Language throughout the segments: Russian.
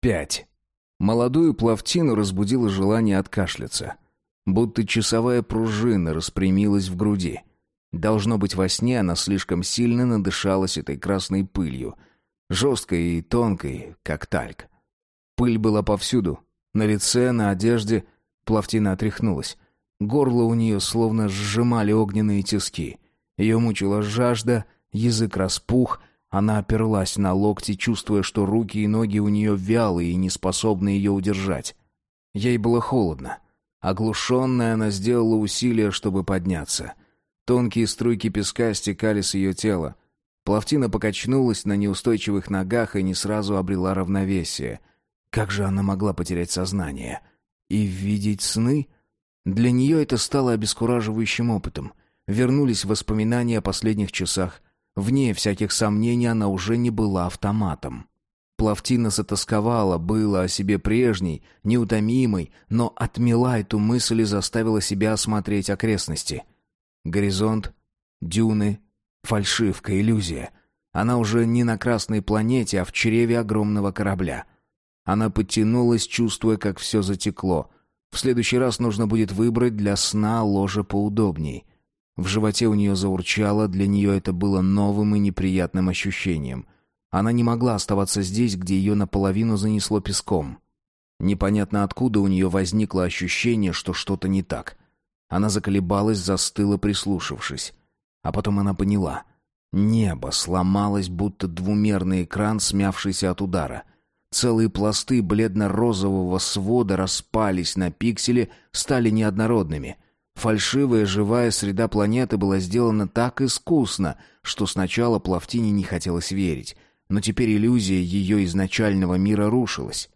Пять. Молодую плавтину разбудило желание откашляться. Будто часовая пружина распрямилась в груди. Должно быть, во сне она слишком сильно надышалась этой красной пылью. Жесткой и тонкой, как тальк. Пыль была повсюду. На лице, на одежде. Плавтина отряхнулась. Горло у нее словно сжимали огненные тиски. Ее мучила жажда, язык распух, она оперлась на локти, чувствуя, что руки и ноги у нее вялые и не способны ее удержать. Ей было холодно. Оглушенная, она сделала усилие, чтобы подняться. Тонкие струйки песка стекали с ее тела. Плавтина покачнулась на неустойчивых ногах и не сразу обрела равновесие. Как же она могла потерять сознание? И видеть сны? Для нее это стало обескураживающим опытом. Вернулись воспоминания о последних часах. Вне всяких сомнений она уже не была автоматом. Плавтина затасковала, было о себе прежней, неутомимой, но отмела эту мысль и заставила себя осмотреть окрестности. Горизонт, дюны, фальшивка, иллюзия. Она уже не на красной планете, а в чреве огромного корабля. Она подтянулась, чувствуя, как все затекло. В следующий раз нужно будет выбрать для сна ложе поудобней. В животе у нее заурчало, для нее это было новым и неприятным ощущением. Она не могла оставаться здесь, где ее наполовину занесло песком. Непонятно откуда у нее возникло ощущение, что что-то не так. Она заколебалась, застыла, прислушавшись. А потом она поняла. Небо сломалось, будто двумерный экран, смявшийся от удара. Целые пласты бледно-розового свода распались на пиксели, стали неоднородными. Фальшивая живая среда планеты была сделана так искусно, что сначала Плавтине не хотелось верить, но теперь иллюзия ее изначального мира рушилась.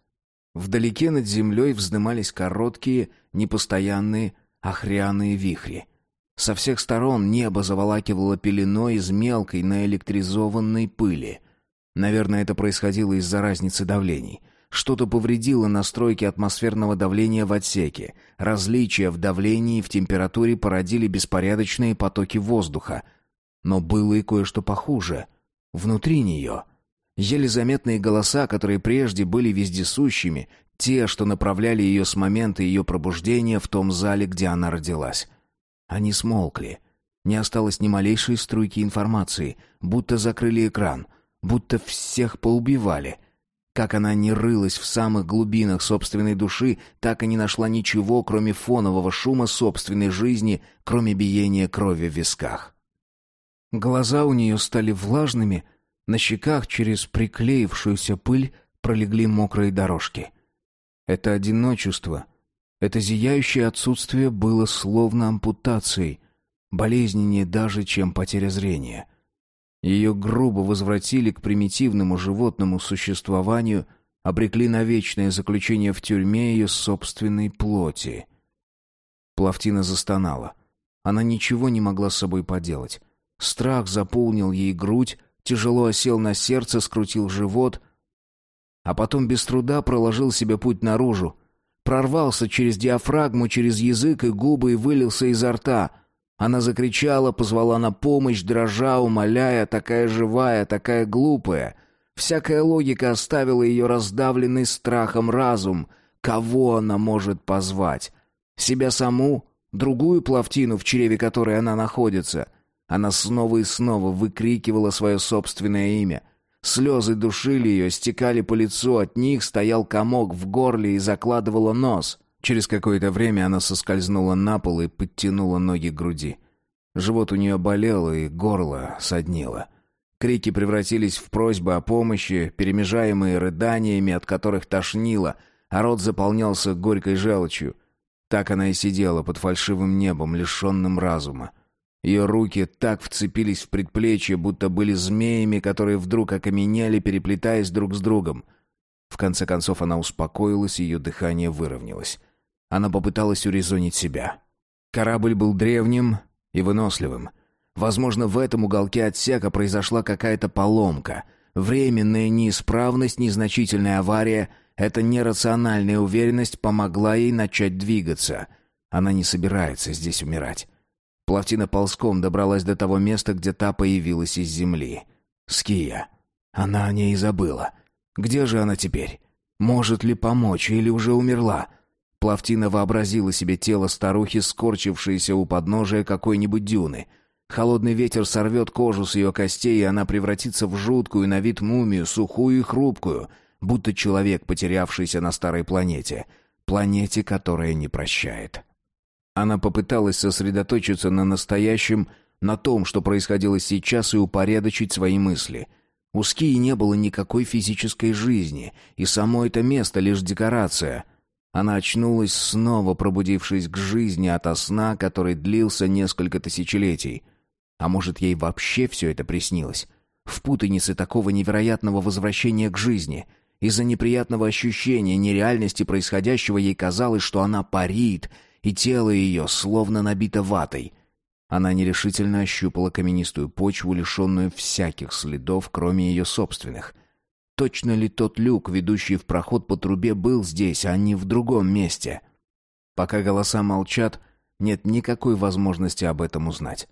Вдалеке над землей вздымались короткие, непостоянные, охряные вихри. Со всех сторон небо заволакивало пеленой из мелкой наэлектризованной пыли. Наверное, это происходило из-за разницы давлений. Что-то повредило настройки атмосферного давления в отсеке. Различия в давлении и в температуре породили беспорядочные потоки воздуха. Но было и кое-что похуже. Внутри нее. Еле заметные голоса, которые прежде были вездесущими, те, что направляли ее с момента ее пробуждения в том зале, где она родилась. Они смолкли. Не осталось ни малейшей струйки информации, будто закрыли экран, будто всех поубивали. Как она не рылась в самых глубинах собственной души, так и не нашла ничего, кроме фонового шума собственной жизни, кроме биения крови в висках. Глаза у нее стали влажными, на щеках через приклеившуюся пыль пролегли мокрые дорожки. Это одиночество, это зияющее отсутствие было словно ампутацией, болезненнее даже, чем потеря зрения. Ее грубо возвратили к примитивному животному существованию, обрекли на вечное заключение в тюрьме ее собственной плоти. Плавтина застонала. Она ничего не могла с собой поделать. Страх заполнил ей грудь, тяжело осел на сердце, скрутил живот, а потом без труда проложил себе путь наружу. Прорвался через диафрагму, через язык и губы и вылился изо рта. Она закричала, позвала на помощь, дрожа, умоляя, такая живая, такая глупая. Всякая логика оставила ее раздавленный страхом разум. Кого она может позвать? Себя саму? Другую плавтину, в чреве которой она находится? Она снова и снова выкрикивала свое собственное имя — Слезы душили ее, стекали по лицу, от них стоял комок в горле и закладывала нос. Через какое-то время она соскользнула на пол и подтянула ноги к груди. Живот у нее болел и горло соднило. Крики превратились в просьбы о помощи, перемежаемые рыданиями, от которых тошнило, а рот заполнялся горькой желчью. Так она и сидела под фальшивым небом, лишенным разума. Ее руки так вцепились в предплечье, будто были змеями, которые вдруг окаменели, переплетаясь друг с другом. В конце концов она успокоилась, ее дыхание выровнялось. Она попыталась урезонить себя. Корабль был древним и выносливым. Возможно, в этом уголке отсека произошла какая-то поломка. Временная неисправность, незначительная авария — эта нерациональная уверенность помогла ей начать двигаться. Она не собирается здесь умирать. Плавтина ползком добралась до того места, где та появилась из земли. Ския. Она о ней забыла. Где же она теперь? Может ли помочь или уже умерла? Плавтина вообразила себе тело старухи, скорчившееся у подножия какой-нибудь дюны. Холодный ветер сорвет кожу с ее костей, и она превратится в жуткую на вид мумию, сухую и хрупкую, будто человек, потерявшийся на старой планете. Планете, которая не прощает. Она попыталась сосредоточиться на настоящем, на том, что происходило сейчас, и упорядочить свои мысли. У Скии не было никакой физической жизни, и само это место лишь декорация. Она очнулась, снова пробудившись к жизни ото сна, который длился несколько тысячелетий. А может, ей вообще все это приснилось? В путанице такого невероятного возвращения к жизни — из-за неприятного ощущения нереальности происходящего ей казалось, что она парит, и тело ее словно набито ватой. Она нерешительно ощупала каменистую почву, лишенную всяких следов, кроме ее собственных. Точно ли тот люк, ведущий в проход по трубе, был здесь, а не в другом месте? Пока голоса молчат, нет никакой возможности об этом узнать.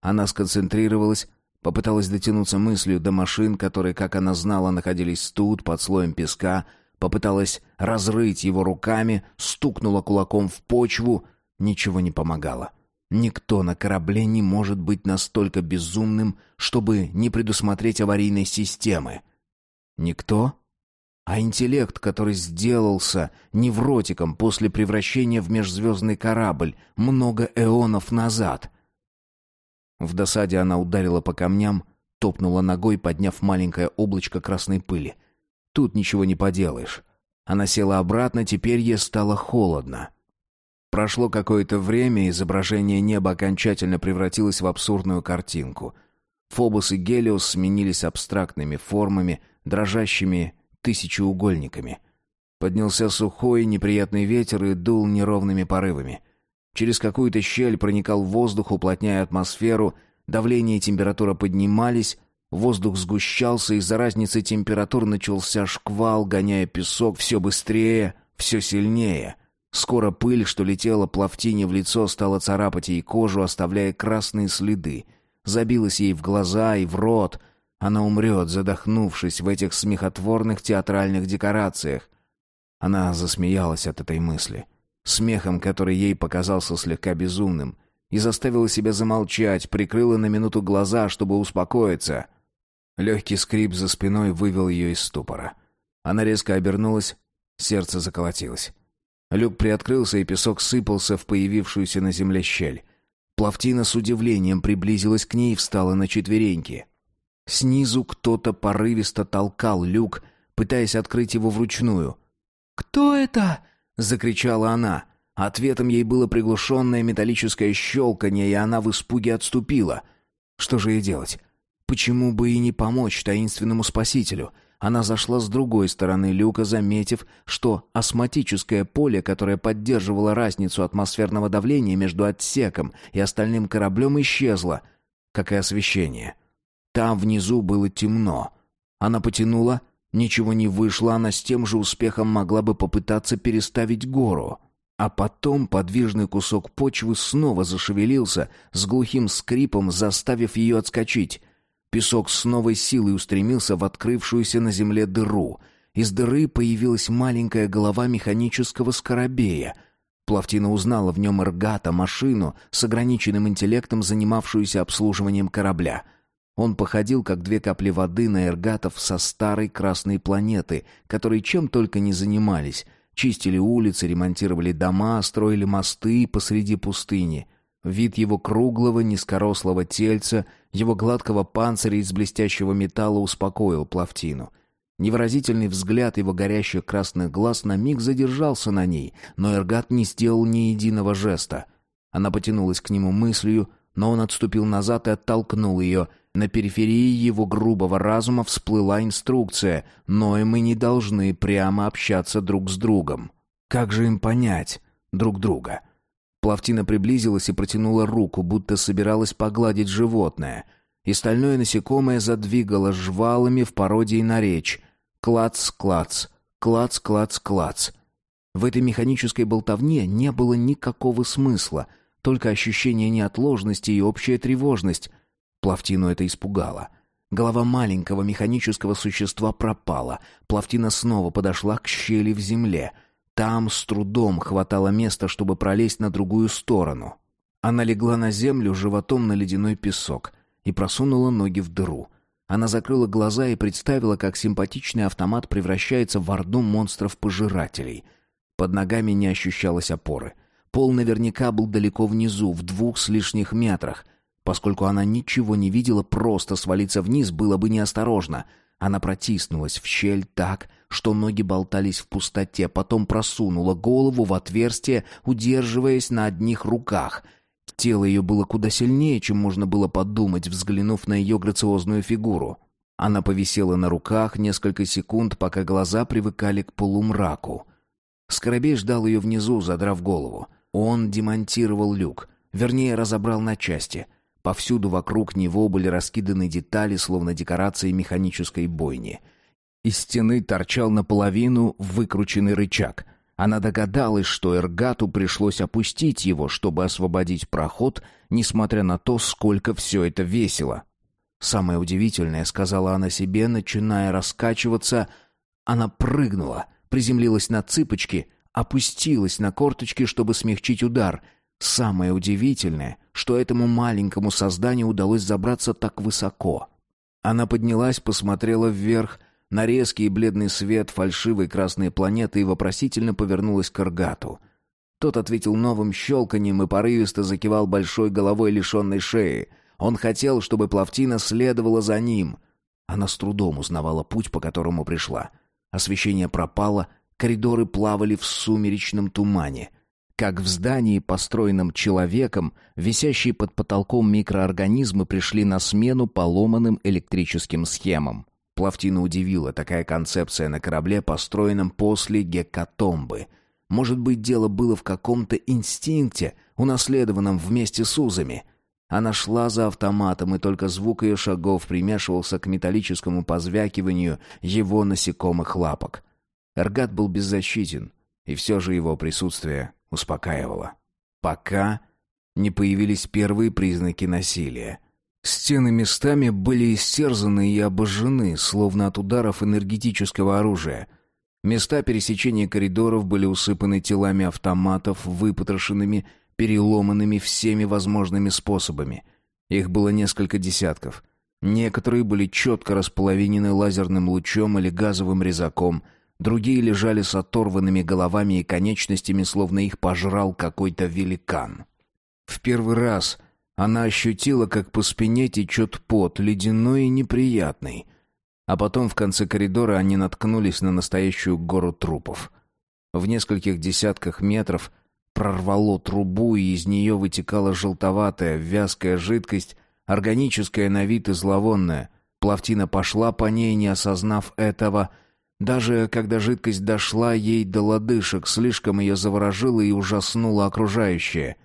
Она сконцентрировалась, попыталась дотянуться мыслью до машин, которые, как она знала, находились тут, под слоем песка, Попыталась разрыть его руками, стукнула кулаком в почву. Ничего не помогало. Никто на корабле не может быть настолько безумным, чтобы не предусмотреть аварийной системы. Никто? А интеллект, который сделался невротиком после превращения в межзвездный корабль много эонов назад. В досаде она ударила по камням, топнула ногой, подняв маленькое облачко красной пыли — Тут ничего не поделаешь. Она села обратно, теперь ей стало холодно. Прошло какое-то время, изображение неба окончательно превратилось в абсурдную картинку. Фобос и Гелиос сменились абстрактными формами, дрожащими тысячеугольниками. Поднялся сухой, неприятный ветер и дул неровными порывами. Через какую-то щель проникал воздух, уплотняя атмосферу, давление и температура поднимались, Воздух сгущался, из-за разницы температур начался шквал, гоняя песок все быстрее, все сильнее. Скоро пыль, что летела плавтине в лицо, стала царапать ей кожу, оставляя красные следы. Забилась ей в глаза и в рот. Она умрет, задохнувшись в этих смехотворных театральных декорациях. Она засмеялась от этой мысли. Смехом, который ей показался слегка безумным. И заставила себя замолчать, прикрыла на минуту глаза, чтобы успокоиться — Легкий скрип за спиной вывел ее из ступора. Она резко обернулась, сердце заколотилось. Люк приоткрылся, и песок сыпался в появившуюся на земле щель. Плавтина с удивлением приблизилась к ней и встала на четвереньки. Снизу кто-то порывисто толкал люк, пытаясь открыть его вручную. «Кто это?» — закричала она. Ответом ей было приглушенное металлическое щелканье, и она в испуге отступила. Что же ей делать? Почему бы и не помочь таинственному спасителю? Она зашла с другой стороны люка, заметив, что осмотическое поле, которое поддерживало разницу атмосферного давления между отсеком и остальным кораблем, исчезло, как и освещение. Там внизу было темно. Она потянула, ничего не вышло, она с тем же успехом могла бы попытаться переставить гору. А потом подвижный кусок почвы снова зашевелился, с глухим скрипом заставив ее отскочить. Песок с новой силой устремился в открывшуюся на земле дыру. Из дыры появилась маленькая голова механического скоробея. Плавтина узнала в нем эргата, машину с ограниченным интеллектом, занимавшуюся обслуживанием корабля. Он походил, как две капли воды на эргатов со старой красной планеты, которые чем только не занимались. Чистили улицы, ремонтировали дома, строили мосты посреди пустыни — Вид его круглого, низкорослого тельца, его гладкого панциря из блестящего металла успокоил Плавтину. Невыразительный взгляд его горящих красных глаз на миг задержался на ней, но Эргат не сделал ни единого жеста. Она потянулась к нему мыслью, но он отступил назад и оттолкнул ее. На периферии его грубого разума всплыла инструкция, но и мы не должны прямо общаться друг с другом. Как же им понять друг друга? Плавтина приблизилась и протянула руку, будто собиралась погладить животное. И стальное насекомое задвигало жвалами в пародии на речь. Клац-клац, клац-клац-клац. В этой механической болтовне не было никакого смысла, только ощущение неотложности и общая тревожность. Плавтину это испугало. Голова маленького механического существа пропала. Плавтина снова подошла к щели в земле. Там с трудом хватало места, чтобы пролезть на другую сторону. Она легла на землю животом на ледяной песок и просунула ноги в дыру. Она закрыла глаза и представила, как симпатичный автомат превращается в орду монстров-пожирателей. Под ногами не ощущалось опоры. Пол наверняка был далеко внизу, в двух с лишних метрах — Поскольку она ничего не видела, просто свалиться вниз было бы неосторожно. Она протиснулась в щель так, что ноги болтались в пустоте, потом просунула голову в отверстие, удерживаясь на одних руках. Тело ее было куда сильнее, чем можно было подумать, взглянув на ее грациозную фигуру. Она повисела на руках несколько секунд, пока глаза привыкали к полумраку. Скоробей ждал ее внизу, задрав голову. Он демонтировал люк, вернее, разобрал на части — Повсюду вокруг него были раскиданы детали, словно декорации механической бойни. Из стены торчал наполовину выкрученный рычаг. Она догадалась, что Эргату пришлось опустить его, чтобы освободить проход, несмотря на то, сколько все это весело. Самое удивительное, сказала она себе, начиная раскачиваться, она прыгнула, приземлилась на цыпочки, опустилась на корточки, чтобы смягчить удар — Самое удивительное, что этому маленькому созданию удалось забраться так высоко. Она поднялась, посмотрела вверх на резкий и бледный свет фальшивой красной планеты и вопросительно повернулась к Аргату. Тот ответил новым щелканьем и порывисто закивал большой головой лишенной шеи. Он хотел, чтобы Плавтина следовала за ним. Она с трудом узнавала путь, по которому пришла. Освещение пропало, коридоры плавали в сумеречном тумане — как в здании, построенном человеком, висящие под потолком микроорганизмы пришли на смену поломанным электрическим схемам. Плавтина удивила такая концепция на корабле, построенном после гекатомбы. Может быть, дело было в каком-то инстинкте, унаследованном вместе с узами. Она шла за автоматом, и только звук ее шагов примешивался к металлическому позвякиванию его насекомых лапок. Эргат был беззащитен, и все же его присутствие успокаивало. Пока не появились первые признаки насилия. Стены местами были истерзаны и обожжены, словно от ударов энергетического оружия. Места пересечения коридоров были усыпаны телами автоматов, выпотрошенными, переломанными всеми возможными способами. Их было несколько десятков. Некоторые были четко располовинены лазерным лучом или газовым резаком — Другие лежали с оторванными головами и конечностями, словно их пожрал какой-то великан. В первый раз она ощутила, как по спине течет пот, ледяной и неприятный. А потом в конце коридора они наткнулись на настоящую гору трупов. В нескольких десятках метров прорвало трубу, и из нее вытекала желтоватая, вязкая жидкость, органическая на вид и зловонная. Плавтина пошла по ней, не осознав этого — даже когда жидкость дошла ей до лодыжек, слишком ее заворожило и ужаснуло окружающее.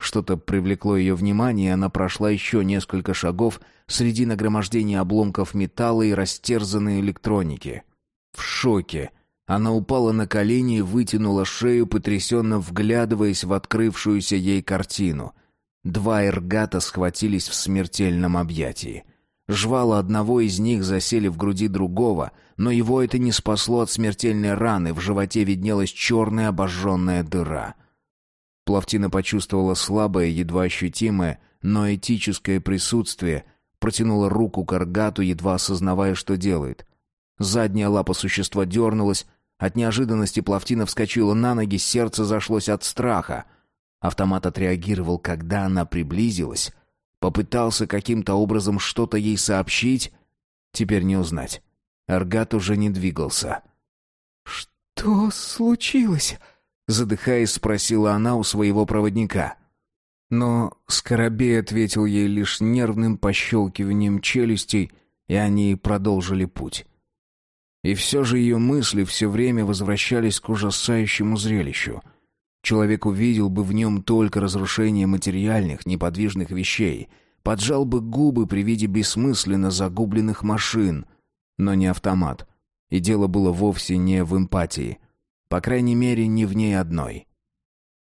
Что-то привлекло ее внимание, и она прошла еще несколько шагов среди нагромождения обломков металла и растерзанной электроники. В шоке. Она упала на колени и вытянула шею, потрясенно вглядываясь в открывшуюся ей картину. Два эргата схватились в смертельном объятии. Жвала одного из них засели в груди другого, но его это не спасло от смертельной раны, в животе виднелась черная обожженная дыра. Плавтина почувствовала слабое, едва ощутимое, но этическое присутствие, протянула руку к Аргату, едва осознавая, что делает. Задняя лапа существа дернулась, от неожиданности Плавтина вскочила на ноги, сердце зашлось от страха. Автомат отреагировал, когда она приблизилась, Попытался каким-то образом что-то ей сообщить. Теперь не узнать. Аргат уже не двигался. «Что случилось?» Задыхаясь, спросила она у своего проводника. Но Скоробей ответил ей лишь нервным пощелкиванием челюстей, и они продолжили путь. И все же ее мысли все время возвращались к ужасающему зрелищу — Человек увидел бы в нем только разрушение материальных, неподвижных вещей, поджал бы губы при виде бессмысленно загубленных машин, но не автомат. И дело было вовсе не в эмпатии. По крайней мере, не в ней одной.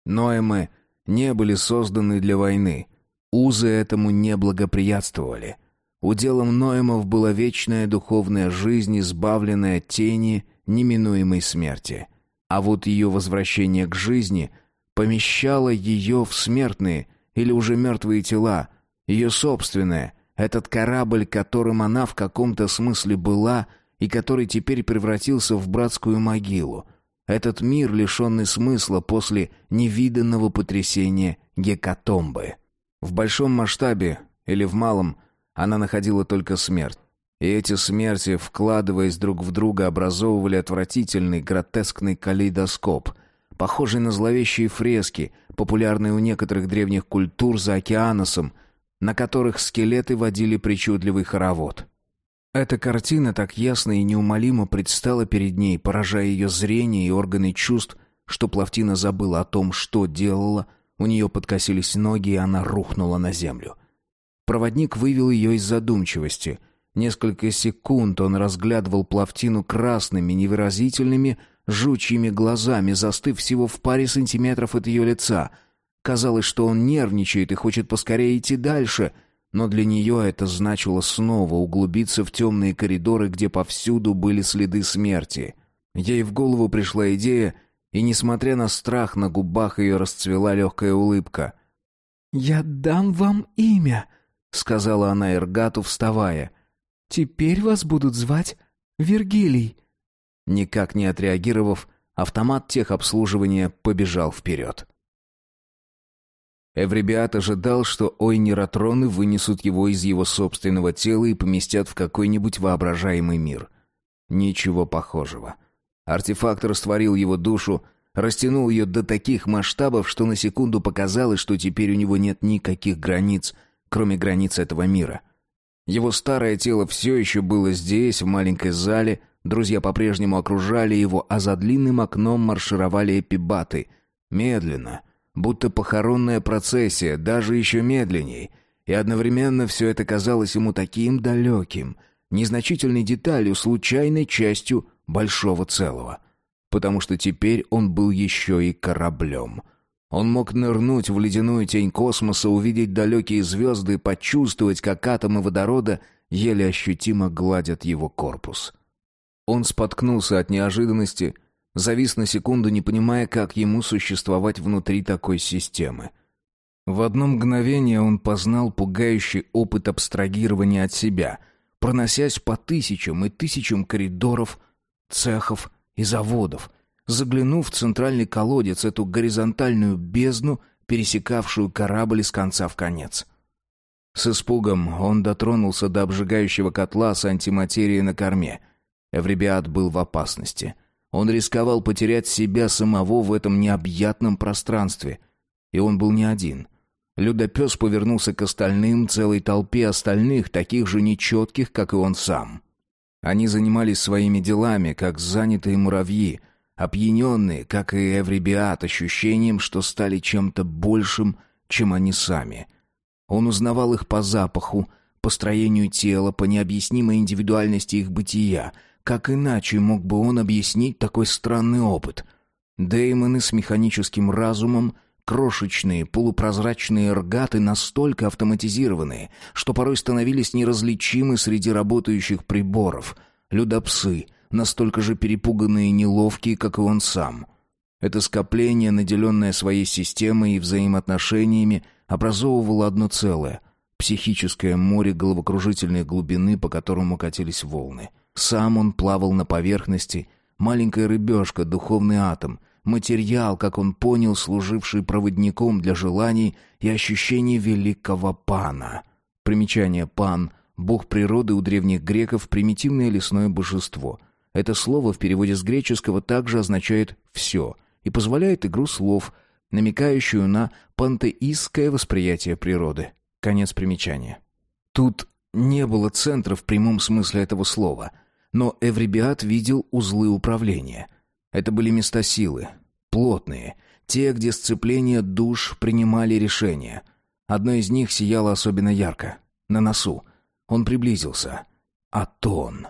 Ноэмы не были созданы для войны. Узы этому не благоприятствовали. Уделом Ноемов была вечная духовная жизнь, избавленная от тени неминуемой смерти. А вот ее возвращение к жизни помещало ее в смертные или уже мертвые тела, ее собственное, этот корабль, которым она в каком-то смысле была и который теперь превратился в братскую могилу. Этот мир, лишенный смысла после невиданного потрясения гекатомбы. В большом масштабе или в малом она находила только смерть. И эти смерти, вкладываясь друг в друга, образовывали отвратительный, гротескный калейдоскоп, похожий на зловещие фрески, популярные у некоторых древних культур за океаносом, на которых скелеты водили причудливый хоровод. Эта картина так ясно и неумолимо предстала перед ней, поражая ее зрение и органы чувств, что Плавтина забыла о том, что делала, у нее подкосились ноги, и она рухнула на землю. Проводник вывел ее из задумчивости. Несколько секунд он разглядывал Плавтину красными, невыразительными, жучьими глазами, застыв всего в паре сантиметров от ее лица. Казалось, что он нервничает и хочет поскорее идти дальше — но для нее это значило снова углубиться в темные коридоры, где повсюду были следы смерти. Ей в голову пришла идея, и, несмотря на страх, на губах ее расцвела легкая улыбка. «Я дам вам имя», — сказала она Эргату, вставая. «Теперь вас будут звать Вергилий». Никак не отреагировав, автомат техобслуживания побежал вперед. Эвребиат ожидал, что ойнератроны вынесут его из его собственного тела и поместят в какой-нибудь воображаемый мир. Ничего похожего. Артефакт растворил его душу, растянул ее до таких масштабов, что на секунду показалось, что теперь у него нет никаких границ, кроме границ этого мира. Его старое тело все еще было здесь, в маленькой зале, друзья по-прежнему окружали его, а за длинным окном маршировали эпибаты. Медленно, будто похоронная процессия, даже еще медленней. И одновременно все это казалось ему таким далеким, незначительной деталью, случайной частью большого целого. Потому что теперь он был еще и кораблем. Он мог нырнуть в ледяную тень космоса, увидеть далекие звезды, почувствовать, как атомы водорода еле ощутимо гладят его корпус. Он споткнулся от неожиданности — Завис на секунду, не понимая, как ему существовать внутри такой системы. В одно мгновение он познал пугающий опыт абстрагирования от себя, проносясь по тысячам и тысячам коридоров, цехов и заводов, заглянув в центральный колодец, эту горизонтальную бездну, пересекавшую корабль из конца в конец. С испугом он дотронулся до обжигающего котла с антиматерией на корме. Эвребиат был в опасности — он рисковал потерять себя самого в этом необъятном пространстве. И он был не один. Людопес повернулся к остальным, целой толпе остальных, таких же нечетких, как и он сам. Они занимались своими делами, как занятые муравьи, опьяненные, как и Эврибиат, ощущением, что стали чем-то большим, чем они сами. Он узнавал их по запаху, по строению тела, по необъяснимой индивидуальности их бытия — как иначе мог бы он объяснить такой странный опыт? Деймоны с механическим разумом, крошечные полупрозрачные ргаты настолько автоматизированные, что порой становились неразличимы среди работающих приборов. Людопсы, настолько же перепуганные и неловкие, как и он сам. Это скопление, наделенное своей системой и взаимоотношениями, образовывало одно целое — психическое море головокружительной глубины, по которому катились волны — сам он плавал на поверхности, маленькая рыбешка, духовный атом, материал, как он понял, служивший проводником для желаний и ощущений великого пана. Примечание «пан» — бог природы у древних греков, примитивное лесное божество. Это слово в переводе с греческого также означает «все» и позволяет игру слов, намекающую на пантеистское восприятие природы. Конец примечания. Тут не было центра в прямом смысле этого слова — но Эврибиат видел узлы управления. Это были места силы, плотные, те, где сцепление душ принимали решения. Одно из них сияло особенно ярко, на носу. Он приблизился. Атон.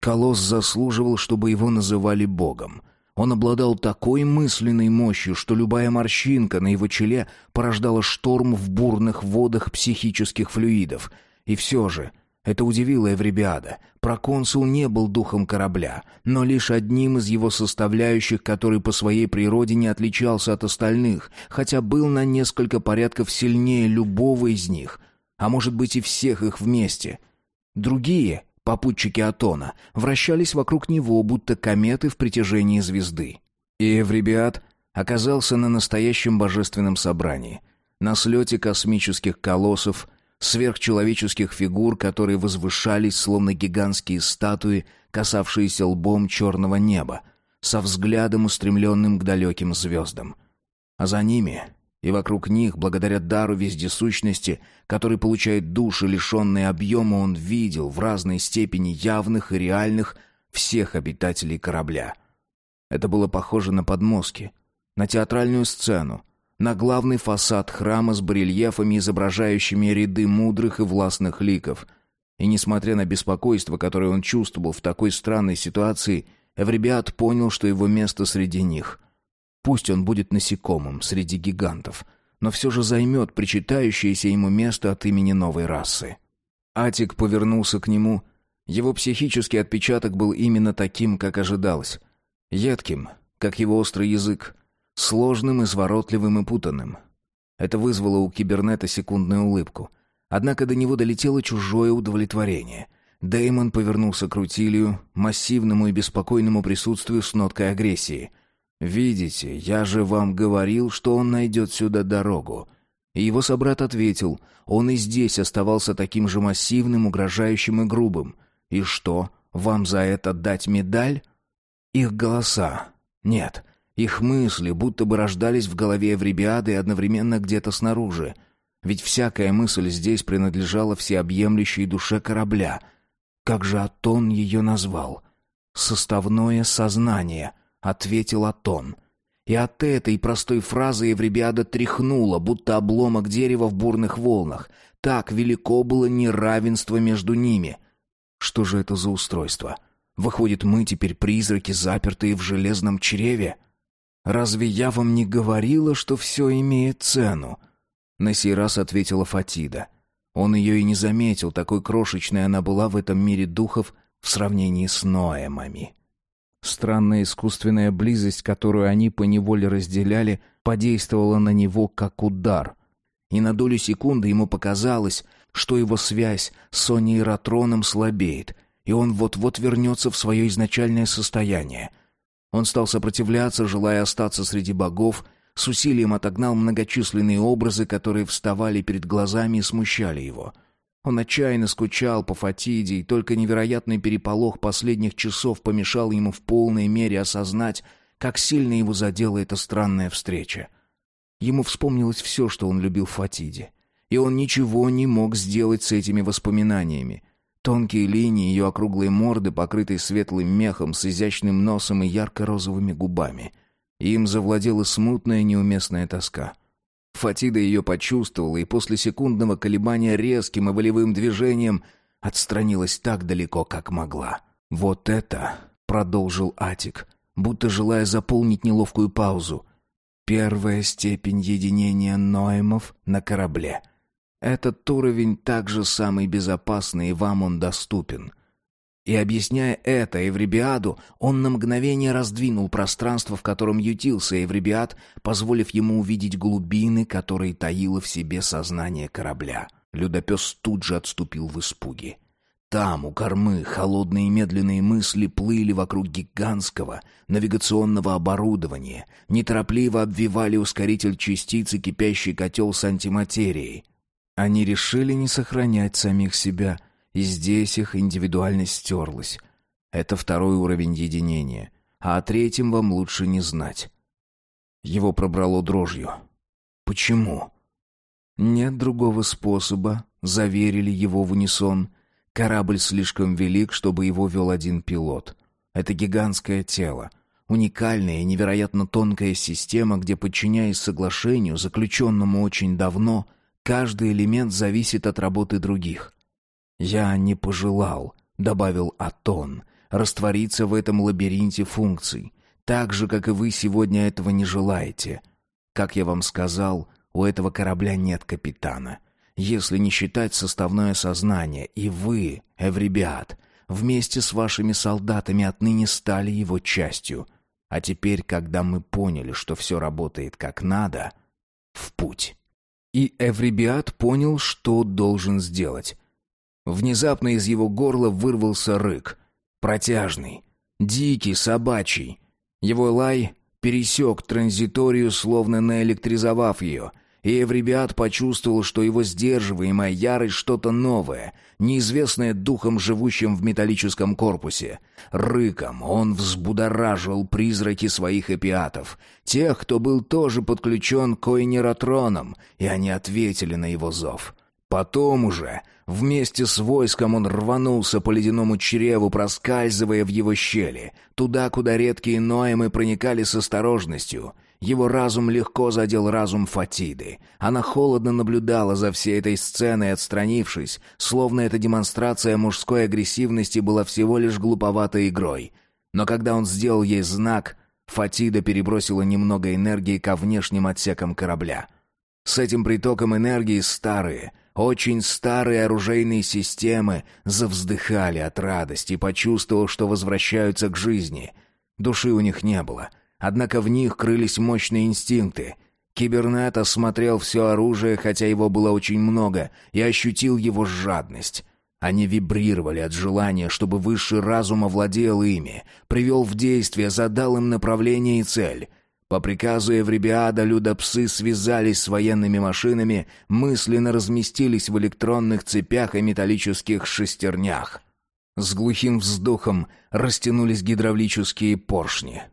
Колосс заслуживал, чтобы его называли богом. Он обладал такой мысленной мощью, что любая морщинка на его челе порождала шторм в бурных водах психических флюидов. И все же Это удивило Эвребиада. Проконсул не был духом корабля, но лишь одним из его составляющих, который по своей природе не отличался от остальных, хотя был на несколько порядков сильнее любого из них, а может быть и всех их вместе. Другие, попутчики Атона, вращались вокруг него, будто кометы в притяжении звезды. И Эвребиад оказался на настоящем божественном собрании, на слете космических колоссов, сверхчеловеческих фигур, которые возвышались, словно гигантские статуи, касавшиеся лбом черного неба, со взглядом, устремленным к далеким звездам. А за ними и вокруг них, благодаря дару вездесущности, который получает души, лишенные объема, он видел в разной степени явных и реальных всех обитателей корабля. Это было похоже на подмостки, на театральную сцену, на главный фасад храма с барельефами, изображающими ряды мудрых и властных ликов. И несмотря на беспокойство, которое он чувствовал в такой странной ситуации, Эвребиат понял, что его место среди них. Пусть он будет насекомым среди гигантов, но все же займет причитающееся ему место от имени новой расы. Атик повернулся к нему. Его психический отпечаток был именно таким, как ожидалось. Едким, как его острый язык, Сложным, изворотливым и путанным. Это вызвало у кибернета секундную улыбку. Однако до него долетело чужое удовлетворение. Дэймон повернулся к Рутилию, массивному и беспокойному присутствию с ноткой агрессии. «Видите, я же вам говорил, что он найдет сюда дорогу». И его собрат ответил, он и здесь оставался таким же массивным, угрожающим и грубым. «И что, вам за это дать медаль?» Их голоса. Нет, их мысли будто бы рождались в голове Эвребиады и одновременно где-то снаружи. Ведь всякая мысль здесь принадлежала всеобъемлющей душе корабля. Как же Атон ее назвал? «Составное сознание», — ответил Атон. И от этой простой фразы Евребиада тряхнула, будто обломок дерева в бурных волнах. Так велико было неравенство между ними. Что же это за устройство? Выходит, мы теперь призраки, запертые в железном чреве? Разве я вам не говорила, что все имеет цену?» На сей раз ответила Фатида. Он ее и не заметил, такой крошечной она была в этом мире духов в сравнении с Ноэмами. Странная искусственная близость, которую они поневоле разделяли, подействовала на него как удар. И на долю секунды ему показалось, что его связь с Соней Ратроном слабеет, и он вот-вот вернется в свое изначальное состояние — он стал сопротивляться, желая остаться среди богов, с усилием отогнал многочисленные образы, которые вставали перед глазами и смущали его. Он отчаянно скучал по Фатиде, и только невероятный переполох последних часов помешал ему в полной мере осознать, как сильно его задела эта странная встреча. Ему вспомнилось все, что он любил Фатиде, и он ничего не мог сделать с этими воспоминаниями — Тонкие линии ее округлой морды, покрытой светлым мехом, с изящным носом и ярко-розовыми губами. Им завладела смутная неуместная тоска. Фатида ее почувствовала и после секундного колебания резким и волевым движением отстранилась так далеко, как могла. «Вот это», — продолжил Атик, будто желая заполнить неловкую паузу, «первая степень единения Ноемов на корабле». Этот уровень также самый безопасный, и вам он доступен. И объясняя это Эвребиаду, он на мгновение раздвинул пространство, в котором ютился Эвребиад, позволив ему увидеть глубины, которые таило в себе сознание корабля. Людопес тут же отступил в испуге. Там, у кормы, холодные медленные мысли плыли вокруг гигантского навигационного оборудования, неторопливо обвивали ускоритель частицы кипящий котел с антиматерией. Они решили не сохранять самих себя, и здесь их индивидуальность стерлась. Это второй уровень единения, а о третьем вам лучше не знать. Его пробрало дрожью. Почему? Нет другого способа, заверили его в унисон. Корабль слишком велик, чтобы его вел один пилот. Это гигантское тело, уникальная и невероятно тонкая система, где, подчиняясь соглашению, заключенному очень давно, Каждый элемент зависит от работы других. «Я не пожелал», — добавил Атон, — «раствориться в этом лабиринте функций, так же, как и вы сегодня этого не желаете. Как я вам сказал, у этого корабля нет капитана. если не считать составное сознание, и вы, Эвребиат, вместе с вашими солдатами отныне стали его частью. А теперь, когда мы поняли, что все работает как надо, в путь. И Эвребиат понял, что должен сделать. Внезапно из его горла вырвался рык. Протяжный, дикий, собачий. Его лай пересек транзиторию, словно наэлектризовав ее — и Эвребиат почувствовал, что его сдерживаемая ярость что-то новое, неизвестное духом, живущим в металлическом корпусе. Рыком он взбудоражил призраки своих эпиатов, тех, кто был тоже подключен к ойнеротронам, и они ответили на его зов. Потом уже, вместе с войском он рванулся по ледяному чреву, проскальзывая в его щели, туда, куда редкие ноемы проникали с осторожностью — его разум легко задел разум Фатиды. Она холодно наблюдала за всей этой сценой, отстранившись, словно эта демонстрация мужской агрессивности была всего лишь глуповатой игрой. Но когда он сделал ей знак, Фатида перебросила немного энергии ко внешним отсекам корабля. С этим притоком энергии старые, очень старые оружейные системы завздыхали от радости, почувствовав, что возвращаются к жизни. Души у них не было — Однако в них крылись мощные инстинкты. Кибернет осмотрел все оружие, хотя его было очень много, и ощутил его жадность. Они вибрировали от желания, чтобы высший разум овладел ими, привел в действие, задал им направление и цель. По приказу Эвребиада людопсы связались с военными машинами, мысленно разместились в электронных цепях и металлических шестернях. С глухим вздохом растянулись гидравлические поршни.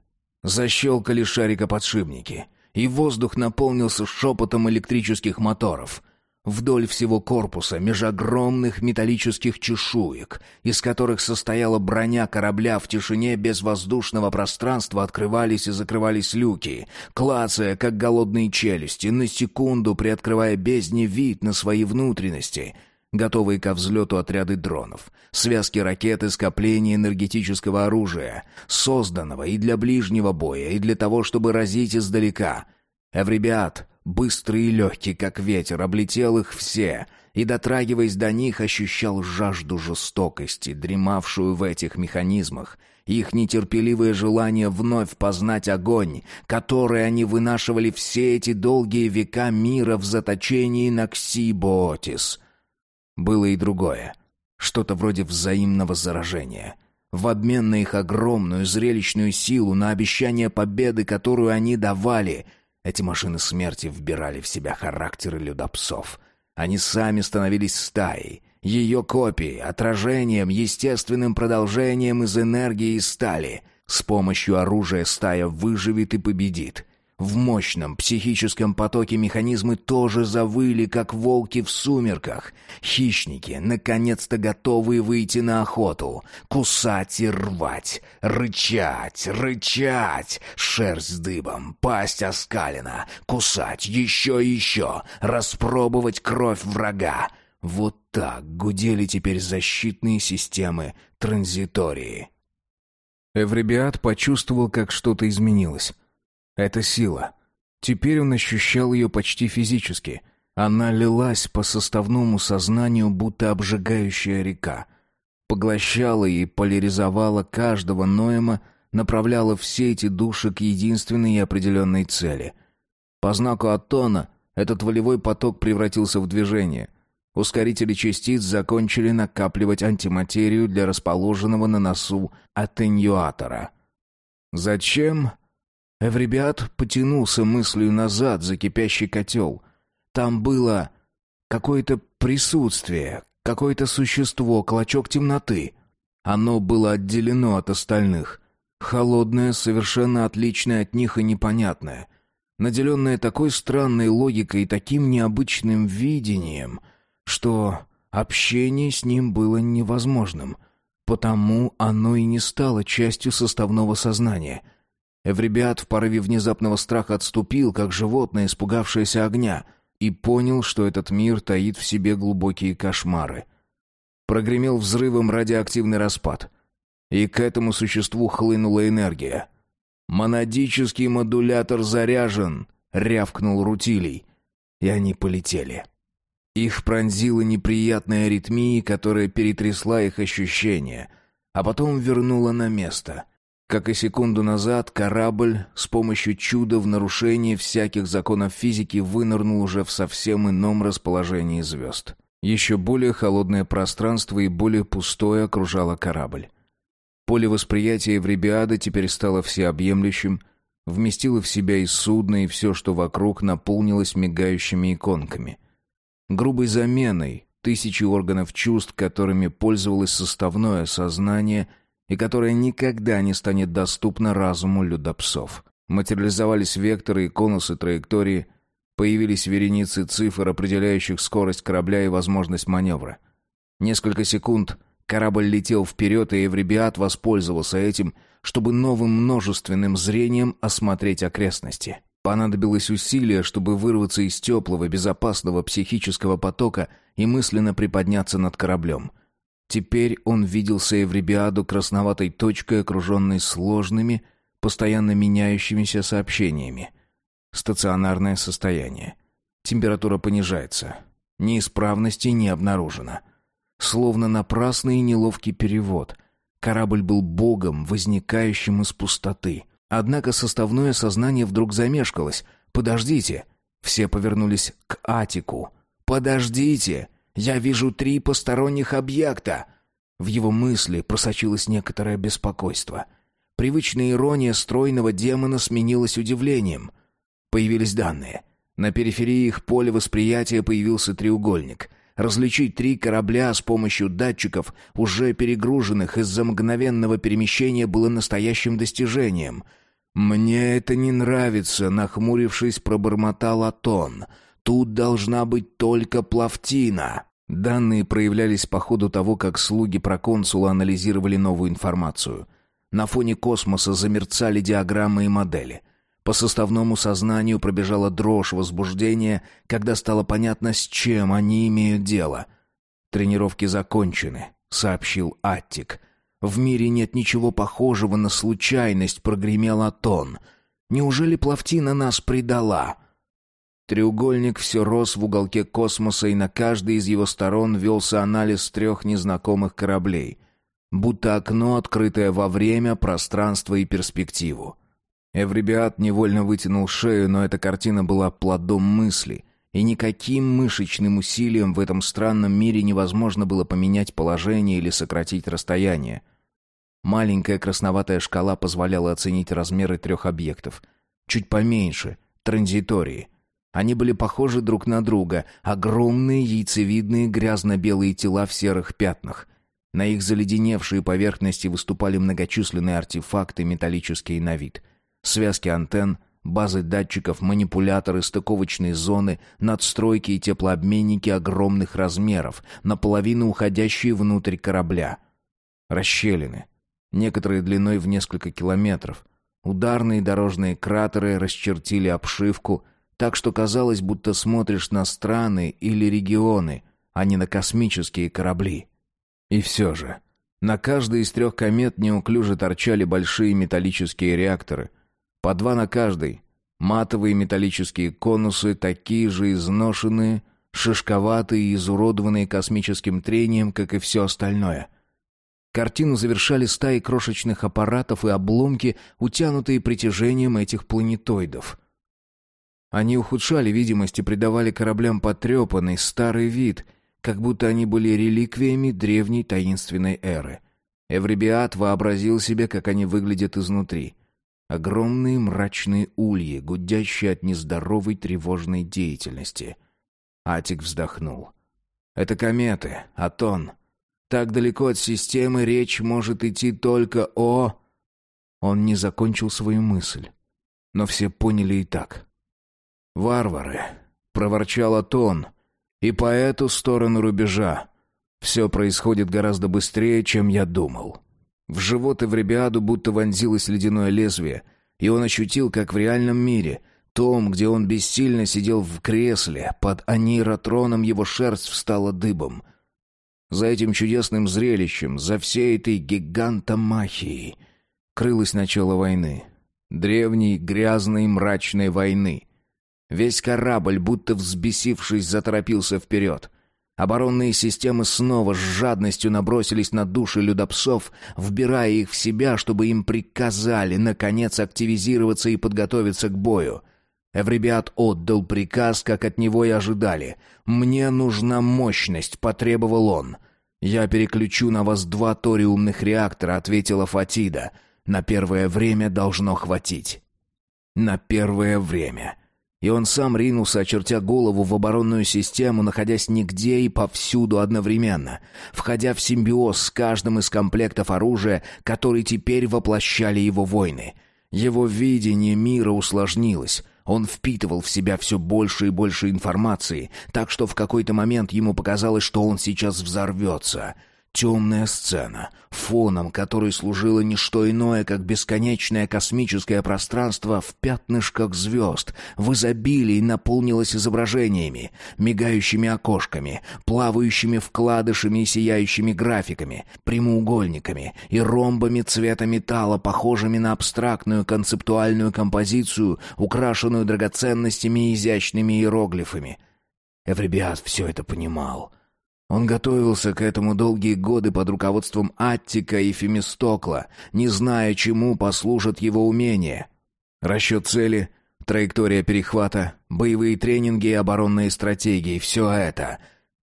Защелкали шарикоподшипники, и воздух наполнился шепотом электрических моторов. Вдоль всего корпуса, меж огромных металлических чешуек, из которых состояла броня корабля в тишине без воздушного пространства, открывались и закрывались люки, клацая, как голодные челюсти, на секунду приоткрывая бездне вид на свои внутренности — готовые ко взлету отряды дронов, связки ракет и скопления энергетического оружия, созданного и для ближнего боя, и для того, чтобы разить издалека. Эвребиат, быстрый и легкий, как ветер, облетел их все — и, дотрагиваясь до них, ощущал жажду жестокости, дремавшую в этих механизмах, их нетерпеливое желание вновь познать огонь, который они вынашивали все эти долгие века мира в заточении на Ксибоотис — было и другое. Что-то вроде взаимного заражения. В обмен на их огромную зрелищную силу, на обещание победы, которую они давали, эти машины смерти вбирали в себя характеры людопсов. Они сами становились стаей, ее копией, отражением, естественным продолжением из энергии и стали. С помощью оружия стая выживет и победит. В мощном психическом потоке механизмы тоже завыли, как волки в сумерках. Хищники, наконец-то готовые выйти на охоту. Кусать и рвать. Рычать, рычать. Шерсть дыбом, пасть оскалена. Кусать еще и еще. Распробовать кровь врага. Вот так гудели теперь защитные системы транзитории. Эвребиат почувствовал, как что-то изменилось. Это сила. Теперь он ощущал ее почти физически. Она лилась по составному сознанию, будто обжигающая река. Поглощала и поляризовала каждого Ноэма, направляла все эти души к единственной и определенной цели. По знаку Атона этот волевой поток превратился в движение. Ускорители частиц закончили накапливать антиматерию для расположенного на носу аттеньюатора. Зачем? Эвребиат потянулся мыслью назад за кипящий котел. Там было какое-то присутствие, какое-то существо, клочок темноты. Оно было отделено от остальных. Холодное, совершенно отличное от них и непонятное. Наделенное такой странной логикой и таким необычным видением, что общение с ним было невозможным. Потому оно и не стало частью составного сознания — Эвребиат в порыве внезапного страха отступил, как животное, испугавшееся огня, и понял, что этот мир таит в себе глубокие кошмары. Прогремел взрывом радиоактивный распад, и к этому существу хлынула энергия. «Монадический модулятор заряжен!» — рявкнул Рутилий, и они полетели. Их пронзила неприятная аритмия, которая перетрясла их ощущения, а потом вернула на место. Как и секунду назад, корабль с помощью чуда в нарушении всяких законов физики вынырнул уже в совсем ином расположении звезд. Еще более холодное пространство и более пустое окружало корабль. Поле восприятия Евребиады теперь стало всеобъемлющим, вместило в себя и судно, и все, что вокруг, наполнилось мигающими иконками. Грубой заменой тысячи органов чувств, которыми пользовалось составное сознание и которое никогда не станет доступно разуму людопсов. Материализовались векторы и конусы траектории, появились вереницы цифр, определяющих скорость корабля и возможность маневра. Несколько секунд — Корабль летел вперед, и Эвребиат воспользовался этим, чтобы новым множественным зрением осмотреть окрестности. Понадобилось усилие, чтобы вырваться из теплого, безопасного психического потока и мысленно приподняться над кораблем. Теперь он виделся Эвребиаду красноватой точкой, окруженной сложными, постоянно меняющимися сообщениями. Стационарное состояние. Температура понижается. Неисправности не обнаружено. Словно напрасный и неловкий перевод. Корабль был богом, возникающим из пустоты. Однако составное сознание вдруг замешкалось. «Подождите!» Все повернулись к Атику. «Подождите! Я вижу три посторонних объекта!» В его мысли просочилось некоторое беспокойство. Привычная ирония стройного демона сменилась удивлением. Появились данные. На периферии их поля восприятия появился треугольник — Различить три корабля с помощью датчиков, уже перегруженных из-за мгновенного перемещения, было настоящим достижением. «Мне это не нравится», — нахмурившись, пробормотал Атон. «Тут должна быть только плавтина». Данные проявлялись по ходу того, как слуги проконсула анализировали новую информацию. На фоне космоса замерцали диаграммы и модели — по составному сознанию пробежала дрожь возбуждения, когда стало понятно, с чем они имеют дело. «Тренировки закончены», — сообщил Аттик. «В мире нет ничего похожего на случайность», — прогремел Атон. «Неужели плавтина нас предала?» Треугольник все рос в уголке космоса, и на каждой из его сторон велся анализ трех незнакомых кораблей. Будто окно, открытое во время, пространство и перспективу. Эвребиат невольно вытянул шею, но эта картина была плодом мысли, и никаким мышечным усилием в этом странном мире невозможно было поменять положение или сократить расстояние. Маленькая красноватая шкала позволяла оценить размеры трех объектов. Чуть поменьше — транзитории. Они были похожи друг на друга, огромные яйцевидные грязно-белые тела в серых пятнах. На их заледеневшей поверхности выступали многочисленные артефакты, металлические на вид — Связки антенн, базы датчиков, манипуляторы, стыковочные зоны, надстройки и теплообменники огромных размеров, наполовину уходящие внутрь корабля. Расщелины, некоторые длиной в несколько километров. Ударные дорожные кратеры расчертили обшивку, так что казалось, будто смотришь на страны или регионы, а не на космические корабли. И все же, на каждой из трех комет неуклюже торчали большие металлические реакторы — по два на каждый. Матовые металлические конусы, такие же изношенные, шишковатые и изуродованные космическим трением, как и все остальное. Картину завершали стаи крошечных аппаратов и обломки, утянутые притяжением этих планетоидов. Они ухудшали видимость и придавали кораблям потрепанный старый вид, как будто они были реликвиями древней таинственной эры. Эвребиат вообразил себе, как они выглядят изнутри. Огромные мрачные ульи, гудящие от нездоровой тревожной деятельности. Атик вздохнул. «Это кометы, Атон. Так далеко от системы речь может идти только о...» Он не закончил свою мысль. Но все поняли и так. «Варвары!» — проворчал Атон. «И по эту сторону рубежа. Все происходит гораздо быстрее, чем я думал». В живот и в ребяду будто вонзилось ледяное лезвие, и он ощутил, как в реальном мире, том, где он бессильно сидел в кресле, под аниротроном его шерсть встала дыбом. За этим чудесным зрелищем, за всей этой гигантомахией, крылось начало войны. Древней, грязной, мрачной войны. Весь корабль, будто взбесившись, заторопился вперед. Оборонные системы снова с жадностью набросились на души людопсов, вбирая их в себя, чтобы им приказали, наконец, активизироваться и подготовиться к бою. Эвребиат отдал приказ, как от него и ожидали. «Мне нужна мощность», — потребовал он. «Я переключу на вас два ториумных реактора», — ответила Фатида. «На первое время должно хватить». «На первое время». И он сам ринулся, очертя голову в оборонную систему, находясь нигде и повсюду одновременно, входя в симбиоз с каждым из комплектов оружия, который теперь воплощали его войны. Его видение мира усложнилось. Он впитывал в себя все больше и больше информации, так что в какой-то момент ему показалось, что он сейчас взорвется — Темная сцена, фоном которой служило не что иное, как бесконечное космическое пространство в пятнышках звезд, в изобилии наполнилось изображениями, мигающими окошками, плавающими вкладышами и сияющими графиками, прямоугольниками и ромбами цвета металла, похожими на абстрактную концептуальную композицию, украшенную драгоценностями и изящными иероглифами. Эвребиат все это понимал — он готовился к этому долгие годы под руководством Аттика и Фемистокла, не зная, чему послужат его умения. Расчет цели, траектория перехвата, боевые тренинги и оборонные стратегии — все это.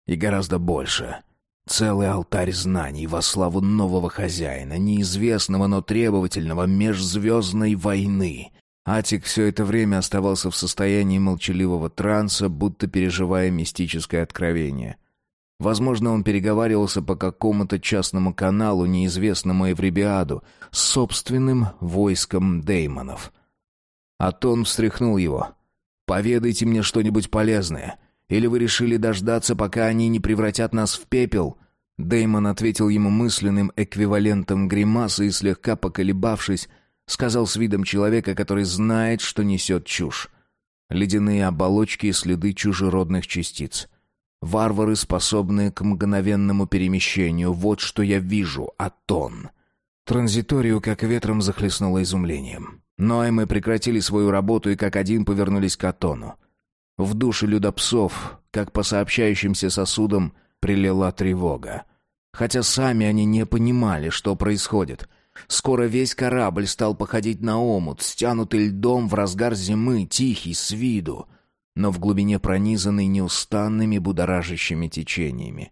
И гораздо больше. Целый алтарь знаний во славу нового хозяина, неизвестного, но требовательного межзвездной войны. Атик все это время оставался в состоянии молчаливого транса, будто переживая мистическое откровение — Возможно, он переговаривался по какому-то частному каналу, неизвестному Эвребиаду, с собственным войском деймонов. Атон встряхнул его. «Поведайте мне что-нибудь полезное. Или вы решили дождаться, пока они не превратят нас в пепел?» Деймон ответил ему мысленным эквивалентом гримасы и, слегка поколебавшись, сказал с видом человека, который знает, что несет чушь. Ледяные оболочки и следы чужеродных частиц — Варвары, способные к мгновенному перемещению. Вот что я вижу, Атон. Транзиторию как ветром захлестнуло изумлением. Но мы прекратили свою работу и как один повернулись к Атону. В душе людопсов, как по сообщающимся сосудам, прилила тревога. Хотя сами они не понимали, что происходит. Скоро весь корабль стал походить на омут, стянутый льдом в разгар зимы, тихий, с виду — но в глубине пронизанный неустанными будоражащими течениями.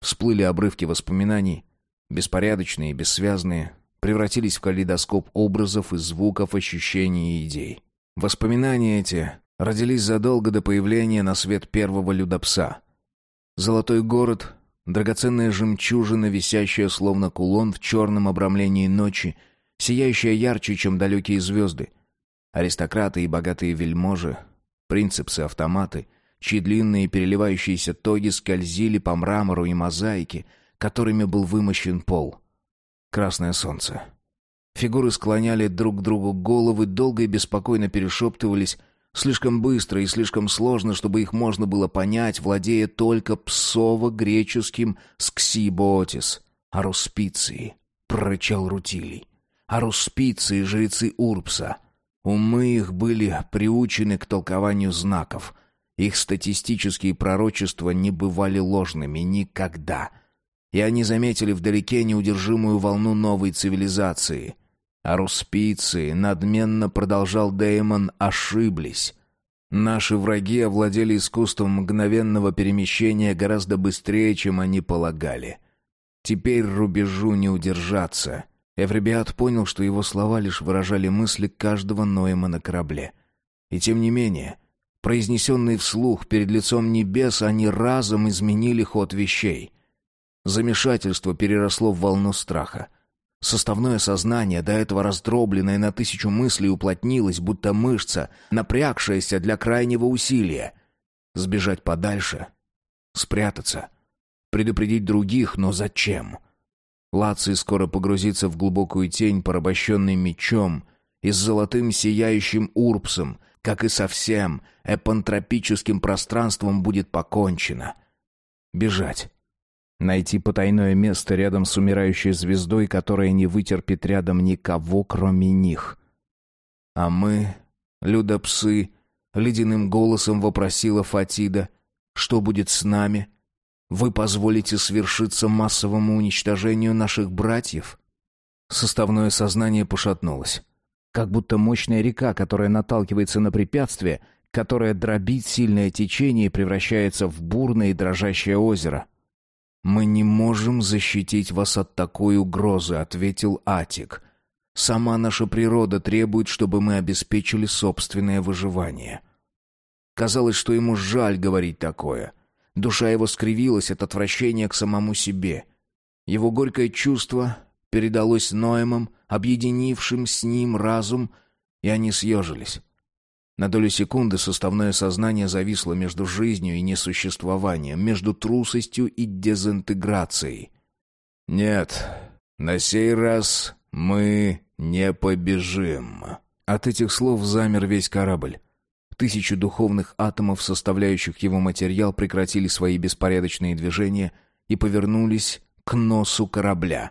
Всплыли обрывки воспоминаний, беспорядочные и бессвязные, превратились в калейдоскоп образов и звуков, ощущений и идей. Воспоминания эти родились задолго до появления на свет первого людопса. Золотой город, драгоценная жемчужина, висящая словно кулон в черном обрамлении ночи, сияющая ярче, чем далекие звезды. Аристократы и богатые вельможи, Принцепсы-автоматы, чьи длинные переливающиеся тоги скользили по мрамору и мозаике, которыми был вымощен пол. Красное солнце. Фигуры склоняли друг к другу головы, долго и беспокойно перешептывались, слишком быстро и слишком сложно, чтобы их можно было понять, владея только псово-греческим сксибоотис, аруспиции, прорычал Рутилий. Аруспиции, жрецы Урбса — Умы их были приучены к толкованию знаков. Их статистические пророчества не бывали ложными никогда. И они заметили вдалеке неудержимую волну новой цивилизации. А руспийцы, надменно продолжал Деймон, ошиблись. Наши враги овладели искусством мгновенного перемещения гораздо быстрее, чем они полагали. Теперь рубежу не удержаться — Эвребиат понял, что его слова лишь выражали мысли каждого Ноема на корабле. И тем не менее, произнесенные вслух перед лицом небес, они разом изменили ход вещей. Замешательство переросло в волну страха. Составное сознание, до этого раздробленное на тысячу мыслей, уплотнилось, будто мышца, напрягшаяся для крайнего усилия. Сбежать подальше, спрятаться, предупредить других, но зачем? — Лаций скоро погрузится в глубокую тень, порабощенный мечом и с золотым сияющим урбсом, как и со всем эпантропическим пространством будет покончено. Бежать. Найти потайное место рядом с умирающей звездой, которая не вытерпит рядом никого, кроме них. А мы, людопсы, — ледяным голосом вопросила Фатида. «Что будет с нами? Вы позволите свершиться массовому уничтожению наших братьев?» Составное сознание пошатнулось. Как будто мощная река, которая наталкивается на препятствие, которое дробит сильное течение и превращается в бурное и дрожащее озеро. «Мы не можем защитить вас от такой угрозы», — ответил Атик. «Сама наша природа требует, чтобы мы обеспечили собственное выживание». Казалось, что ему жаль говорить такое. Душа его скривилась от отвращения к самому себе. Его горькое чувство передалось Ноемам, объединившим с ним разум, и они съежились. На долю секунды составное сознание зависло между жизнью и несуществованием, между трусостью и дезинтеграцией. «Нет, на сей раз мы не побежим». От этих слов замер весь корабль. Тысячи духовных атомов, составляющих его материал, прекратили свои беспорядочные движения и повернулись к носу корабля.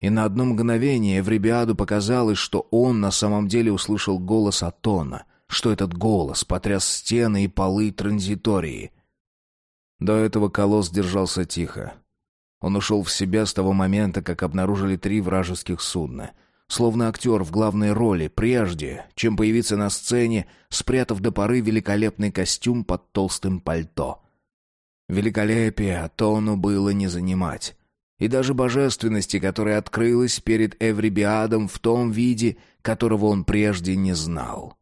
И на одно мгновение Эвребиаду показалось, что он на самом деле услышал голос Атона, что этот голос потряс стены и полы транзитории. До этого колосс держался тихо. Он ушел в себя с того момента, как обнаружили три вражеских судна — словно актер в главной роли, прежде, чем появиться на сцене, спрятав до поры великолепный костюм под толстым пальто. Великолепие Атону было не занимать. И даже божественности, которая открылась перед Эврибиадом в том виде, которого он прежде не знал.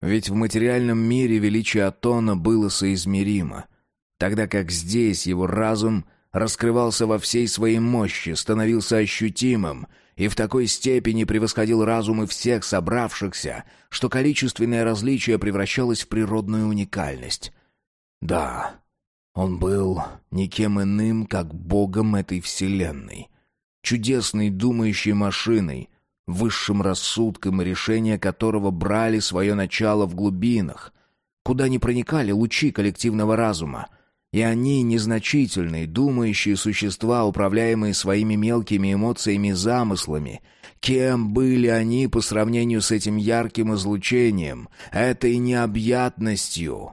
Ведь в материальном мире величие Атона было соизмеримо, тогда как здесь его разум раскрывался во всей своей мощи, становился ощутимым — и в такой степени превосходил разумы всех собравшихся, что количественное различие превращалось в природную уникальность. Да, он был никем иным, как богом этой вселенной, чудесной думающей машиной, высшим рассудком и решения которого брали свое начало в глубинах, куда не проникали лучи коллективного разума, и они незначительные, думающие существа, управляемые своими мелкими эмоциями и замыслами. Кем были они по сравнению с этим ярким излучением, этой необъятностью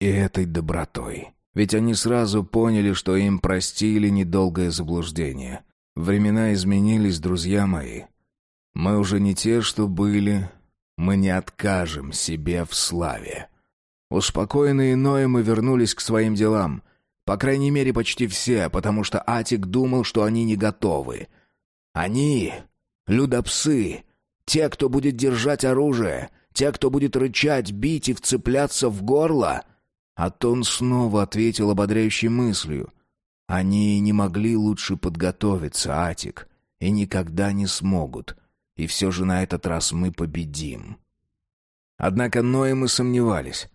и этой добротой? Ведь они сразу поняли, что им простили недолгое заблуждение. Времена изменились, друзья мои. Мы уже не те, что были. Мы не откажем себе в славе. Успокоенные Ноем мы вернулись к своим делам. По крайней мере, почти все, потому что Атик думал, что они не готовы. Они — людопсы, те, кто будет держать оружие, те, кто будет рычать, бить и вцепляться в горло. А Тон снова ответил ободряющей мыслью. Они не могли лучше подготовиться, Атик, и никогда не смогут. И все же на этот раз мы победим. Однако Ноемы сомневались.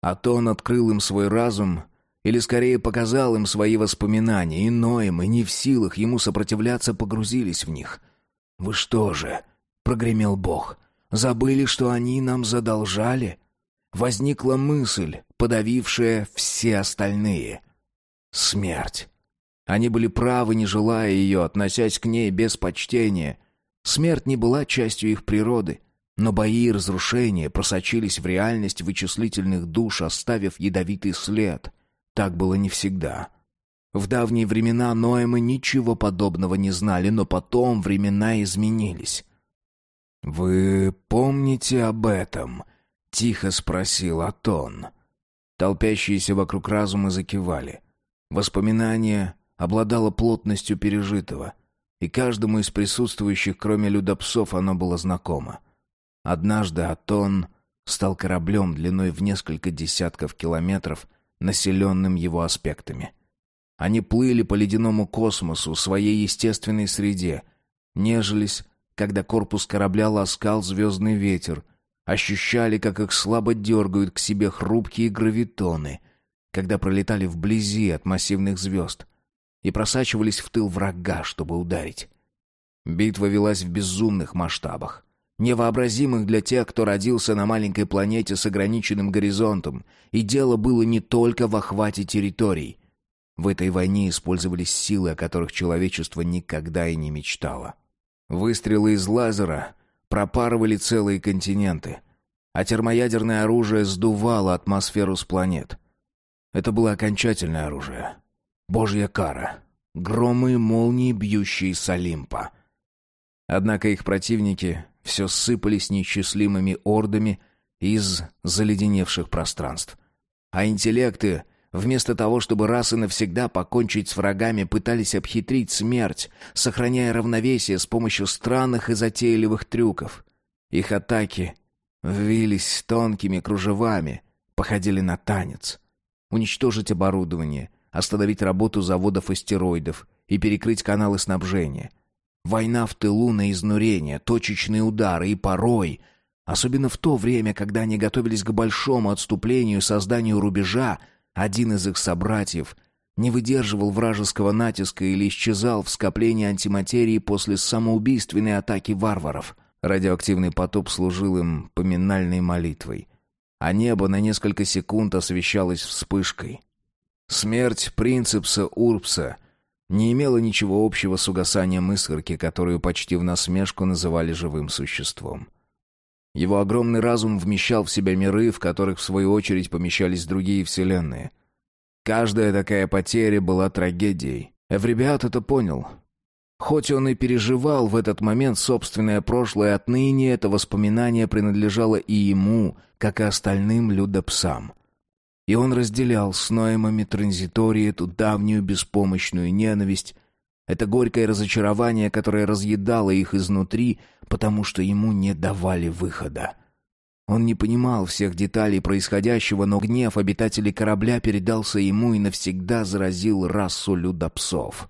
А то он открыл им свой разум, или скорее показал им свои воспоминания, и Ноем, и не в силах ему сопротивляться, погрузились в них. «Вы что же?» — прогремел Бог. «Забыли, что они нам задолжали?» Возникла мысль, подавившая все остальные. Смерть. Они были правы, не желая ее, относясь к ней без почтения. Смерть не была частью их природы. Но бои и разрушения просочились в реальность вычислительных душ, оставив ядовитый след. Так было не всегда. В давние времена Ноемы ничего подобного не знали, но потом времена изменились. «Вы помните об этом?» — тихо спросил Атон. Толпящиеся вокруг разума закивали. Воспоминание обладало плотностью пережитого, и каждому из присутствующих, кроме людопсов, оно было знакомо. Однажды Атон стал кораблем длиной в несколько десятков километров, населенным его аспектами. Они плыли по ледяному космосу, своей естественной среде, нежились, когда корпус корабля ласкал звездный ветер, ощущали, как их слабо дергают к себе хрупкие гравитоны, когда пролетали вблизи от массивных звезд и просачивались в тыл врага, чтобы ударить. Битва велась в безумных масштабах невообразимых для тех, кто родился на маленькой планете с ограниченным горизонтом, и дело было не только в охвате территорий. В этой войне использовались силы, о которых человечество никогда и не мечтало. Выстрелы из лазера пропарывали целые континенты. а термоядерное оружие сдувало атмосферу с планет. Это было окончательное оружие. Божья кара. Громы и молнии, бьющие с Олимпа. Однако их противники все сыпались неисчислимыми ордами из заледеневших пространств. А интеллекты, вместо того, чтобы раз и навсегда покончить с врагами, пытались обхитрить смерть, сохраняя равновесие с помощью странных и затейливых трюков. Их атаки вились тонкими кружевами, походили на танец. Уничтожить оборудование, остановить работу заводов астероидов и перекрыть каналы снабжения. Война в тылу на изнурение, точечные удары и порой, особенно в то время, когда они готовились к большому отступлению и созданию рубежа, один из их собратьев не выдерживал вражеского натиска или исчезал в скоплении антиматерии после самоубийственной атаки варваров. Радиоактивный потоп служил им поминальной молитвой, а небо на несколько секунд освещалось вспышкой. Смерть принципса Урбса не имела ничего общего с угасанием искорки, которую почти в насмешку называли живым существом. Его огромный разум вмещал в себя миры, в которых, в свою очередь, помещались другие вселенные. Каждая такая потеря была трагедией. Эвребиат это понял. Хоть он и переживал в этот момент собственное прошлое, отныне это воспоминание принадлежало и ему, как и остальным людопсам. И он разделял с Ноемами транзитории эту давнюю беспомощную ненависть, это горькое разочарование, которое разъедало их изнутри, потому что ему не давали выхода. Он не понимал всех деталей происходящего, но гнев обитателей корабля передался ему и навсегда заразил расу людопсов.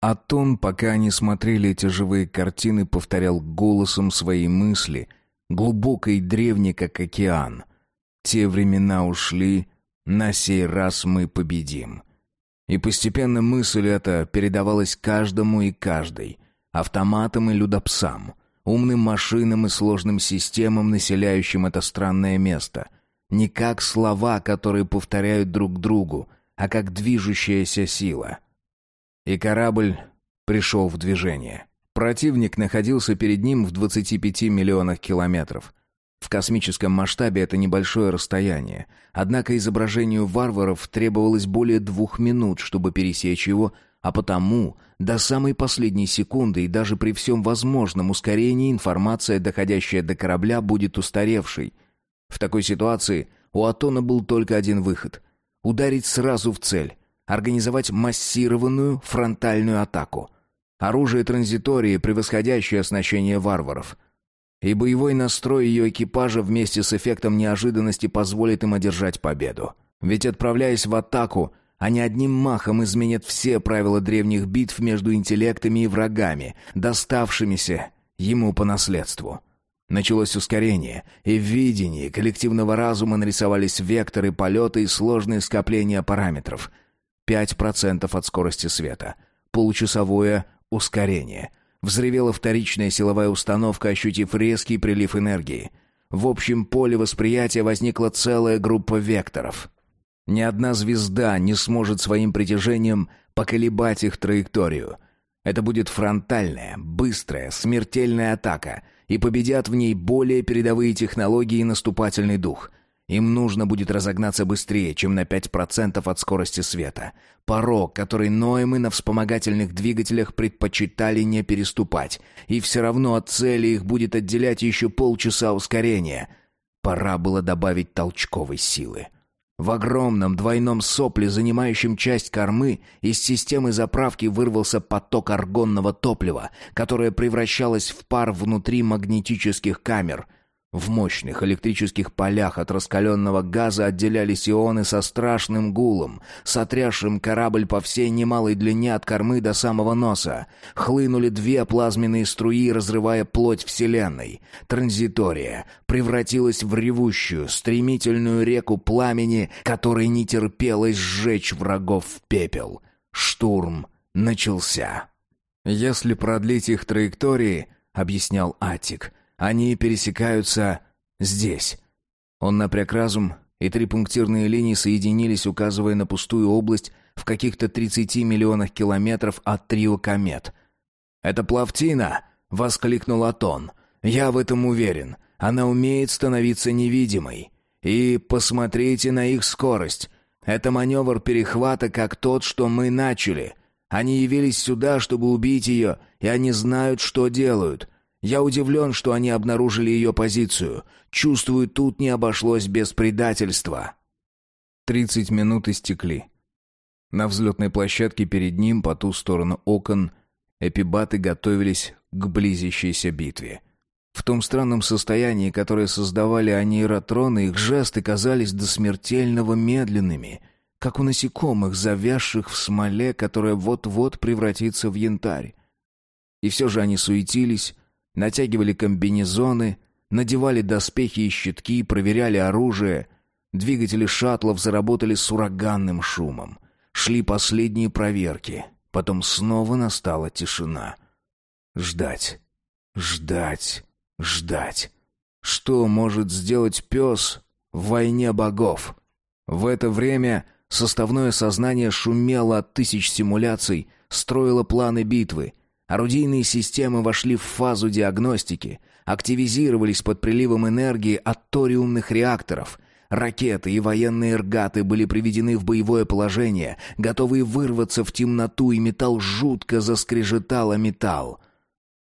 Атон, пока они смотрели эти живые картины, повторял голосом свои мысли, глубокой и древней, как океан. Те времена ушли, на сей раз мы победим. И постепенно мысль эта передавалась каждому и каждой, автоматам и людопсам, умным машинам и сложным системам, населяющим это странное место. Не как слова, которые повторяют друг другу, а как движущаяся сила. И корабль пришел в движение. Противник находился перед ним в 25 миллионах километров. В космическом масштабе это небольшое расстояние. Однако изображению варваров требовалось более двух минут, чтобы пересечь его, а потому до самой последней секунды и даже при всем возможном ускорении информация, доходящая до корабля, будет устаревшей. В такой ситуации у Атона был только один выход — ударить сразу в цель, организовать массированную фронтальную атаку. Оружие транзитории, превосходящее оснащение варваров — и боевой настрой ее экипажа вместе с эффектом неожиданности позволит им одержать победу. Ведь отправляясь в атаку, они одним махом изменят все правила древних битв между интеллектами и врагами, доставшимися ему по наследству. Началось ускорение, и в видении коллективного разума нарисовались векторы полета и сложные скопления параметров. 5% от скорости света. Получасовое ускорение — Взревела вторичная силовая установка, ощутив резкий прилив энергии. В общем поле восприятия возникла целая группа векторов. Ни одна звезда не сможет своим притяжением поколебать их траекторию. Это будет фронтальная, быстрая, смертельная атака, и победят в ней более передовые технологии и наступательный дух — им нужно будет разогнаться быстрее, чем на 5% от скорости света. Порог, который Ноемы на вспомогательных двигателях предпочитали не переступать. И все равно от цели их будет отделять еще полчаса ускорения. Пора было добавить толчковой силы. В огромном двойном сопле, занимающем часть кормы, из системы заправки вырвался поток аргонного топлива, которое превращалось в пар внутри магнетических камер — в мощных электрических полях от раскаленного газа отделялись ионы со страшным гулом, сотрясшим корабль по всей немалой длине от кормы до самого носа. Хлынули две плазменные струи, разрывая плоть Вселенной. Транзитория превратилась в ревущую, стремительную реку пламени, которой не терпелось сжечь врагов в пепел. Штурм начался. «Если продлить их траектории», — объяснял Атик, — они пересекаются здесь. Он напряг разум, и три пунктирные линии соединились, указывая на пустую область в каких-то 30 миллионах километров от трио комет. «Это Плавтина!» — воскликнул Атон. «Я в этом уверен. Она умеет становиться невидимой. И посмотрите на их скорость. Это маневр перехвата, как тот, что мы начали. Они явились сюда, чтобы убить ее, и они знают, что делают. Я удивлен, что они обнаружили ее позицию. Чувствую, тут не обошлось без предательства. Тридцать минут истекли. На взлетной площадке перед ним, по ту сторону окон, эпибаты готовились к близящейся битве. В том странном состоянии, которое создавали аниратроны, их жесты казались до смертельного медленными, как у насекомых, завязших в смоле, которая вот-вот превратится в янтарь. И все же они суетились, натягивали комбинезоны, надевали доспехи и щитки, проверяли оружие. Двигатели шаттлов заработали с ураганным шумом. Шли последние проверки. Потом снова настала тишина. Ждать. Ждать. Ждать. Что может сделать пес в войне богов? В это время составное сознание шумело от тысяч симуляций, строило планы битвы. Орудийные системы вошли в фазу диагностики, активизировались под приливом энергии от ториумных реакторов. Ракеты и военные эргаты были приведены в боевое положение, готовые вырваться в темноту, и металл жутко заскрежетал о металл.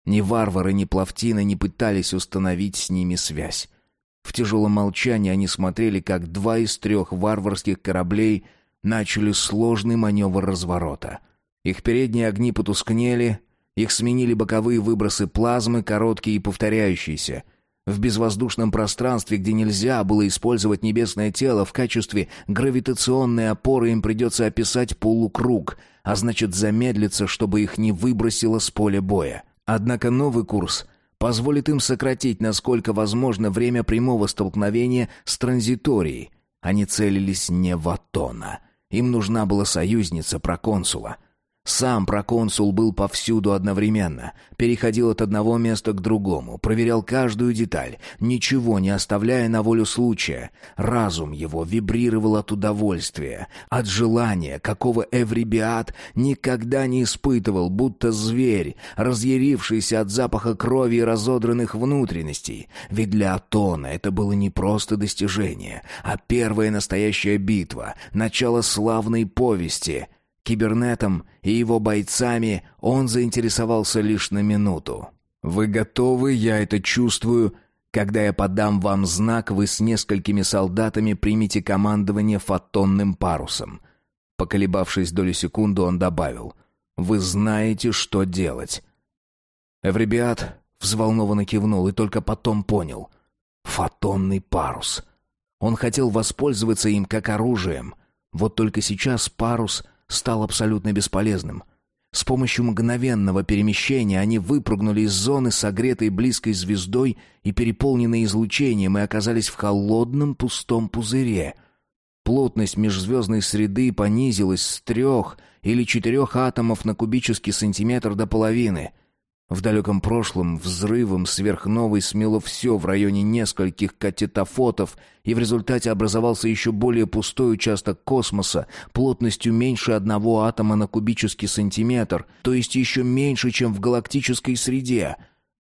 Ни варвары, ни плавтина не пытались установить с ними связь. В тяжелом молчании они смотрели, как два из трех варварских кораблей начали сложный маневр разворота. Их передние огни потускнели, их сменили боковые выбросы плазмы, короткие и повторяющиеся. В безвоздушном пространстве, где нельзя было использовать небесное тело в качестве гравитационной опоры, им придется описать полукруг, а значит замедлиться, чтобы их не выбросило с поля боя. Однако новый курс позволит им сократить, насколько возможно, время прямого столкновения с транзиторией. Они целились не в Атона. Им нужна была союзница проконсула — сам проконсул был повсюду одновременно, переходил от одного места к другому, проверял каждую деталь, ничего не оставляя на волю случая. Разум его вибрировал от удовольствия, от желания, какого Эврибиат никогда не испытывал, будто зверь, разъярившийся от запаха крови и разодранных внутренностей. Ведь для Атона это было не просто достижение, а первая настоящая битва, начало славной повести — Кибернетом и его бойцами он заинтересовался лишь на минуту. «Вы готовы, я это чувствую. Когда я подам вам знак, вы с несколькими солдатами примете командование фотонным парусом». Поколебавшись долю секунды, он добавил. «Вы знаете, что делать». Эвребиат взволнованно кивнул и только потом понял. «Фотонный парус». Он хотел воспользоваться им как оружием. Вот только сейчас парус — стал абсолютно бесполезным. С помощью мгновенного перемещения они выпрыгнули из зоны, согретой близкой звездой и переполненной излучением, и оказались в холодном пустом пузыре. Плотность межзвездной среды понизилась с трех или четырех атомов на кубический сантиметр до половины — в далеком прошлом взрывом сверхновой смело все в районе нескольких катетофотов, и в результате образовался еще более пустой участок космоса плотностью меньше одного атома на кубический сантиметр, то есть еще меньше, чем в галактической среде.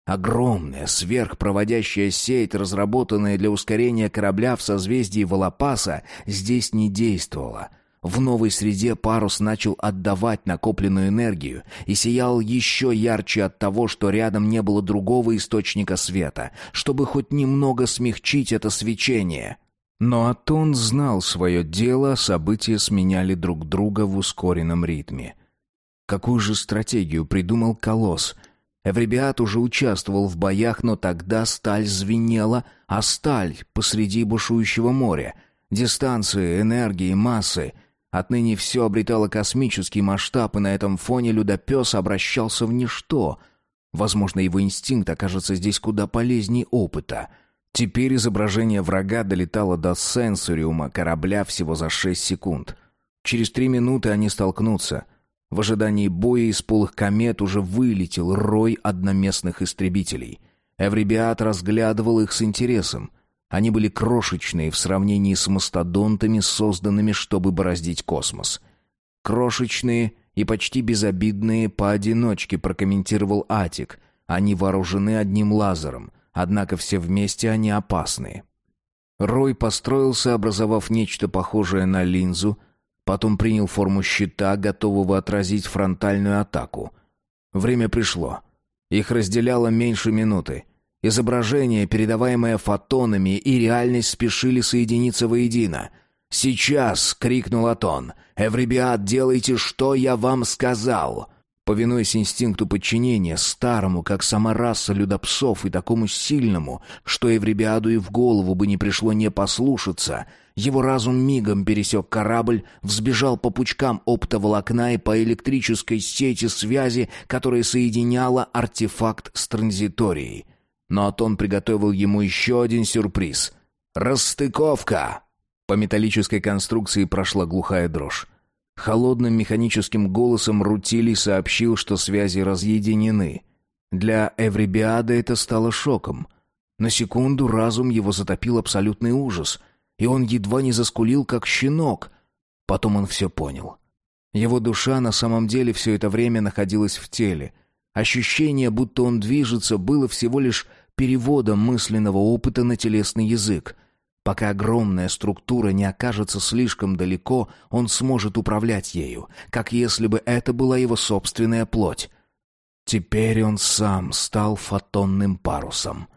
Огромная сверхпроводящая сеть, разработанная для ускорения корабля в созвездии Волопаса, здесь не действовала — в новой среде парус начал отдавать накопленную энергию и сиял еще ярче от того, что рядом не было другого источника света, чтобы хоть немного смягчить это свечение. Но Атон знал свое дело, события сменяли друг друга в ускоренном ритме. Какую же стратегию придумал Колосс? Эвребиат уже участвовал в боях, но тогда сталь звенела, а сталь посреди бушующего моря. Дистанции, энергии, массы — Отныне все обретало космический масштаб, и на этом фоне людопес обращался в ничто. Возможно, его инстинкт окажется здесь куда полезнее опыта. Теперь изображение врага долетало до сенсориума корабля всего за шесть секунд. Через три минуты они столкнутся. В ожидании боя из полых комет уже вылетел рой одноместных истребителей. Эврибиат разглядывал их с интересом. Они были крошечные в сравнении с мастодонтами, созданными, чтобы бороздить космос. Крошечные и почти безобидные поодиночке, прокомментировал Атик. Они вооружены одним лазером, однако все вместе они опасны. Рой построился, образовав нечто похожее на линзу, потом принял форму щита, готового отразить фронтальную атаку. Время пришло. Их разделяло меньше минуты. Изображение, передаваемое фотонами, и реальность спешили соединиться воедино. «Сейчас!» — крикнул Атон. «Эврибиат, делайте, что я вам сказал!» Повинуясь инстинкту подчинения, старому, как сама раса людопсов, и такому сильному, что Эврибиаду и в голову бы не пришло не послушаться, его разум мигом пересек корабль, взбежал по пучкам оптоволокна и по электрической сети связи, которая соединяла артефакт с транзиторией. Но Атон приготовил ему еще один сюрприз. «Расстыковка!» По металлической конструкции прошла глухая дрожь. Холодным механическим голосом Рутили сообщил, что связи разъединены. Для Эврибиада это стало шоком. На секунду разум его затопил абсолютный ужас, и он едва не заскулил, как щенок. Потом он все понял. Его душа на самом деле все это время находилась в теле. Ощущение, будто он движется, было всего лишь переводом мысленного опыта на телесный язык — Пока огромная структура не окажется слишком далеко, он сможет управлять ею, как если бы это была его собственная плоть. Теперь он сам стал фотонным парусом.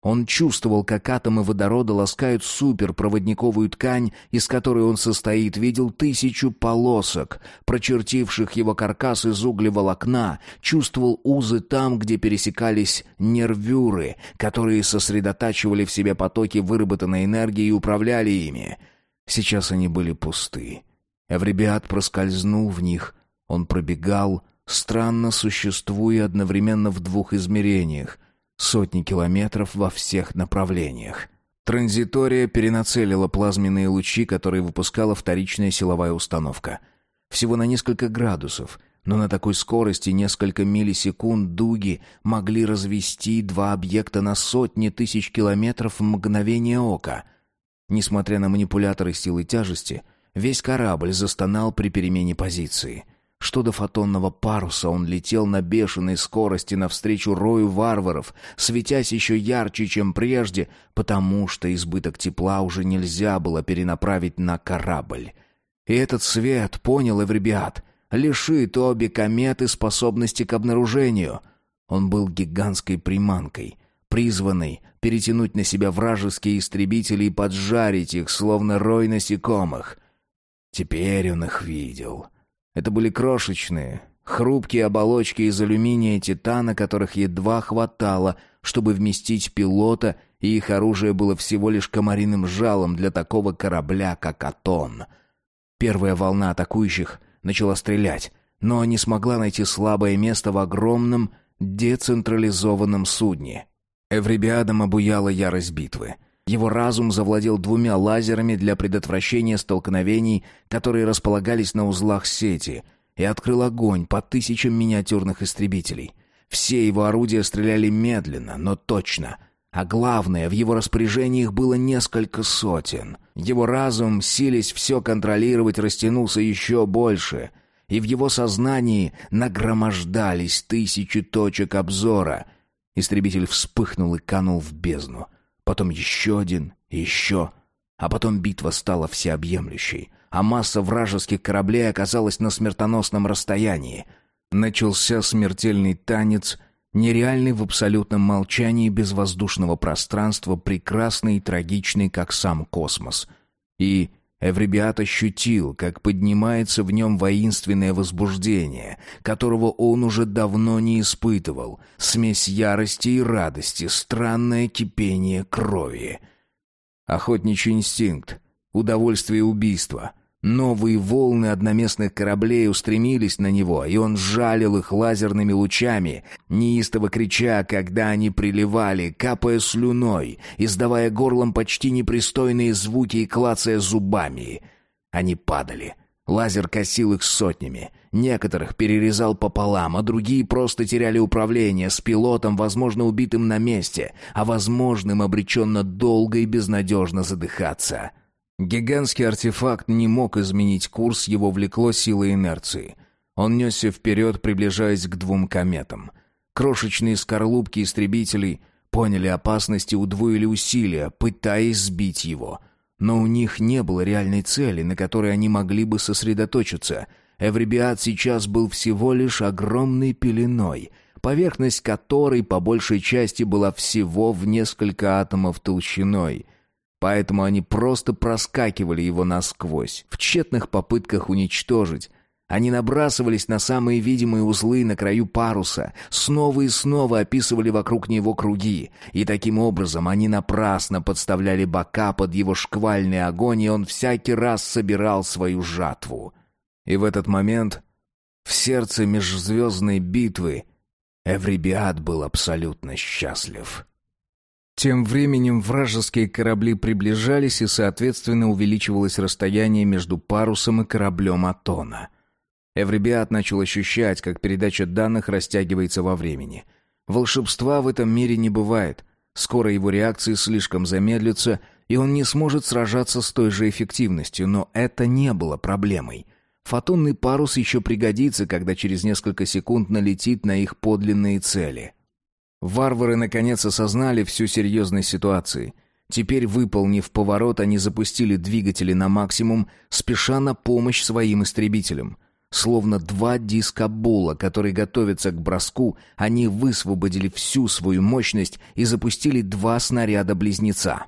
Он чувствовал, как атомы водорода ласкают суперпроводниковую ткань, из которой он состоит, видел тысячу полосок, прочертивших его каркас из углеволокна, чувствовал узы там, где пересекались нервюры, которые сосредотачивали в себе потоки выработанной энергии и управляли ими. Сейчас они были пусты. Эвребиат проскользнул в них, он пробегал, странно существуя одновременно в двух измерениях — Сотни километров во всех направлениях. Транзитория перенацелила плазменные лучи, которые выпускала вторичная силовая установка. Всего на несколько градусов, но на такой скорости несколько миллисекунд дуги могли развести два объекта на сотни тысяч километров в мгновение ока. Несмотря на манипуляторы силы тяжести, весь корабль застонал при перемене позиции — что до фотонного паруса, он летел на бешеной скорости навстречу рою варваров, светясь еще ярче, чем прежде, потому что избыток тепла уже нельзя было перенаправить на корабль. И этот свет, понял Эвребиат, лишит обе кометы способности к обнаружению. Он был гигантской приманкой, призванной перетянуть на себя вражеские истребители и поджарить их, словно рой насекомых. Теперь он их видел — это были крошечные, хрупкие оболочки из алюминия и титана, которых едва хватало, чтобы вместить пилота, и их оружие было всего лишь комариным жалом для такого корабля, как Атон. Первая волна атакующих начала стрелять, но не смогла найти слабое место в огромном децентрализованном судне. Эвребиадом обуяла ярость битвы — его разум завладел двумя лазерами для предотвращения столкновений, которые располагались на узлах сети, и открыл огонь по тысячам миниатюрных истребителей. Все его орудия стреляли медленно, но точно. А главное, в его распоряжении их было несколько сотен. Его разум, силясь все контролировать, растянулся еще больше. И в его сознании нагромождались тысячи точек обзора. Истребитель вспыхнул и канул в бездну — потом еще один, еще. А потом битва стала всеобъемлющей, а масса вражеских кораблей оказалась на смертоносном расстоянии. Начался смертельный танец, нереальный в абсолютном молчании безвоздушного пространства, прекрасный и трагичный, как сам космос. И Эвребиат ощутил, как поднимается в нем воинственное возбуждение, которого он уже давно не испытывал, смесь ярости и радости, странное кипение крови. Охотничий инстинкт, удовольствие убийства, Новые волны одноместных кораблей устремились на него, и он жалил их лазерными лучами, неистово крича, когда они приливали, капая слюной, издавая горлом почти непристойные звуки и клацая зубами. Они падали. Лазер косил их сотнями. Некоторых перерезал пополам, а другие просто теряли управление с пилотом, возможно, убитым на месте, а возможным обреченно долго и безнадежно задыхаться. Гигантский артефакт не мог изменить курс, его влекло силой инерции. Он несся вперед, приближаясь к двум кометам. Крошечные скорлупки истребителей Поняли опасность и удвоили усилия, пытаясь сбить его. Но у них не было реальной цели, на которой они могли бы сосредоточиться. Эврибиат сейчас был всего лишь огромной пеленой, поверхность которой по большей части была всего в несколько атомов толщиной. Поэтому они просто проскакивали его насквозь, в тщетных попытках уничтожить, они набрасывались на самые видимые узлы на краю паруса, снова и снова описывали вокруг него круги, и таким образом они напрасно подставляли бока под его шквальный огонь, и он всякий раз собирал свою жатву. И в этот момент, в сердце межзвездной битвы, Эврибиад был абсолютно счастлив. Тем временем вражеские корабли приближались, и, соответственно, увеличивалось расстояние между парусом и кораблем Атона — Эвребиат начал ощущать, как передача данных растягивается во времени. Волшебства в этом мире не бывает. Скоро его реакции слишком замедлятся, и он не сможет сражаться с той же эффективностью, но это не было проблемой. Фотонный парус еще пригодится, когда через несколько секунд налетит на их подлинные цели. Варвары наконец осознали всю серьезность ситуации. Теперь, выполнив поворот, они запустили двигатели на максимум, спеша на помощь своим истребителям — Словно два диска Була, которые готовятся к броску, они высвободили всю свою мощность и запустили два снаряда-близнеца.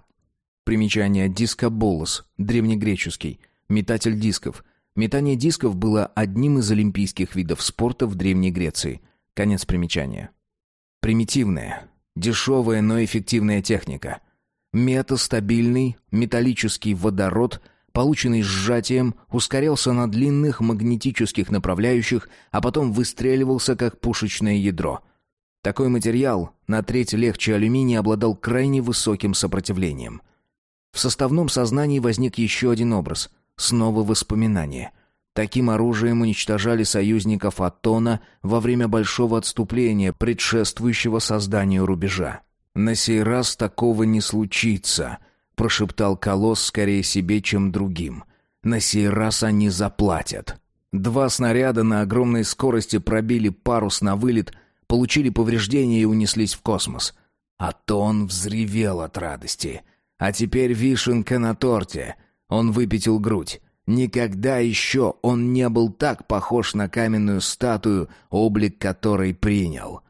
Примечание диска Болос, древнегреческий, метатель дисков. Метание дисков было одним из олимпийских видов спорта в Древней Греции. Конец примечания. Примитивная, дешевая, но эффективная техника. Метастабильный металлический водород – полученный сжатием, ускорялся на длинных магнетических направляющих, а потом выстреливался как пушечное ядро. Такой материал, на треть легче алюминия, обладал крайне высоким сопротивлением. В составном сознании возник еще один образ, снова воспоминание. Таким оружием уничтожали союзников Атона во время большого отступления, предшествующего созданию рубежа. На сей раз такого не случится — прошептал Колосс скорее себе, чем другим. На сей раз они заплатят. Два снаряда на огромной скорости пробили парус на вылет, получили повреждения и унеслись в космос. А то он взревел от радости. А теперь вишенка на торте. Он выпятил грудь. Никогда еще он не был так похож на каменную статую, облик которой принял.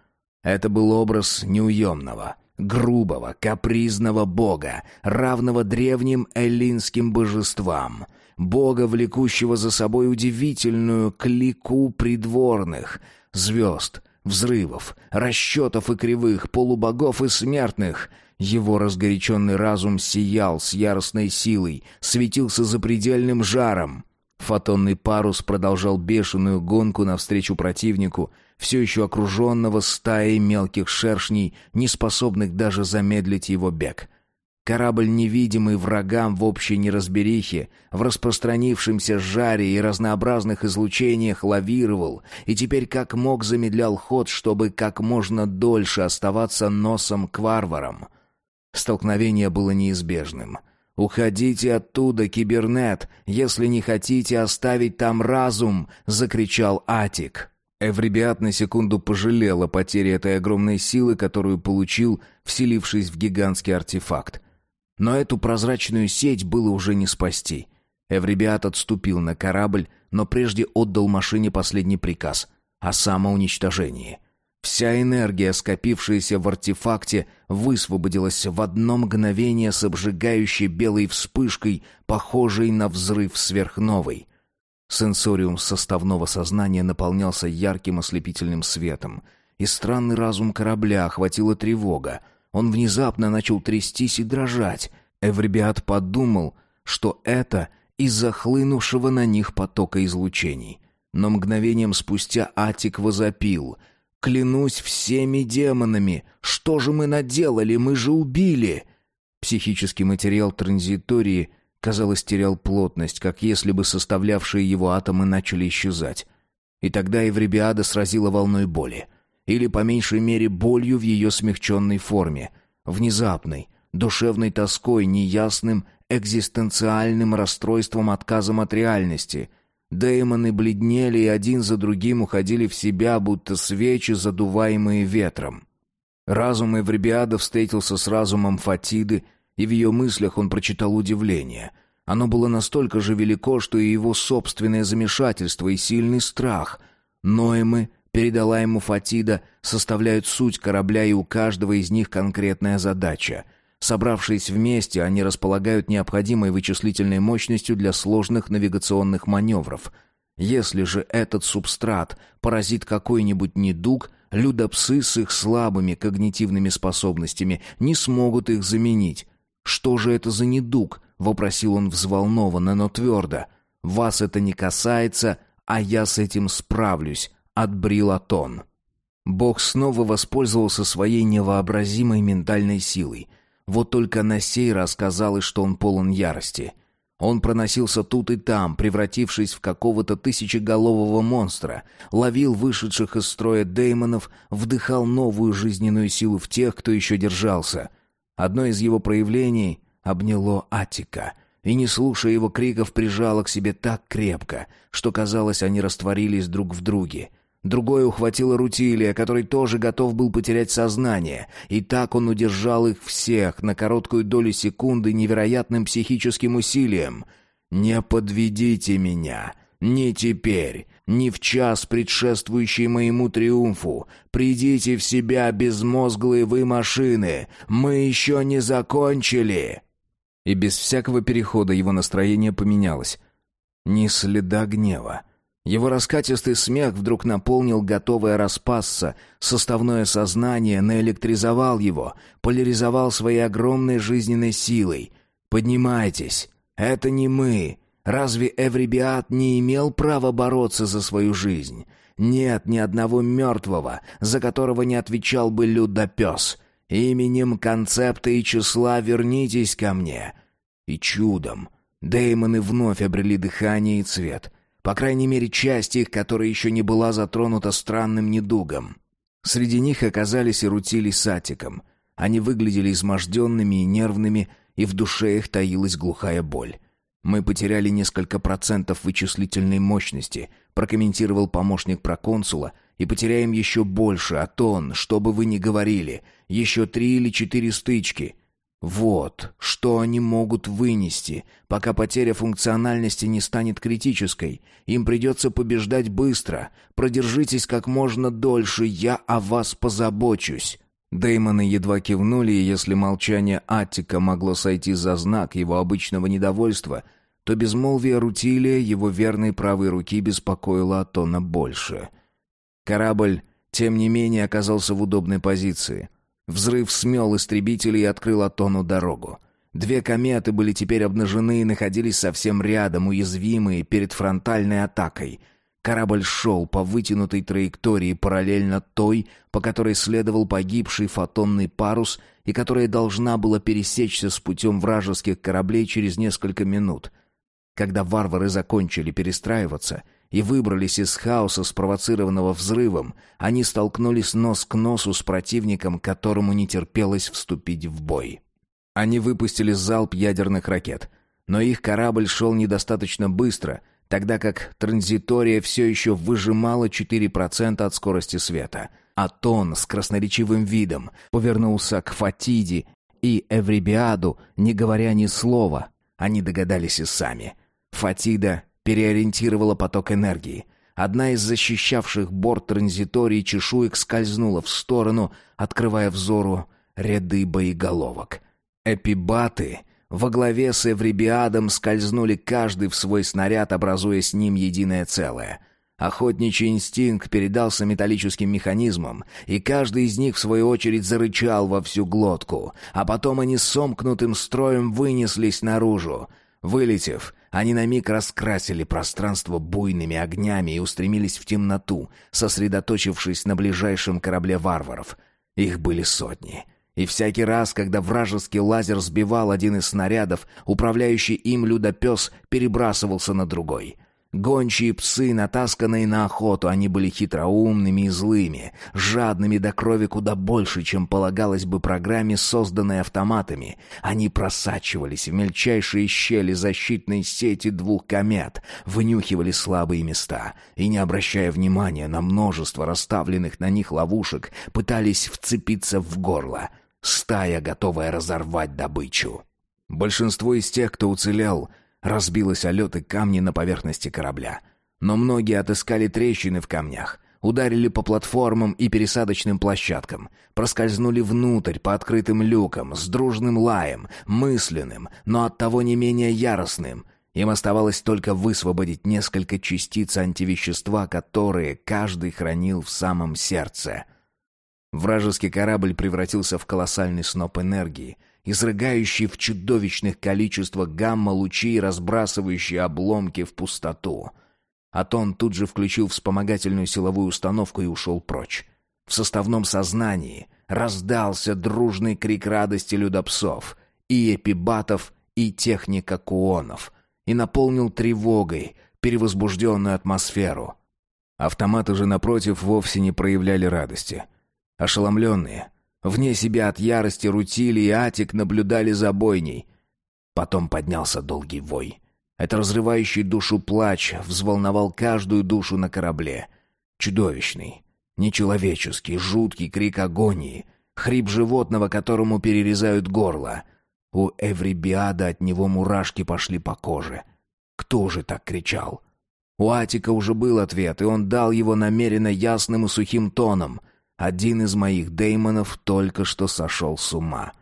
Это был образ неуемного, грубого, капризного бога, равного древним эллинским божествам, бога, влекущего за собой удивительную клику придворных, звезд, взрывов, расчетов и кривых, полубогов и смертных. Его разгоряченный разум сиял с яростной силой, светился запредельным жаром. Фотонный парус продолжал бешеную гонку навстречу противнику — все еще окруженного стаей мелких шершней, не способных даже замедлить его бег. Корабль, невидимый врагам в общей неразберихе, в распространившемся жаре и разнообразных излучениях лавировал, и теперь как мог замедлял ход, чтобы как можно дольше оставаться носом к варварам. Столкновение было неизбежным. «Уходите оттуда, кибернет, если не хотите оставить там разум!» — закричал Атик. Эврибиат на секунду пожалел о потере этой огромной силы, которую получил, вселившись в гигантский артефакт. Но эту прозрачную сеть было уже не спасти. Эврибиат отступил на корабль, но прежде отдал машине последний приказ о самоуничтожении. Вся энергия, скопившаяся в артефакте, высвободилась в одно мгновение с обжигающей белой вспышкой, похожей на взрыв сверхновой. Сенсориум составного сознания наполнялся ярким ослепительным светом, и странный разум корабля охватила тревога. Он внезапно начал трястись и дрожать. Эврибиат подумал, что это из-за хлынувшего на них потока излучений. Но мгновением спустя Атик возопил. «Клянусь всеми демонами! Что же мы наделали? Мы же убили!» Психический материал транзитории — казалось, терял плотность, как если бы составлявшие его атомы начали исчезать. И тогда Евребиада сразила волной боли. Или, по меньшей мере, болью в ее смягченной форме. Внезапной, душевной тоской, неясным, экзистенциальным расстройством отказом от реальности. Деймоны бледнели и один за другим уходили в себя, будто свечи, задуваемые ветром. Разум Эвребиада встретился с разумом Фатиды, и в ее мыслях он прочитал удивление. Оно было настолько же велико, что и его собственное замешательство и сильный страх. Ноемы передала ему Фатида, составляют суть корабля, и у каждого из них конкретная задача. Собравшись вместе, они располагают необходимой вычислительной мощностью для сложных навигационных маневров. Если же этот субстрат поразит какой-нибудь недуг, людопсы с их слабыми когнитивными способностями не смогут их заменить. «Что же это за недуг?» — вопросил он взволнованно, но твердо. «Вас это не касается, а я с этим справлюсь», — отбрил Атон. Бог снова воспользовался своей невообразимой ментальной силой. Вот только на сей раз казалось, что он полон ярости. Он проносился тут и там, превратившись в какого-то тысячеголового монстра, ловил вышедших из строя деймонов, вдыхал новую жизненную силу в тех, кто еще держался. Одно из его проявлений обняло Атика, и, не слушая его криков, прижало к себе так крепко, что, казалось, они растворились друг в друге — Другое ухватило Рутилия, который тоже готов был потерять сознание. И так он удержал их всех на короткую долю секунды невероятным психическим усилием. «Не подведите меня! Не теперь! Не в час, предшествующий моему триумфу! Придите в себя, безмозглые вы машины! Мы еще не закончили!» И без всякого перехода его настроение поменялось. Ни следа гнева. Его раскатистый смех вдруг наполнил готовое распасться, составное сознание наэлектризовал его, поляризовал своей огромной жизненной силой. «Поднимайтесь! Это не мы! Разве Эврибиат не имел права бороться за свою жизнь? Нет ни одного мертвого, за которого не отвечал бы людопес. Именем концепта и числа вернитесь ко мне!» И чудом Деймоны вновь обрели дыхание и цвет — по крайней мере, часть их, которая еще не была затронута странным недугом. Среди них оказались и Рутили с Атиком. Они выглядели изможденными и нервными, и в душе их таилась глухая боль. «Мы потеряли несколько процентов вычислительной мощности», прокомментировал помощник проконсула, «и потеряем еще больше, а тон, что бы вы ни говорили, еще три или четыре стычки. Вот, что они могут вынести, пока потеря функциональности не станет критической. Им придется побеждать быстро. Продержитесь как можно дольше, я о вас позабочусь». Деймоны едва кивнули, и если молчание Аттика могло сойти за знак его обычного недовольства, то безмолвие Рутилия, его верной правой руки, беспокоило Атона больше. Корабль, тем не менее, оказался в удобной позиции — Взрыв смел истребители и открыл Атону дорогу. Две кометы были теперь обнажены и находились совсем рядом, уязвимые перед фронтальной атакой. Корабль шел по вытянутой траектории параллельно той, по которой следовал погибший фотонный парус и которая должна была пересечься с путем вражеских кораблей через несколько минут. Когда варвары закончили перестраиваться — и выбрались из хаоса, спровоцированного взрывом, они столкнулись нос к носу с противником, которому не терпелось вступить в бой. Они выпустили залп ядерных ракет, но их корабль шел недостаточно быстро, тогда как транзитория все еще выжимала 4% от скорости света. Атон с красноречивым видом повернулся к Фатиде и Эврибиаду, не говоря ни слова. Они догадались и сами. Фатида переориентировала поток энергии. Одна из защищавших борт транзитории чешуек скользнула в сторону, открывая взору ряды боеголовок. Эпибаты во главе с Эврибиадом скользнули каждый в свой снаряд, образуя с ним единое целое. Охотничий инстинкт передался металлическим механизмам, и каждый из них, в свою очередь, зарычал во всю глотку, а потом они сомкнутым строем вынеслись наружу. Вылетев, они на миг раскрасили пространство буйными огнями и устремились в темноту, сосредоточившись на ближайшем корабле варваров. Их были сотни. И всякий раз, когда вражеский лазер сбивал один из снарядов, управляющий им людопес перебрасывался на другой. Гончие псы, натасканные на охоту, они были хитроумными и злыми, жадными до крови куда больше, чем полагалось бы программе, созданной автоматами. Они просачивались в мельчайшие щели защитной сети двух комет, вынюхивали слабые места и, не обращая внимания на множество расставленных на них ловушек, пытались вцепиться в горло. Стая, готовая разорвать добычу. Большинство из тех, кто уцелел, разбилось о лед и камни на поверхности корабля. Но многие отыскали трещины в камнях, ударили по платформам и пересадочным площадкам, проскользнули внутрь по открытым люкам с дружным лаем, мысленным, но оттого не менее яростным. Им оставалось только высвободить несколько частиц антивещества, которые каждый хранил в самом сердце. Вражеский корабль превратился в колоссальный сноп энергии — изрыгающий в чудовищных количествах гамма-лучи и разбрасывающий обломки в пустоту. Атон тут же включил вспомогательную силовую установку и ушел прочь. В составном сознании раздался дружный крик радости людопсов, и эпибатов, и техника куонов, и наполнил тревогой перевозбужденную атмосферу. Автоматы же, напротив, вовсе не проявляли радости. Ошеломленные — Вне себя от ярости Рутили и Атик наблюдали за бойней. Потом поднялся долгий вой. Это разрывающий душу плач взволновал каждую душу на корабле. Чудовищный, нечеловеческий, жуткий крик агонии, хрип животного, которому перерезают горло. У Эврибиада от него мурашки пошли по коже. Кто же так кричал? У Атика уже был ответ, и он дал его намеренно ясным и сухим тоном. Один из моих деймонов только что сошел с ума.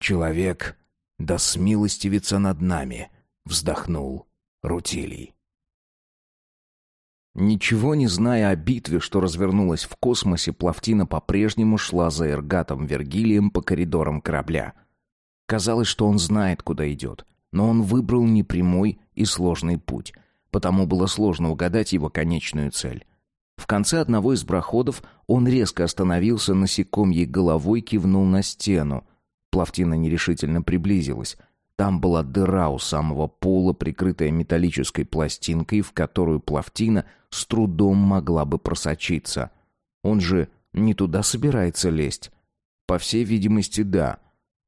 Человек, да смилостивится над нами, вздохнул Рутилий. Ничего не зная о битве, что развернулась в космосе, Плавтина по-прежнему шла за Эргатом Вергилием по коридорам корабля. Казалось, что он знает, куда идет, но он выбрал непрямой и сложный путь, потому было сложно угадать его конечную цель. В конце одного из проходов он резко остановился, насекомьей головой кивнул на стену. Плавтина нерешительно приблизилась. Там была дыра у самого пола, прикрытая металлической пластинкой, в которую Плавтина с трудом могла бы просочиться. Он же не туда собирается лезть. По всей видимости, да.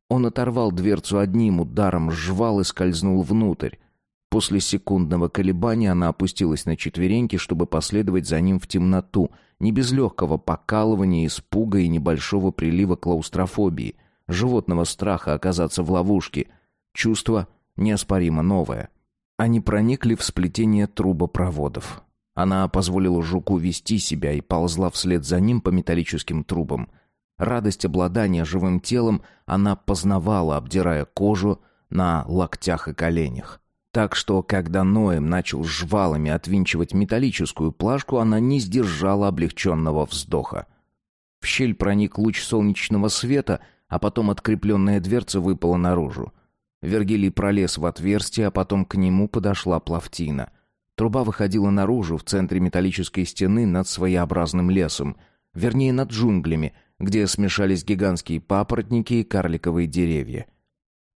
Он оторвал дверцу одним ударом, сжвал и скользнул внутрь. После секундного колебания она опустилась на четвереньки, чтобы последовать за ним в темноту, не без легкого покалывания, испуга и небольшого прилива клаустрофобии, животного страха оказаться в ловушке. Чувство неоспоримо новое. Они проникли в сплетение трубопроводов. Она позволила жуку вести себя и ползла вслед за ним по металлическим трубам. Радость обладания живым телом она познавала, обдирая кожу на локтях и коленях. Так что, когда Ноем начал жвалами отвинчивать металлическую плашку, она не сдержала облегченного вздоха. В щель проник луч солнечного света, а потом открепленная дверца выпала наружу. Вергилий пролез в отверстие, а потом к нему подошла плавтина. Труба выходила наружу, в центре металлической стены над своеобразным лесом, вернее, над джунглями, где смешались гигантские папоротники и карликовые деревья.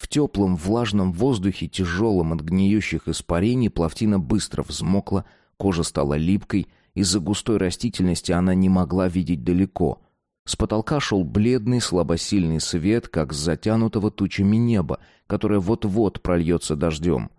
В теплом влажном воздухе, тяжелом от гниющих испарений, плавтина быстро взмокла, кожа стала липкой, из-за густой растительности она не могла видеть далеко. С потолка шел бледный, слабосильный свет, как с затянутого тучами неба, которое вот-вот прольется дождем.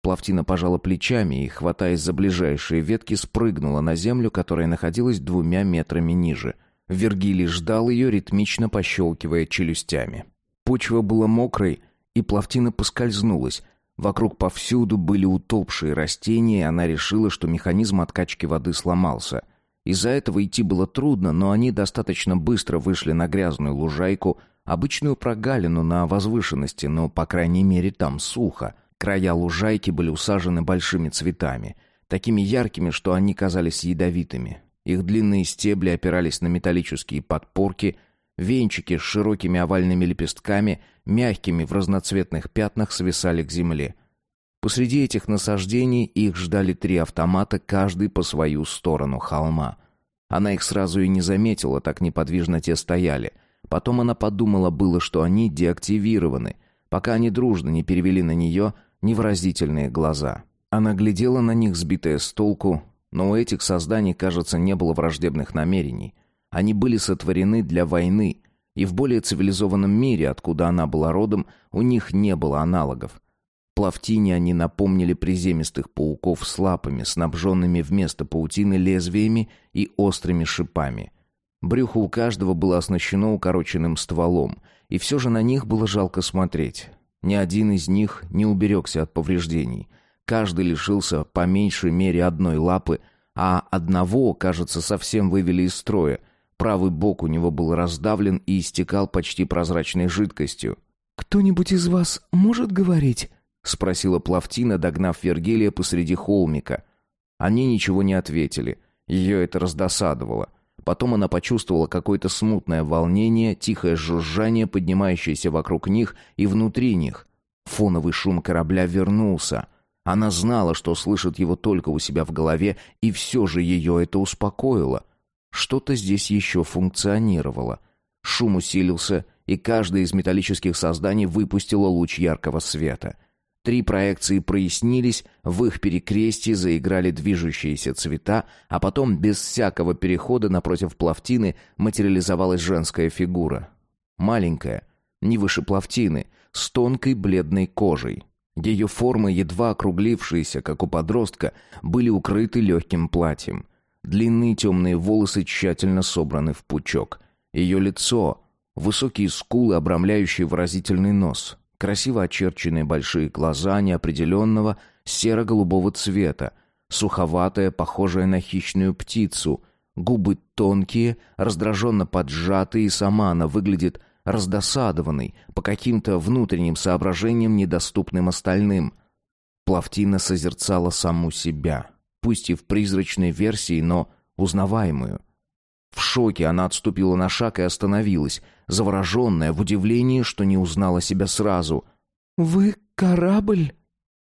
Плавтина пожала плечами и, хватаясь за ближайшие ветки, спрыгнула на землю, которая находилась двумя метрами ниже. Вергилий ждал ее, ритмично пощелкивая челюстями. Почва была мокрой, и плавтина поскользнулась. Вокруг повсюду были утопшие растения, и она решила, что механизм откачки воды сломался. Из-за этого идти было трудно, но они достаточно быстро вышли на грязную лужайку, обычную прогалину на возвышенности, но, по крайней мере, там сухо. Края лужайки были усажены большими цветами, такими яркими, что они казались ядовитыми. Их длинные стебли опирались на металлические подпорки – Венчики с широкими овальными лепестками, мягкими в разноцветных пятнах, свисали к земле. Посреди этих насаждений их ждали три автомата, каждый по свою сторону холма. Она их сразу и не заметила, так неподвижно те стояли. Потом она подумала было, что они деактивированы, пока они дружно не перевели на нее невыразительные глаза. Она глядела на них, сбитая с толку, но у этих созданий, кажется, не было враждебных намерений. Они были сотворены для войны, и в более цивилизованном мире, откуда она была родом, у них не было аналогов. Плавтине они напомнили приземистых пауков с лапами, снабженными вместо паутины лезвиями и острыми шипами. Брюхо у каждого было оснащено укороченным стволом, и все же на них было жалко смотреть. Ни один из них не уберегся от повреждений. Каждый лишился по меньшей мере одной лапы, а одного, кажется, совсем вывели из строя. Правый бок у него был раздавлен и истекал почти прозрачной жидкостью. «Кто-нибудь из вас может говорить?» — спросила Плавтина, догнав Вергилия посреди холмика. Они ничего не ответили. Ее это раздосадовало. Потом она почувствовала какое-то смутное волнение, тихое жужжание, поднимающееся вокруг них и внутри них. Фоновый шум корабля вернулся. Она знала, что слышит его только у себя в голове, и все же ее это успокоило. Что-то здесь еще функционировало. Шум усилился, и каждое из металлических созданий выпустило луч яркого света — Три проекции прояснились, в их перекрестии заиграли движущиеся цвета, а потом, без всякого перехода напротив плавтины, материализовалась женская фигура. Маленькая, не выше плавтины, с тонкой бледной кожей. Ее формы, едва округлившиеся, как у подростка, были укрыты легким платьем. Длинные темные волосы тщательно собраны в пучок. Ее лицо, высокие скулы, обрамляющие выразительный нос — красиво очерченные большие глаза неопределенного серо-голубого цвета, суховатая, похожая на хищную птицу, губы тонкие, раздраженно поджатые, и сама она выглядит раздосадованной по каким-то внутренним соображениям, недоступным остальным. Плавтина созерцала саму себя, пусть и в призрачной версии, но узнаваемую. В шоке она отступила на шаг и остановилась, завороженная в удивлении, что не узнала себя сразу. «Вы корабль?»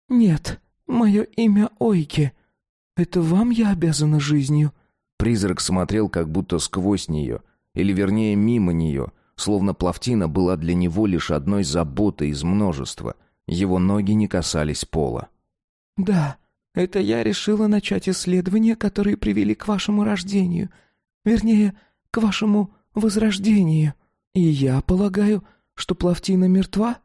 «Нет, мое имя Ойки. Это вам я обязана жизнью». Призрак смотрел как будто сквозь нее, или вернее мимо нее, словно плавтина была для него лишь одной заботой из множества. Его ноги не касались пола. «Да, это я решила начать исследования, которые привели к вашему рождению. Вернее, к вашему возрождению». «И я полагаю, что Плавтина мертва?»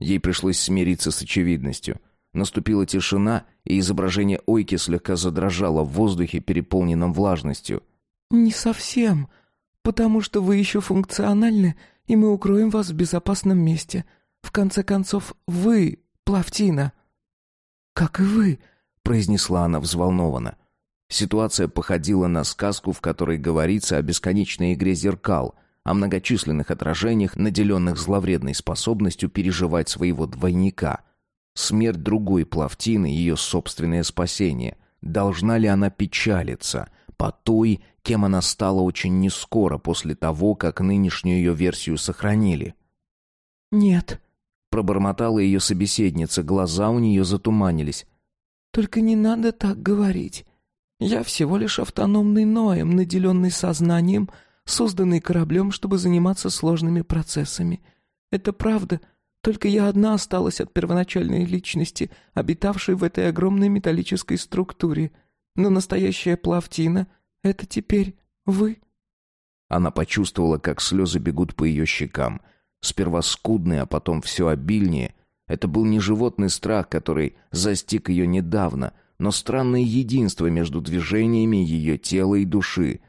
Ей пришлось смириться с очевидностью. Наступила тишина, и изображение Ойки слегка задрожало в воздухе, переполненном влажностью. «Не совсем, потому что вы еще функциональны, и мы укроем вас в безопасном месте. В конце концов, вы Плавтина». «Как и вы», — произнесла она взволнованно. Ситуация походила на сказку, в которой говорится о бесконечной игре зеркал — о многочисленных отражениях, наделенных зловредной способностью переживать своего двойника. Смерть другой Плавтины — ее собственное спасение. Должна ли она печалиться по той, кем она стала очень нескоро после того, как нынешнюю ее версию сохранили? «Нет», — пробормотала ее собеседница, глаза у нее затуманились. «Только не надо так говорить. Я всего лишь автономный Ноем, наделенный сознанием — созданный кораблем, чтобы заниматься сложными процессами. Это правда, только я одна осталась от первоначальной личности, обитавшей в этой огромной металлической структуре. Но настоящая Плавтина — это теперь вы». Она почувствовала, как слезы бегут по ее щекам. Сперва скудные, а потом все обильнее. Это был не животный страх, который застиг ее недавно, но странное единство между движениями ее тела и души —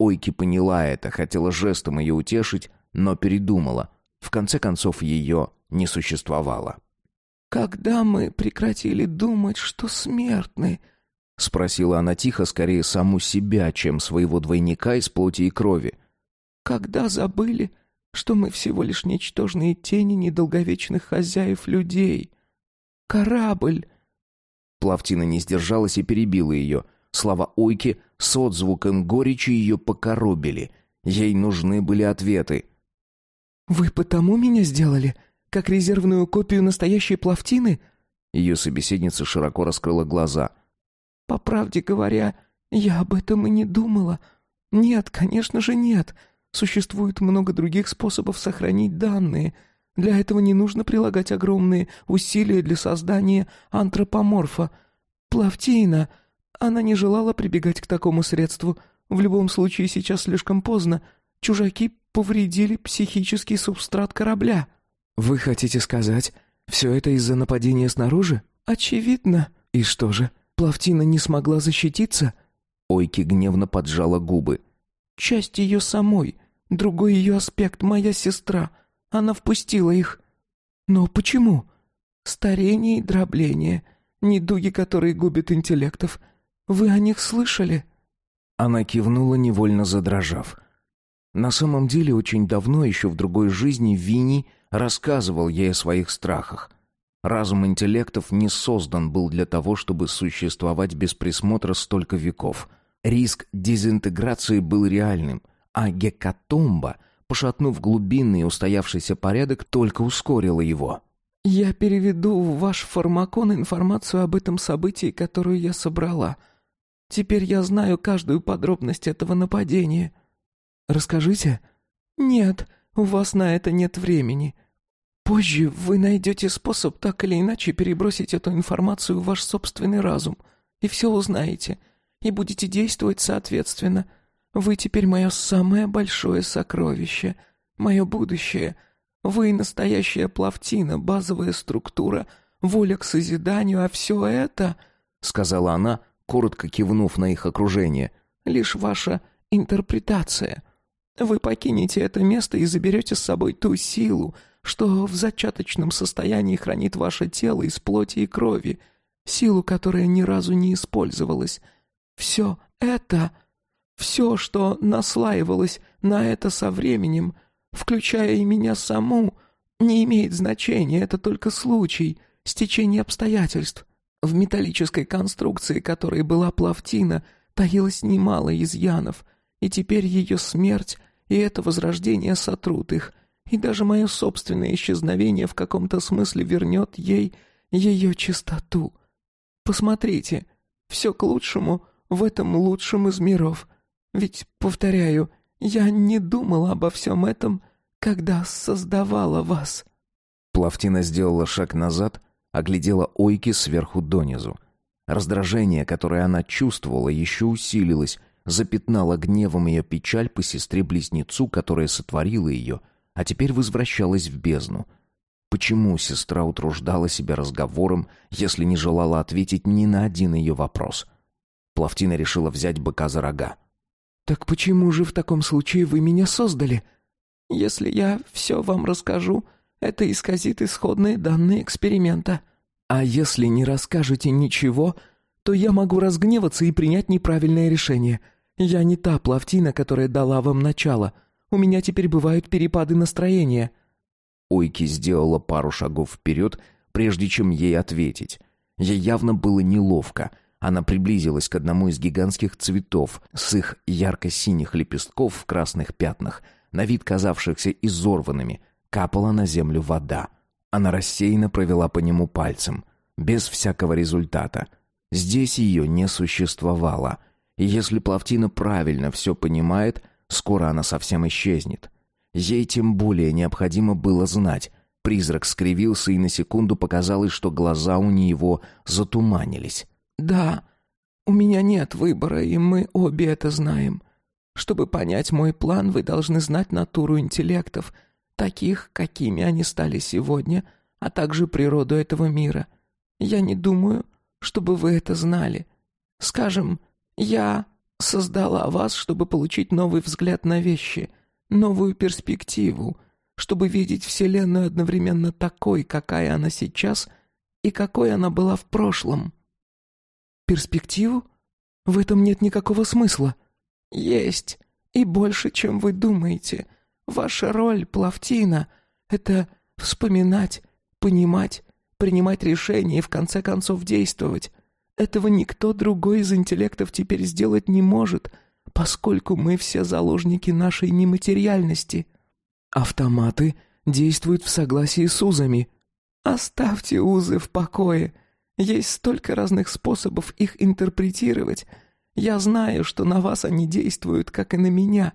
Ойки поняла это, хотела жестом ее утешить, но передумала. В конце концов, ее не существовало. «Когда мы прекратили думать, что смертны?» — спросила она тихо, скорее саму себя, чем своего двойника из плоти и крови. «Когда забыли, что мы всего лишь ничтожные тени недолговечных хозяев людей? Корабль!» Плавтина не сдержалась и перебила ее — Слова Ойки с отзвуком горечи ее покоробили. Ей нужны были ответы. «Вы потому меня сделали? Как резервную копию настоящей плавтины?» Ее собеседница широко раскрыла глаза. «По правде говоря, я об этом и не думала. Нет, конечно же нет. Существует много других способов сохранить данные. Для этого не нужно прилагать огромные усилия для создания антропоморфа. Плавтина. Она не желала прибегать к такому средству. В любом случае сейчас слишком поздно. Чужаки повредили психический субстрат корабля». «Вы хотите сказать, все это из-за нападения снаружи?» «Очевидно». «И что же, Плавтина не смогла защититься?» Ойки гневно поджала губы. «Часть ее самой, другой ее аспект, моя сестра. Она впустила их. Но почему? Старение и дробление, недуги, которые губят интеллектов. Вы о них слышали?» Она кивнула, невольно задрожав. На самом деле, очень давно, еще в другой жизни, Винни рассказывал ей о своих страхах. Разум интеллектов не создан был для того, чтобы существовать без присмотра столько веков. Риск дезинтеграции был реальным, а гекатомба, пошатнув глубинный устоявшийся порядок, только ускорила его. «Я переведу в ваш фармакон информацию об этом событии, которую я собрала. Теперь я знаю каждую подробность этого нападения». «Расскажите?» «Нет, у вас на это нет времени. Позже вы найдете способ так или иначе перебросить эту информацию в ваш собственный разум, и все узнаете, и будете действовать соответственно. Вы теперь мое самое большое сокровище, мое будущее. Вы настоящая плавтина, базовая структура, воля к созиданию, а все это, — сказала она, коротко кивнув на их окружение, — лишь ваша интерпретация. Вы покинете это место и заберете с собой ту силу, — что в зачаточном состоянии хранит ваше тело из плоти и крови, силу, которая ни разу не использовалась. Все это, все, что наслаивалось на это со временем, включая и меня саму, не имеет значения, это только случай, стечение обстоятельств. В металлической конструкции, которой была плавтина, таилось немало изъянов, и теперь ее смерть и это возрождение сотрут их, и даже мое собственное исчезновение в каком-то смысле вернет ей ее чистоту. Посмотрите, все к лучшему в этом лучшем из миров. Ведь, повторяю, я не думала обо всем этом, когда создавала вас». Плавтина сделала шаг назад, оглядела Ойки сверху донизу. Раздражение, которое она чувствовала, еще усилилось, запятнало гневом ее печаль по сестре-близнецу, которая сотворила ее, а теперь возвращалась в бездну. Почему сестра утруждала себя разговором, если не желала ответить ни на один ее вопрос? Плавтина решила взять быка за рога. «Так почему же в таком случае вы меня создали? Если я все вам расскажу, это исказит исходные данные эксперимента. А если не расскажете ничего, то я могу разгневаться и принять неправильное решение. Я не та Плавтина, которая дала вам начало». У меня теперь бывают перепады настроения». Ойки сделала пару шагов вперед, прежде чем ей ответить. Ей явно было неловко. Она приблизилась к одному из гигантских цветов с их ярко-синих лепестков в красных пятнах, на вид казавшихся изорванными. Капала на землю вода. Она рассеянно провела по нему пальцем, без всякого результата. Здесь ее не существовало. И если Плавтина правильно все понимает, Скоро она совсем исчезнет. Ей тем более необходимо было знать. Призрак скривился, и на секунду показалось, что глаза у него затуманились. «Да, у меня нет выбора, и мы обе это знаем. Чтобы понять мой план, вы должны знать натуру интеллектов, таких, какими они стали сегодня, а также природу этого мира. Я не думаю, чтобы вы это знали. Скажем, я создала вас, чтобы получить новый взгляд на вещи, новую перспективу, чтобы видеть Вселенную одновременно такой, какая она сейчас и какой она была в прошлом. Перспективу? В этом нет никакого смысла. Есть, и больше, чем вы думаете. Ваша роль, Плавтина, — это вспоминать, понимать, принимать решения и в конце концов действовать. Этого никто другой из интеллектов теперь сделать не может, поскольку мы все заложники нашей нематериальности. Автоматы действуют в согласии с узами. Оставьте узы в покое. Есть столько разных способов их интерпретировать. Я знаю, что на вас они действуют, как и на меня,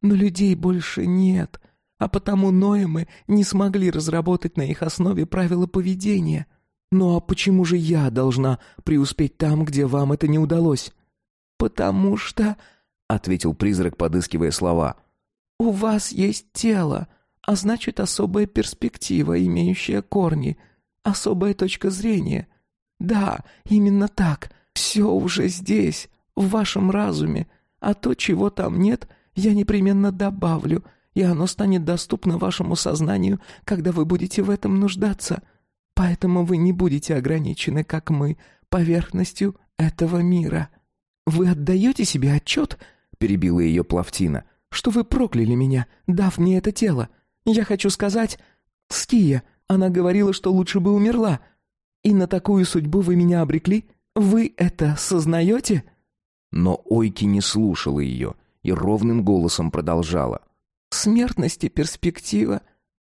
но людей больше нет, а потому Ноемы не смогли разработать на их основе правила поведения. Ну а почему же я должна преуспеть там, где вам это не удалось? Потому что, ответил призрак, подыскивая слова. У вас есть тело, а значит, особая перспектива, имеющая корни, особая точка зрения. Да, именно так. Все уже здесь, в вашем разуме, а то, чего там нет, я непременно добавлю, и оно станет доступно вашему сознанию, когда вы будете в этом нуждаться. Поэтому вы не будете ограничены, как мы, поверхностью этого мира. Вы отдаете себе отчет, перебила ее Плавтина, что вы прокляли меня, дав мне это тело. Я хочу сказать, Ския, она говорила, что лучше бы умерла. И на такую судьбу вы меня обрекли? Вы это сознаете?» Но Ойки не слушала ее и ровным голосом продолжала. «Смертность и перспектива.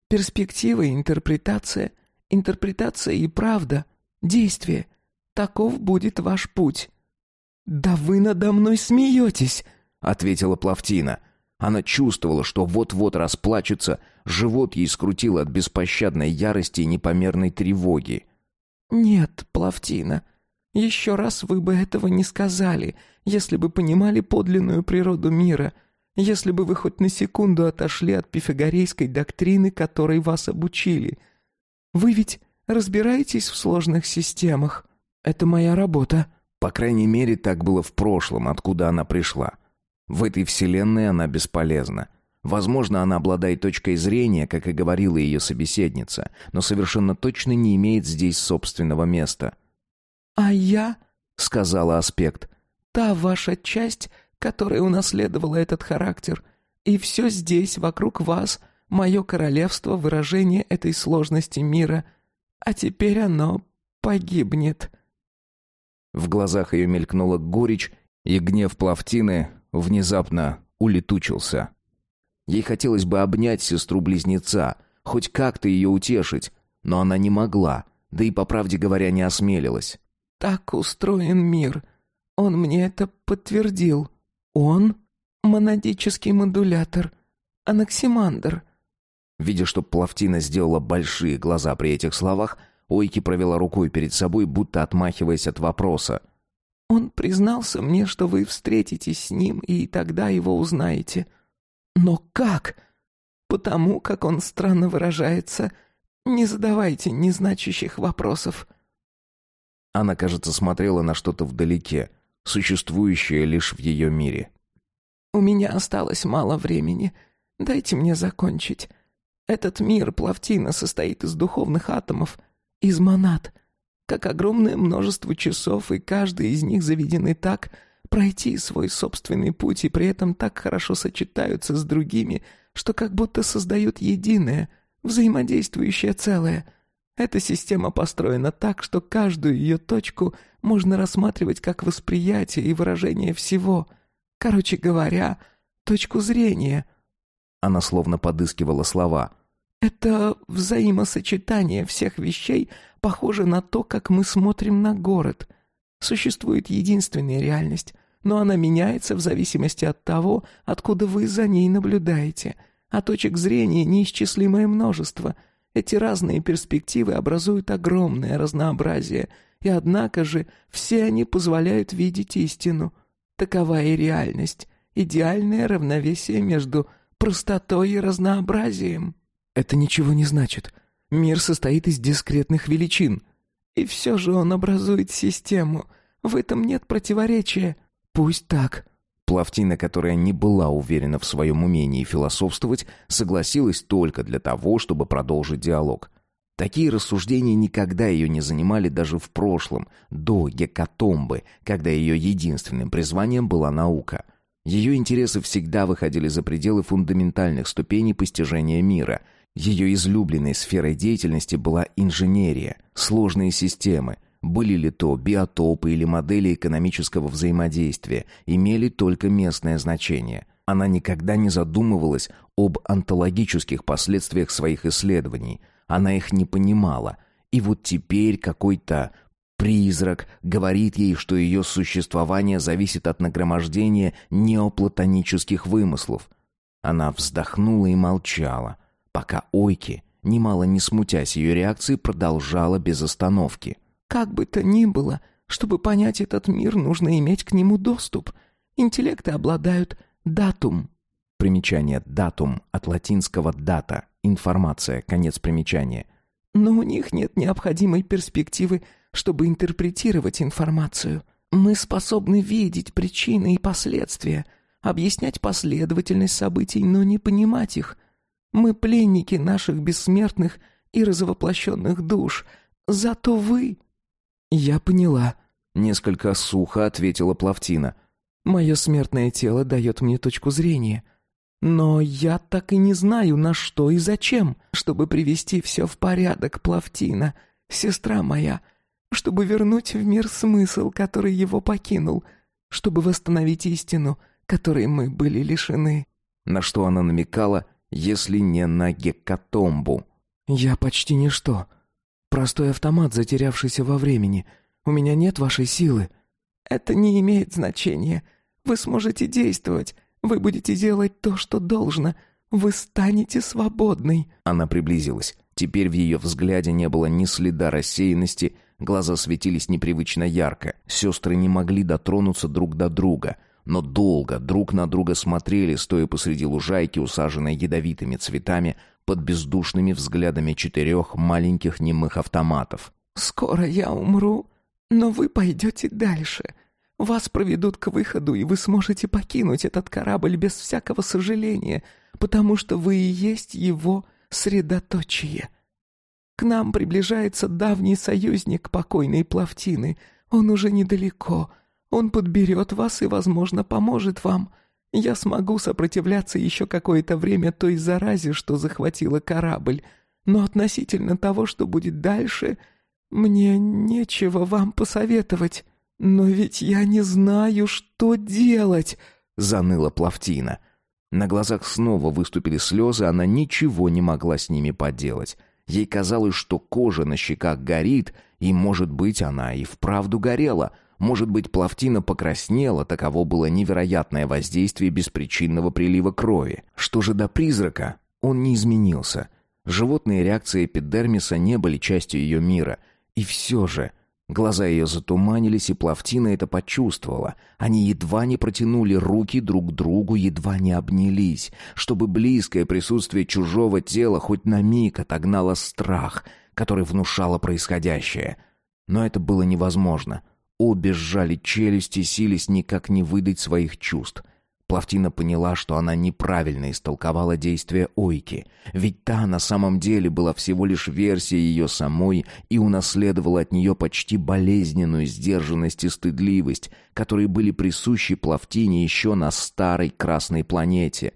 Перспектива и интерпретация. Интерпретация и правда. Действие. Таков будет ваш путь». «Да вы надо мной смеетесь!» — ответила Плавтина. Она чувствовала, что вот-вот расплачется, живот ей скрутило от беспощадной ярости и непомерной тревоги. «Нет, Плавтина, еще раз вы бы этого не сказали, если бы понимали подлинную природу мира, если бы вы хоть на секунду отошли от пифагорейской доктрины, которой вас обучили. Вы ведь разбираетесь в сложных системах. Это моя работа». По крайней мере, так было в прошлом, откуда она пришла. В этой вселенной она бесполезна. Возможно, она обладает точкой зрения, как и говорила ее собеседница, но совершенно точно не имеет здесь собственного места. «А я», — сказала Аспект, — «та ваша часть, которая унаследовала этот характер, и все здесь, вокруг вас, мое королевство, выражение этой сложности мира, а теперь оно погибнет». В глазах ее мелькнула горечь, и гнев Плавтины внезапно улетучился. Ей хотелось бы обнять сестру-близнеца, хоть как-то ее утешить, но она не могла, да и, по правде говоря, не осмелилась. Так устроен мир. Он мне это подтвердил. Он — монадический модулятор, анаксимандр. Видя, что Плавтина сделала большие глаза при этих словах, Ойки провела рукой перед собой, будто отмахиваясь от вопроса. «Он признался мне, что вы встретитесь с ним, и тогда его узнаете. Но как? Потому, как он странно выражается. Не задавайте незначащих вопросов». Она, кажется, смотрела на что-то вдалеке, существующее лишь в ее мире. «У меня осталось мало времени. Дайте мне закончить. Этот мир Плавтина состоит из духовных атомов, из монад, как огромное множество часов, и каждый из них заведены так, пройти свой собственный путь и при этом так хорошо сочетаются с другими, что как будто создают единое, взаимодействующее целое — эта система построена так, что каждую ее точку можно рассматривать как восприятие и выражение всего. Короче говоря, точку зрения. Она словно подыскивала слова. Это взаимосочетание всех вещей похоже на то, как мы смотрим на город. Существует единственная реальность, но она меняется в зависимости от того, откуда вы за ней наблюдаете. А точек зрения неисчислимое множество — эти разные перспективы образуют огромное разнообразие, и однако же все они позволяют видеть истину. Такова и реальность, идеальное равновесие между простотой и разнообразием. Это ничего не значит. Мир состоит из дискретных величин. И все же он образует систему. В этом нет противоречия. Пусть так. Плавтина, которая не была уверена в своем умении философствовать, согласилась только для того, чтобы продолжить диалог. Такие рассуждения никогда ее не занимали даже в прошлом, до гекатомбы, когда ее единственным призванием была наука. Ее интересы всегда выходили за пределы фундаментальных ступеней постижения мира. Ее излюбленной сферой деятельности была инженерия, сложные системы, были ли то биотопы или модели экономического взаимодействия, имели только местное значение. Она никогда не задумывалась об онтологических последствиях своих исследований. Она их не понимала. И вот теперь какой-то призрак говорит ей, что ее существование зависит от нагромождения неоплатонических вымыслов. Она вздохнула и молчала, пока Ойки немало не смутясь ее реакции, продолжала без остановки. «Как бы то ни было, чтобы понять этот мир, нужно иметь к нему доступ. Интеллекты обладают датум». Примечание «датум» от латинского «дата» — информация, конец примечания. «Но у них нет необходимой перспективы, чтобы интерпретировать информацию. Мы способны видеть причины и последствия, объяснять последовательность событий, но не понимать их. Мы пленники наших бессмертных и развоплощенных душ. Зато вы...» «Я поняла», — несколько сухо ответила Плавтина. «Мое смертное тело дает мне точку зрения. Но я так и не знаю, на что и зачем, чтобы привести все в порядок, Плавтина, сестра моя, чтобы вернуть в мир смысл, который его покинул, чтобы восстановить истину, которой мы были лишены». На что она намекала, если не на гекатомбу? «Я почти ничто. Простой автомат, затерявшийся во времени. У меня нет вашей силы». «Это не имеет значения. Вы сможете действовать. Вы будете делать то, что должно. Вы станете свободной». Она приблизилась. Теперь в ее взгляде не было ни следа рассеянности, глаза светились непривычно ярко. Сестры не могли дотронуться друг до друга — но долго друг на друга смотрели, стоя посреди лужайки, усаженной ядовитыми цветами, под бездушными взглядами четырех маленьких немых автоматов. «Скоро я умру, но вы пойдете дальше. Вас проведут к выходу, и вы сможете покинуть этот корабль без всякого сожаления, потому что вы и есть его средоточие. К нам приближается давний союзник покойной Плавтины. Он уже недалеко». Он подберет вас и, возможно, поможет вам. Я смогу сопротивляться еще какое-то время той заразе, что захватила корабль. Но относительно того, что будет дальше, мне нечего вам посоветовать. Но ведь я не знаю, что делать», — заныла Плавтина. На глазах снова выступили слезы, она ничего не могла с ними поделать. Ей казалось, что кожа на щеках горит, и, может быть, она и вправду горела — может быть, плавтина покраснела, таково было невероятное воздействие беспричинного прилива крови. Что же до призрака? Он не изменился. Животные реакции эпидермиса не были частью ее мира. И все же... Глаза ее затуманились, и Плавтина это почувствовала. Они едва не протянули руки друг к другу, едва не обнялись, чтобы близкое присутствие чужого тела хоть на миг отогнало страх, который внушало происходящее. Но это было невозможно. Обе сжали челюсти, сились никак не выдать своих чувств. Плавтина поняла, что она неправильно истолковала действия Ойки, ведь та на самом деле была всего лишь версией ее самой и унаследовала от нее почти болезненную сдержанность и стыдливость, которые были присущи Плавтине еще на старой красной планете.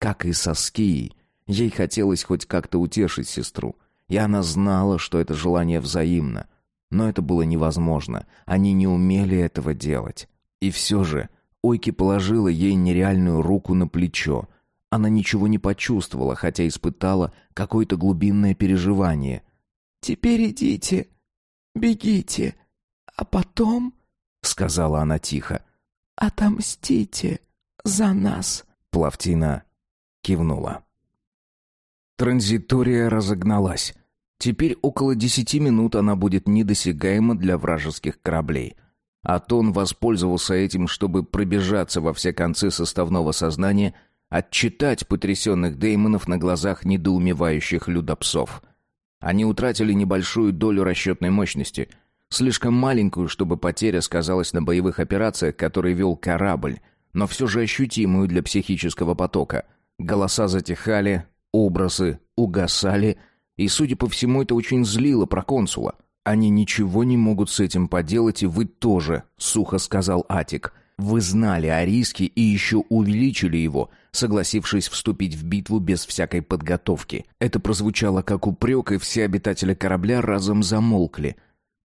Как и со Скией, ей хотелось хоть как-то утешить сестру, и она знала, что это желание взаимно. Но это было невозможно. Они не умели этого делать. И все же Ойки положила ей нереальную руку на плечо. Она ничего не почувствовала, хотя испытала какое-то глубинное переживание. «Теперь идите, бегите, а потом...» — сказала она тихо. «Отомстите за нас». Плавтина кивнула. Транзитория разогналась. Теперь около десяти минут она будет недосягаема для вражеских кораблей. Атон воспользовался этим, чтобы пробежаться во все концы составного сознания, отчитать потрясенных деймонов на глазах недоумевающих людопсов. Они утратили небольшую долю расчетной мощности, слишком маленькую, чтобы потеря сказалась на боевых операциях, которые вел корабль, но все же ощутимую для психического потока. Голоса затихали, образы угасали — и, судя по всему, это очень злило проконсула. «Они ничего не могут с этим поделать, и вы тоже», — сухо сказал Атик. «Вы знали о риске и еще увеличили его, согласившись вступить в битву без всякой подготовки». Это прозвучало как упрек, и все обитатели корабля разом замолкли.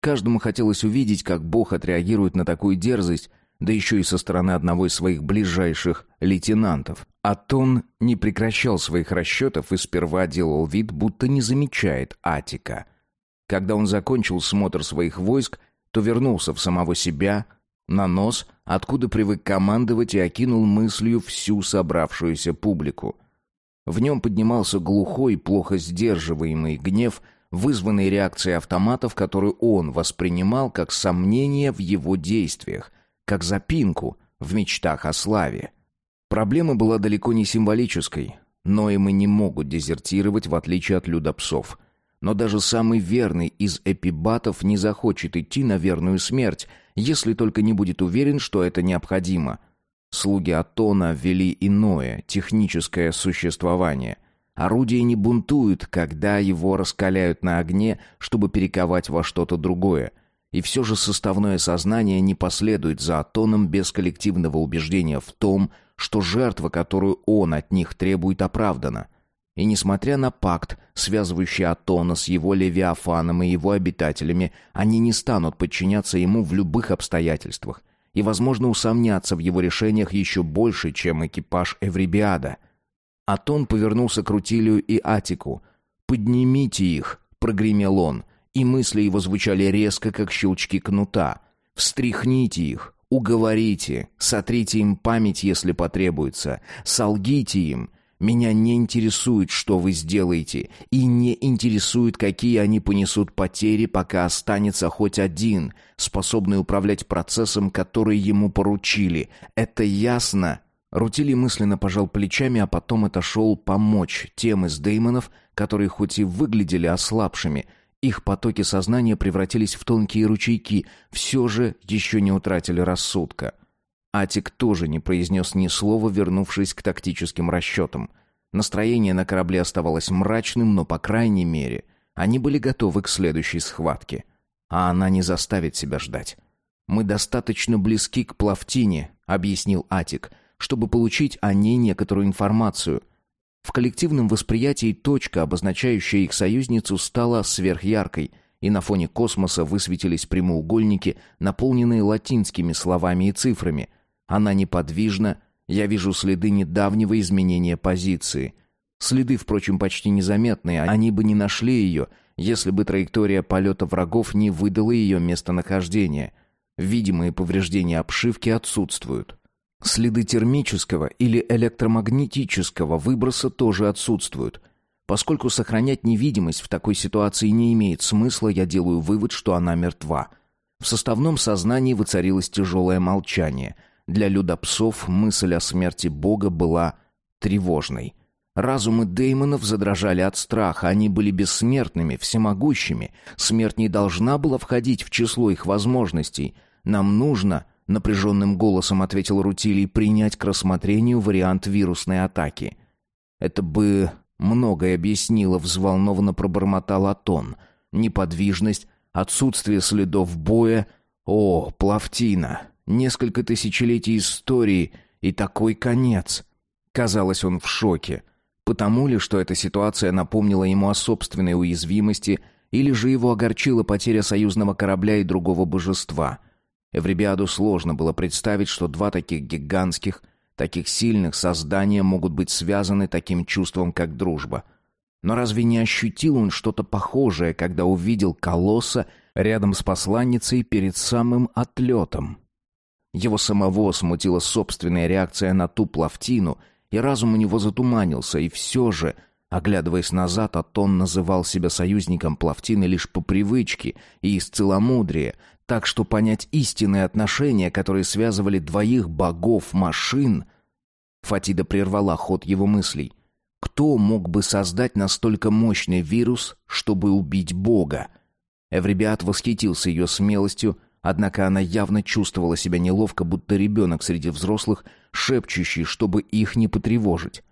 Каждому хотелось увидеть, как Бог отреагирует на такую дерзость, да еще и со стороны одного из своих ближайших лейтенантов. Атон не прекращал своих расчетов и сперва делал вид, будто не замечает Атика. Когда он закончил смотр своих войск, то вернулся в самого себя, на нос, откуда привык командовать и окинул мыслью всю собравшуюся публику. В нем поднимался глухой, плохо сдерживаемый гнев, вызванный реакцией автоматов, которую он воспринимал как сомнение в его действиях, как запинку в мечтах о славе. Проблема была далеко не символической. но и мы не могут дезертировать, в отличие от людопсов. Но даже самый верный из эпибатов не захочет идти на верную смерть, если только не будет уверен, что это необходимо. Слуги Атона вели иное, техническое существование. Орудие не бунтует, когда его раскаляют на огне, чтобы перековать во что-то другое – и все же составное сознание не последует за Атоном без коллективного убеждения в том, что жертва, которую он от них требует, оправдана. И несмотря на пакт, связывающий Атона с его Левиафаном и его обитателями, они не станут подчиняться ему в любых обстоятельствах и, возможно, усомнятся в его решениях еще больше, чем экипаж Эврибиада. Атон повернулся к Рутилию и Атику. «Поднимите их!» — прогремел он — и мысли его звучали резко, как щелчки кнута. «Встряхните их, уговорите, сотрите им память, если потребуется, солгите им. Меня не интересует, что вы сделаете, и не интересует, какие они понесут потери, пока останется хоть один, способный управлять процессом, который ему поручили. Это ясно?» Рутили мысленно пожал плечами, а потом отошел помочь тем из Деймонов, которые хоть и выглядели ослабшими, их потоки сознания превратились в тонкие ручейки, все же еще не утратили рассудка. Атик тоже не произнес ни слова, вернувшись к тактическим расчетам. Настроение на корабле оставалось мрачным, но, по крайней мере, они были готовы к следующей схватке. А она не заставит себя ждать. «Мы достаточно близки к Плавтине», — объяснил Атик, «чтобы получить о ней некоторую информацию — в коллективном восприятии точка, обозначающая их союзницу, стала сверхяркой, и на фоне космоса высветились прямоугольники, наполненные латинскими словами и цифрами. Она неподвижна, я вижу следы недавнего изменения позиции. Следы, впрочем, почти незаметные, они бы не нашли ее, если бы траектория полета врагов не выдала ее местонахождение. Видимые повреждения обшивки отсутствуют. Следы термического или электромагнетического выброса тоже отсутствуют. Поскольку сохранять невидимость в такой ситуации не имеет смысла, я делаю вывод, что она мертва. В составном сознании воцарилось тяжелое молчание. Для людопсов мысль о смерти Бога была тревожной. Разумы Деймонов задрожали от страха, они были бессмертными, всемогущими. Смерть не должна была входить в число их возможностей. Нам нужно напряженным голосом ответил Рутилий, принять к рассмотрению вариант вирусной атаки. Это бы многое объяснило, взволнованно пробормотал Атон. Неподвижность, отсутствие следов боя. О, Плавтина! Несколько тысячелетий истории и такой конец. Казалось, он в шоке. Потому ли, что эта ситуация напомнила ему о собственной уязвимости, или же его огорчила потеря союзного корабля и другого божества — Эвребиаду сложно было представить, что два таких гигантских, таких сильных создания могут быть связаны таким чувством, как дружба. Но разве не ощутил он что-то похожее, когда увидел колосса рядом с посланницей перед самым отлетом? Его самого смутила собственная реакция на ту плавтину, и разум у него затуманился, и все же, оглядываясь назад, Атон называл себя союзником плавтины лишь по привычке и из целомудрия, так что понять истинные отношения, которые связывали двоих богов-машин... Фатида прервала ход его мыслей. Кто мог бы создать настолько мощный вирус, чтобы убить Бога? Эвребиат восхитился ее смелостью, однако она явно чувствовала себя неловко, будто ребенок среди взрослых, шепчущий, чтобы их не потревожить.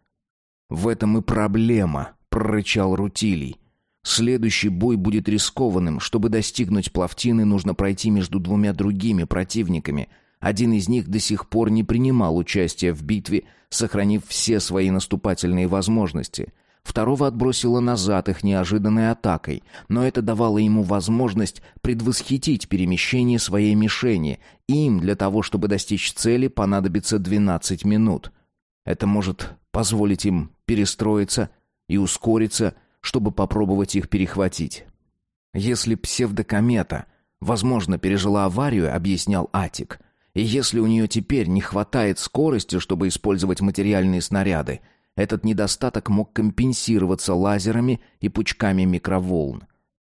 «В этом и проблема», — прорычал Рутилий. Следующий бой будет рискованным. Чтобы достигнуть плавтины, нужно пройти между двумя другими противниками. Один из них до сих пор не принимал участия в битве, сохранив все свои наступательные возможности. Второго отбросило назад их неожиданной атакой, но это давало ему возможность предвосхитить перемещение своей мишени. Им для того, чтобы достичь цели, понадобится 12 минут. Это может позволить им перестроиться и ускориться – чтобы попробовать их перехватить. Если псевдокомета, возможно, пережила аварию, объяснял Атик, и если у нее теперь не хватает скорости, чтобы использовать материальные снаряды, Этот недостаток мог компенсироваться лазерами и пучками микроволн.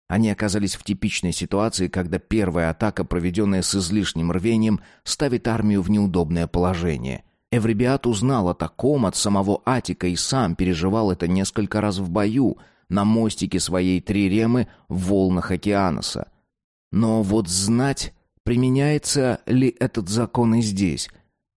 Они оказались в типичной ситуации, когда первая атака, проведенная с излишним рвением, ставит армию в неудобное положение. Эвребиат узнал о таком от самого Атика и сам переживал это несколько раз в бою на мостике своей триремы в волнах Океаноса. Но вот знать, применяется ли этот закон и здесь.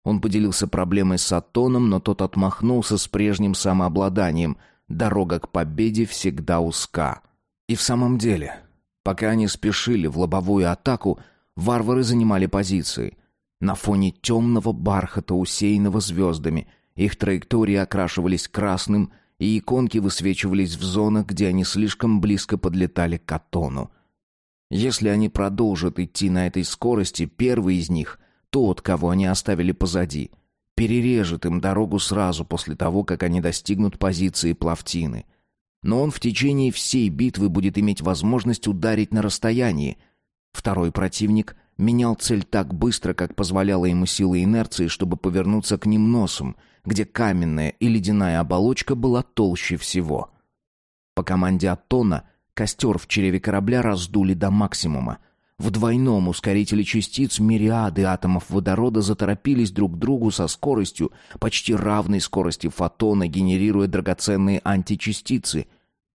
Он поделился проблемой с Атоном, но тот отмахнулся с прежним самообладанием. Дорога к победе всегда узка. И в самом деле, пока они спешили в лобовую атаку, варвары занимали позиции. На фоне темного бархата, усеянного звездами, их траектории окрашивались красным, и иконки высвечивались в зонах, где они слишком близко подлетали к Атону. Если они продолжат идти на этой скорости, первый из них, тот, кого они оставили позади, перережет им дорогу сразу после того, как они достигнут позиции Плавтины. Но он в течение всей битвы будет иметь возможность ударить на расстоянии. Второй противник менял цель так быстро, как позволяла ему сила инерции, чтобы повернуться к ним носом, где каменная и ледяная оболочка была толще всего. По команде Аттона Костер в чреве корабля раздули до максимума. В двойном ускорителе частиц мириады атомов водорода заторопились друг к другу со скоростью, почти равной скорости фотона, генерируя драгоценные античастицы.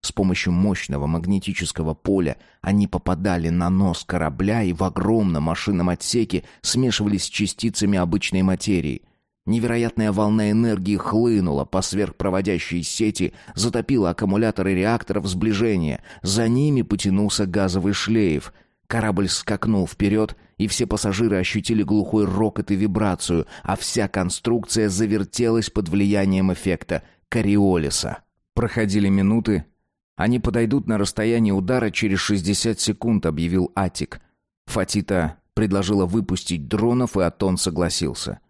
С помощью мощного магнетического поля они попадали на нос корабля и в огромном машинном отсеке смешивались с частицами обычной материи. Невероятная волна энергии хлынула по сверхпроводящей сети, затопила аккумуляторы реакторов сближения. За ними потянулся газовый шлейф. Корабль скакнул вперед, и все пассажиры ощутили глухой рокот и вибрацию, а вся конструкция завертелась под влиянием эффекта Кориолиса. Проходили минуты. Они подойдут на расстояние удара через 60 секунд, объявил Атик. Фатита предложила выпустить дронов, и Атон согласился.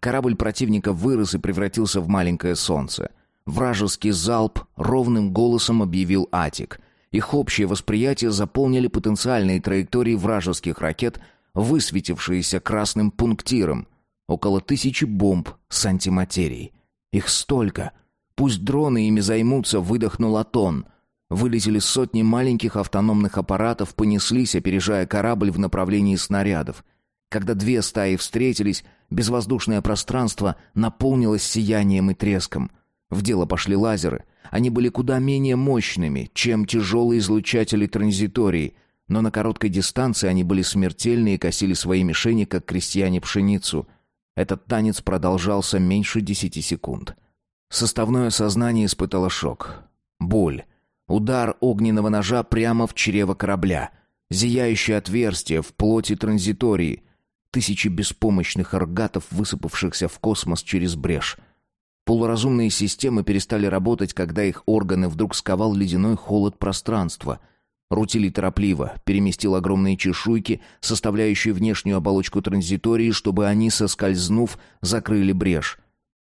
Корабль противника вырос и превратился в маленькое солнце. Вражеский залп ровным голосом объявил Атик. Их общее восприятие заполнили потенциальные траектории вражеских ракет, высветившиеся красным пунктиром. Около тысячи бомб с антиматерией. Их столько. Пусть дроны ими займутся, выдохнул Атон. Вылетели сотни маленьких автономных аппаратов, понеслись, опережая корабль в направлении снарядов. Когда две стаи встретились, безвоздушное пространство наполнилось сиянием и треском. В дело пошли лазеры. Они были куда менее мощными, чем тяжелые излучатели транзитории, но на короткой дистанции они были смертельны и косили свои мишени, как крестьяне пшеницу. Этот танец продолжался меньше десяти секунд. Составное сознание испытало шок. Боль. Удар огненного ножа прямо в чрево корабля. Зияющее отверстие в плоти транзитории тысячи беспомощных аргатов, высыпавшихся в космос через брешь. Полуразумные системы перестали работать, когда их органы вдруг сковал ледяной холод пространства. Рутили торопливо, переместил огромные чешуйки, составляющие внешнюю оболочку транзитории, чтобы они, соскользнув, закрыли брешь.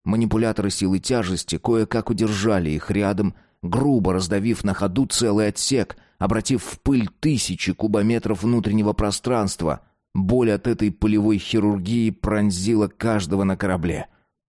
Манипуляторы силы тяжести кое-как удержали их рядом, грубо раздавив на ходу целый отсек, обратив в пыль тысячи кубометров внутреннего пространства — Боль от этой полевой хирургии пронзила каждого на корабле.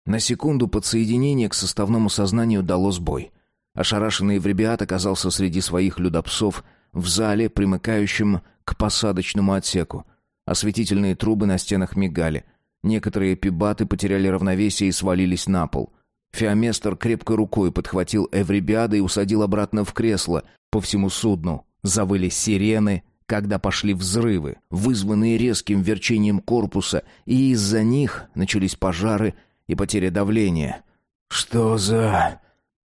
На секунду подсоединение к составному сознанию дало сбой. Ошарашенный Евребиат оказался среди своих людопсов в зале, примыкающем к посадочному отсеку. Осветительные трубы на стенах мигали. Некоторые пибаты потеряли равновесие и свалились на пол. Феоместр крепкой рукой подхватил Эвребиада и усадил обратно в кресло. По всему судну завыли сирены, когда пошли взрывы, вызванные резким верчением корпуса, и из-за них начались пожары и потеря давления. «Что за...»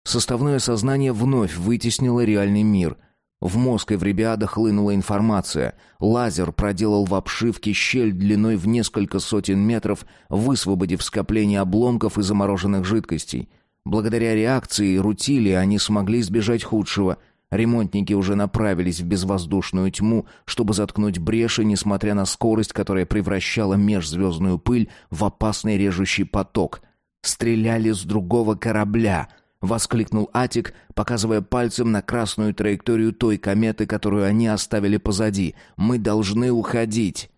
Составное сознание вновь вытеснило реальный мир. В мозг Эвребиада хлынула информация. Лазер проделал в обшивке щель длиной в несколько сотен метров, высвободив скопление обломков и замороженных жидкостей. Благодаря реакции Рутили они смогли избежать худшего — Ремонтники уже направились в безвоздушную тьму, чтобы заткнуть бреши, несмотря на скорость, которая превращала межзвездную пыль в опасный режущий поток. «Стреляли с другого корабля!» — воскликнул Атик, показывая пальцем на красную траекторию той кометы, которую они оставили позади. «Мы должны уходить!»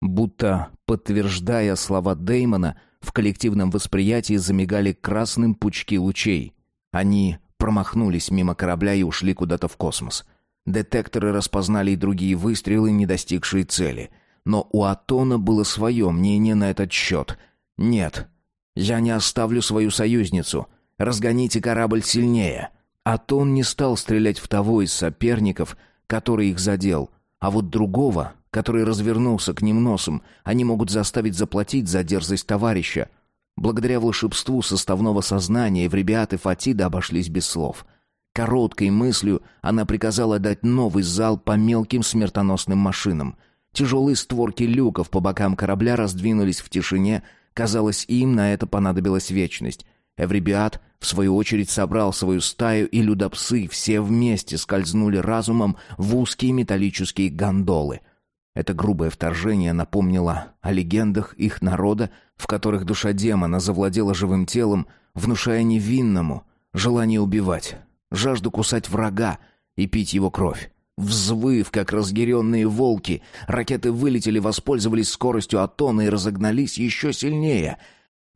Будто подтверждая слова Деймона, в коллективном восприятии замигали красным пучки лучей — Они промахнулись мимо корабля и ушли куда-то в космос. Детекторы распознали и другие выстрелы, не достигшие цели. Но у Атона было свое мнение на этот счет. «Нет, я не оставлю свою союзницу. Разгоните корабль сильнее». Атон не стал стрелять в того из соперников, который их задел, а вот другого, который развернулся к ним носом, они могут заставить заплатить за дерзость товарища. Благодаря волшебству составного сознания Евребиат и Фатида обошлись без слов. Короткой мыслью она приказала дать новый зал по мелким смертоносным машинам. Тяжелые створки люков по бокам корабля раздвинулись в тишине, казалось, им на это понадобилась вечность. Эвребиат, в свою очередь, собрал свою стаю, и людопсы все вместе скользнули разумом в узкие металлические гондолы. Это грубое вторжение напомнило о легендах их народа, в которых душа демона завладела живым телом, внушая невинному желание убивать, жажду кусать врага и пить его кровь. Взвыв, как разъяренные волки, ракеты вылетели, воспользовались скоростью Атона и разогнались еще сильнее —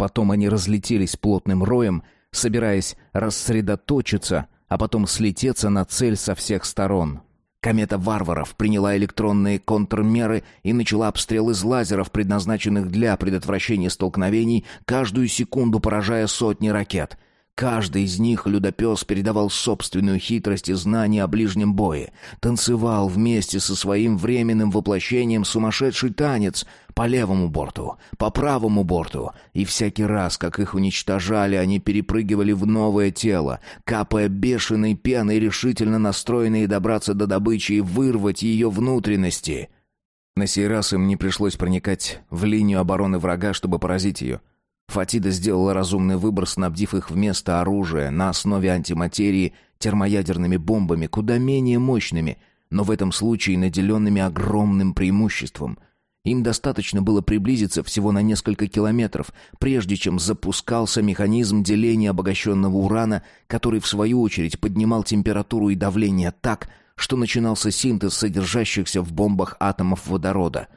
Потом они разлетелись плотным роем, собираясь рассредоточиться, а потом слететься на цель со всех сторон. Комета варваров приняла электронные контрмеры и начала обстрел из лазеров, предназначенных для предотвращения столкновений, каждую секунду поражая сотни ракет — Каждый из них Людопес передавал собственную хитрость и знания о ближнем бое. Танцевал вместе со своим временным воплощением сумасшедший танец по левому борту, по правому борту. И всякий раз, как их уничтожали, они перепрыгивали в новое тело, капая бешеной пеной, решительно настроенные добраться до добычи и вырвать ее внутренности. На сей раз им не пришлось проникать в линию обороны врага, чтобы поразить ее — Фатида сделала разумный выбор, снабдив их вместо оружия на основе антиматерии термоядерными бомбами, куда менее мощными, но в этом случае наделенными огромным преимуществом. Им достаточно было приблизиться всего на несколько километров, прежде чем запускался механизм деления обогащенного урана, который в свою очередь поднимал температуру и давление так, что начинался синтез содержащихся в бомбах атомов водорода.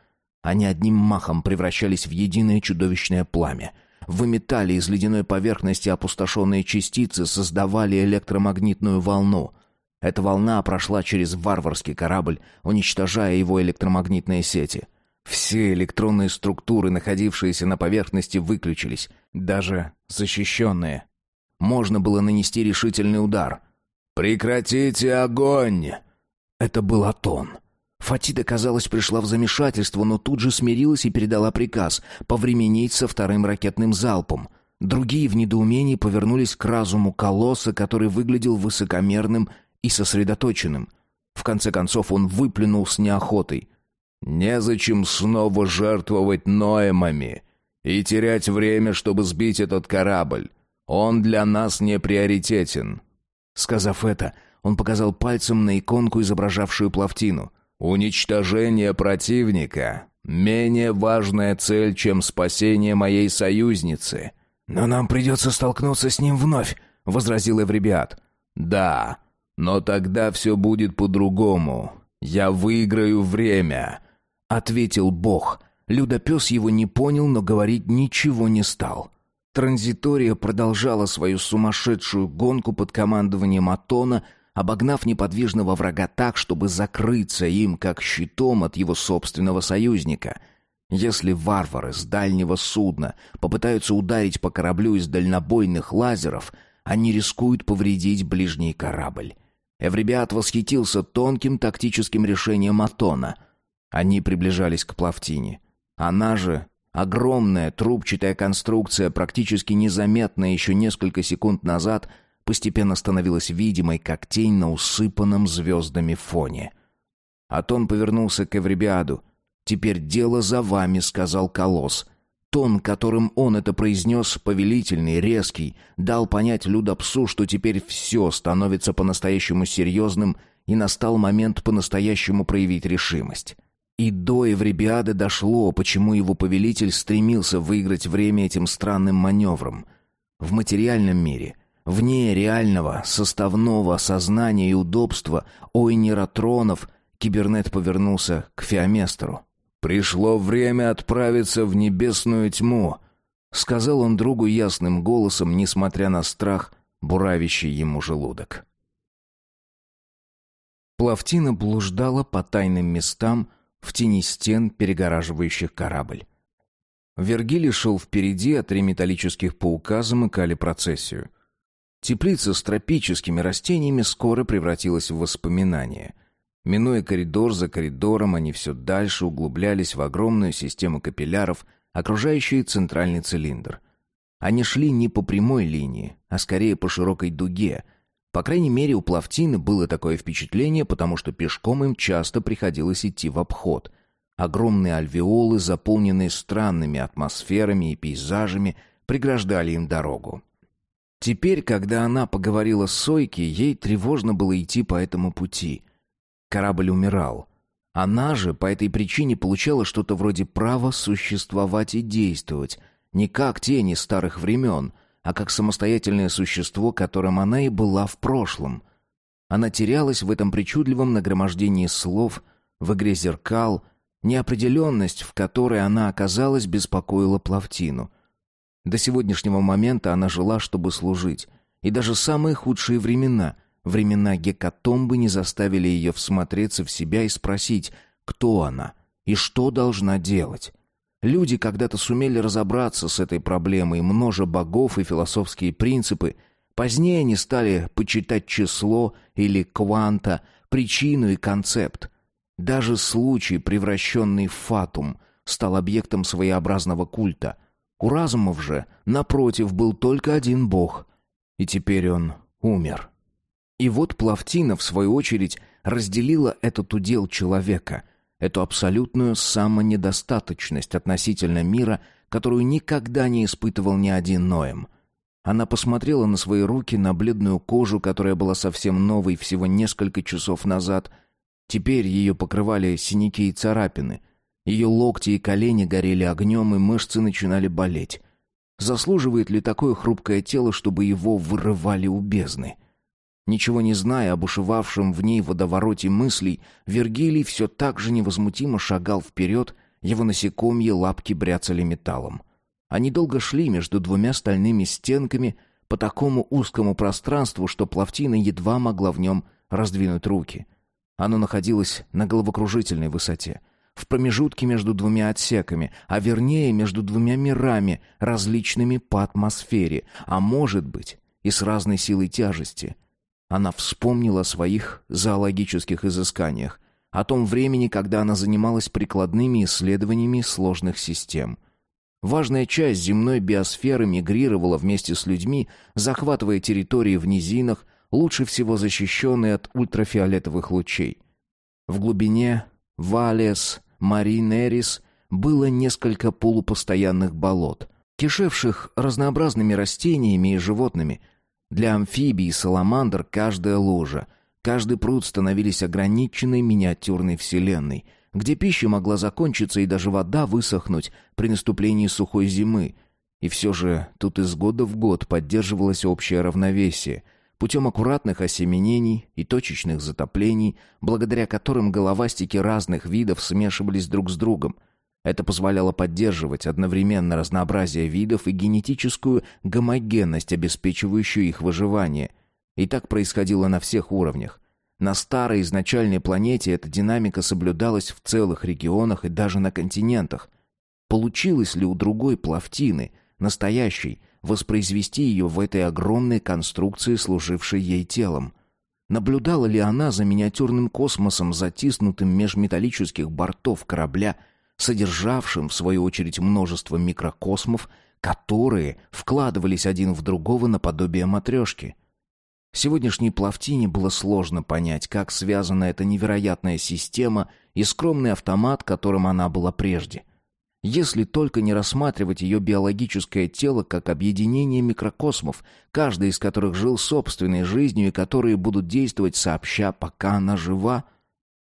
Они одним махом превращались в единое чудовищное пламя — выметали из ледяной поверхности опустошенные частицы, создавали электромагнитную волну. Эта волна прошла через варварский корабль, уничтожая его электромагнитные сети. Все электронные структуры, находившиеся на поверхности, выключились, даже защищенные. Можно было нанести решительный удар. «Прекратите огонь!» Это был Атон. Фатида, казалось, пришла в замешательство, но тут же смирилась и передала приказ повременить со вторым ракетным залпом. Другие в недоумении повернулись к разуму колосса, который выглядел высокомерным и сосредоточенным. В конце концов он выплюнул с неохотой. «Незачем снова жертвовать Ноэмами и терять время, чтобы сбить этот корабль. Он для нас не приоритетен». Сказав это, он показал пальцем на иконку, изображавшую плавтину. Уничтожение противника — менее важная цель, чем спасение моей союзницы. «Но нам придется столкнуться с ним вновь», — возразил Эвребиат. «Да, но тогда все будет по-другому. Я выиграю время», — ответил Бог. Людопес его не понял, но говорить ничего не стал. Транзитория продолжала свою сумасшедшую гонку под командованием Атона, обогнав неподвижного врага так, чтобы закрыться им как щитом от его собственного союзника. Если варвары с дальнего судна попытаются ударить по кораблю из дальнобойных лазеров, они рискуют повредить ближний корабль. Эвребиат восхитился тонким тактическим решением Атона. Они приближались к плавтине. Она же Огромная трубчатая конструкция, практически незаметная еще несколько секунд назад, постепенно становилась видимой, как тень на усыпанном звездами фоне. Атон повернулся к Эвребиаду. «Теперь дело за вами», — сказал Колосс. Тон, которым он это произнес, повелительный, резкий, дал понять Людопсу, что теперь все становится по-настоящему серьезным, и настал момент по-настоящему проявить решимость. И до Эвребиады дошло, почему его повелитель стремился выиграть время этим странным маневром. В материальном мире — Вне реального, составного сознания и удобства ойнератронов кибернет повернулся к Феоместеру. «Пришло время отправиться в небесную тьму», — сказал он другу ясным голосом, несмотря на страх, буравящий ему желудок. Плавтина блуждала по тайным местам в тени стен, перегораживающих корабль. Вергилий шел впереди, а три металлических паука замыкали процессию. Теплица с тропическими растениями скоро превратилась в воспоминание. Минуя коридор за коридором, они все дальше углублялись в огромную систему капилляров, окружающие центральный цилиндр. Они шли не по прямой линии, а скорее по широкой дуге. По крайней мере, у Плавтины было такое впечатление, потому что пешком им часто приходилось идти в обход. Огромные альвеолы, заполненные странными атмосферами и пейзажами, преграждали им дорогу. Теперь, когда она поговорила с Сойки, ей тревожно было идти по этому пути. Корабль умирал. Она же по этой причине получала что-то вроде права существовать и действовать, не как тени старых времен, а как самостоятельное существо, которым она и была в прошлом. Она терялась в этом причудливом нагромождении слов, в игре зеркал, неопределенность, в которой она оказалась, беспокоила Плавтину. До сегодняшнего момента она жила, чтобы служить. И даже самые худшие времена, времена гекатомбы, не заставили ее всмотреться в себя и спросить, кто она и что должна делать. Люди когда-то сумели разобраться с этой проблемой, множа богов и философские принципы. Позднее они стали почитать число или кванта, причину и концепт. Даже случай, превращенный в фатум, стал объектом своеобразного культа – у разумов же, напротив, был только один бог, и теперь он умер. И вот Плавтина, в свою очередь, разделила этот удел человека, эту абсолютную самонедостаточность относительно мира, которую никогда не испытывал ни один Ноем. Она посмотрела на свои руки, на бледную кожу, которая была совсем новой всего несколько часов назад. Теперь ее покрывали синяки и царапины — ее локти и колени горели огнем, и мышцы начинали болеть. Заслуживает ли такое хрупкое тело, чтобы его вырывали у бездны? Ничего не зная об ушивавшем в ней водовороте мыслей, Вергилий все так же невозмутимо шагал вперед, его насекомье лапки бряцали металлом. Они долго шли между двумя стальными стенками по такому узкому пространству, что Плавтина едва могла в нем раздвинуть руки. Оно находилось на головокружительной высоте — в промежутке между двумя отсеками, а вернее между двумя мирами, различными по атмосфере, а может быть и с разной силой тяжести. Она вспомнила о своих зоологических изысканиях, о том времени, когда она занималась прикладными исследованиями сложных систем. Важная часть земной биосферы мигрировала вместе с людьми, захватывая территории в низинах, лучше всего защищенные от ультрафиолетовых лучей. В глубине Валес Маринерис было несколько полупостоянных болот, кишевших разнообразными растениями и животными. Для амфибий и саламандр каждая лужа, каждый пруд становились ограниченной миниатюрной вселенной, где пища могла закончиться и даже вода высохнуть при наступлении сухой зимы. И все же тут из года в год поддерживалось общее равновесие — путем аккуратных осеменений и точечных затоплений, благодаря которым головастики разных видов смешивались друг с другом. Это позволяло поддерживать одновременно разнообразие видов и генетическую гомогенность, обеспечивающую их выживание. И так происходило на всех уровнях. На старой изначальной планете эта динамика соблюдалась в целых регионах и даже на континентах. Получилось ли у другой плавтины, настоящей, воспроизвести ее в этой огромной конструкции, служившей ей телом. Наблюдала ли она за миниатюрным космосом, затиснутым меж металлических бортов корабля, содержавшим, в свою очередь, множество микрокосмов, которые вкладывались один в другого наподобие матрешки? Сегодняшней плавтине было сложно понять, как связана эта невероятная система и скромный автомат, которым она была прежде — если только не рассматривать ее биологическое тело как объединение микрокосмов, каждый из которых жил собственной жизнью и которые будут действовать сообща, пока она жива.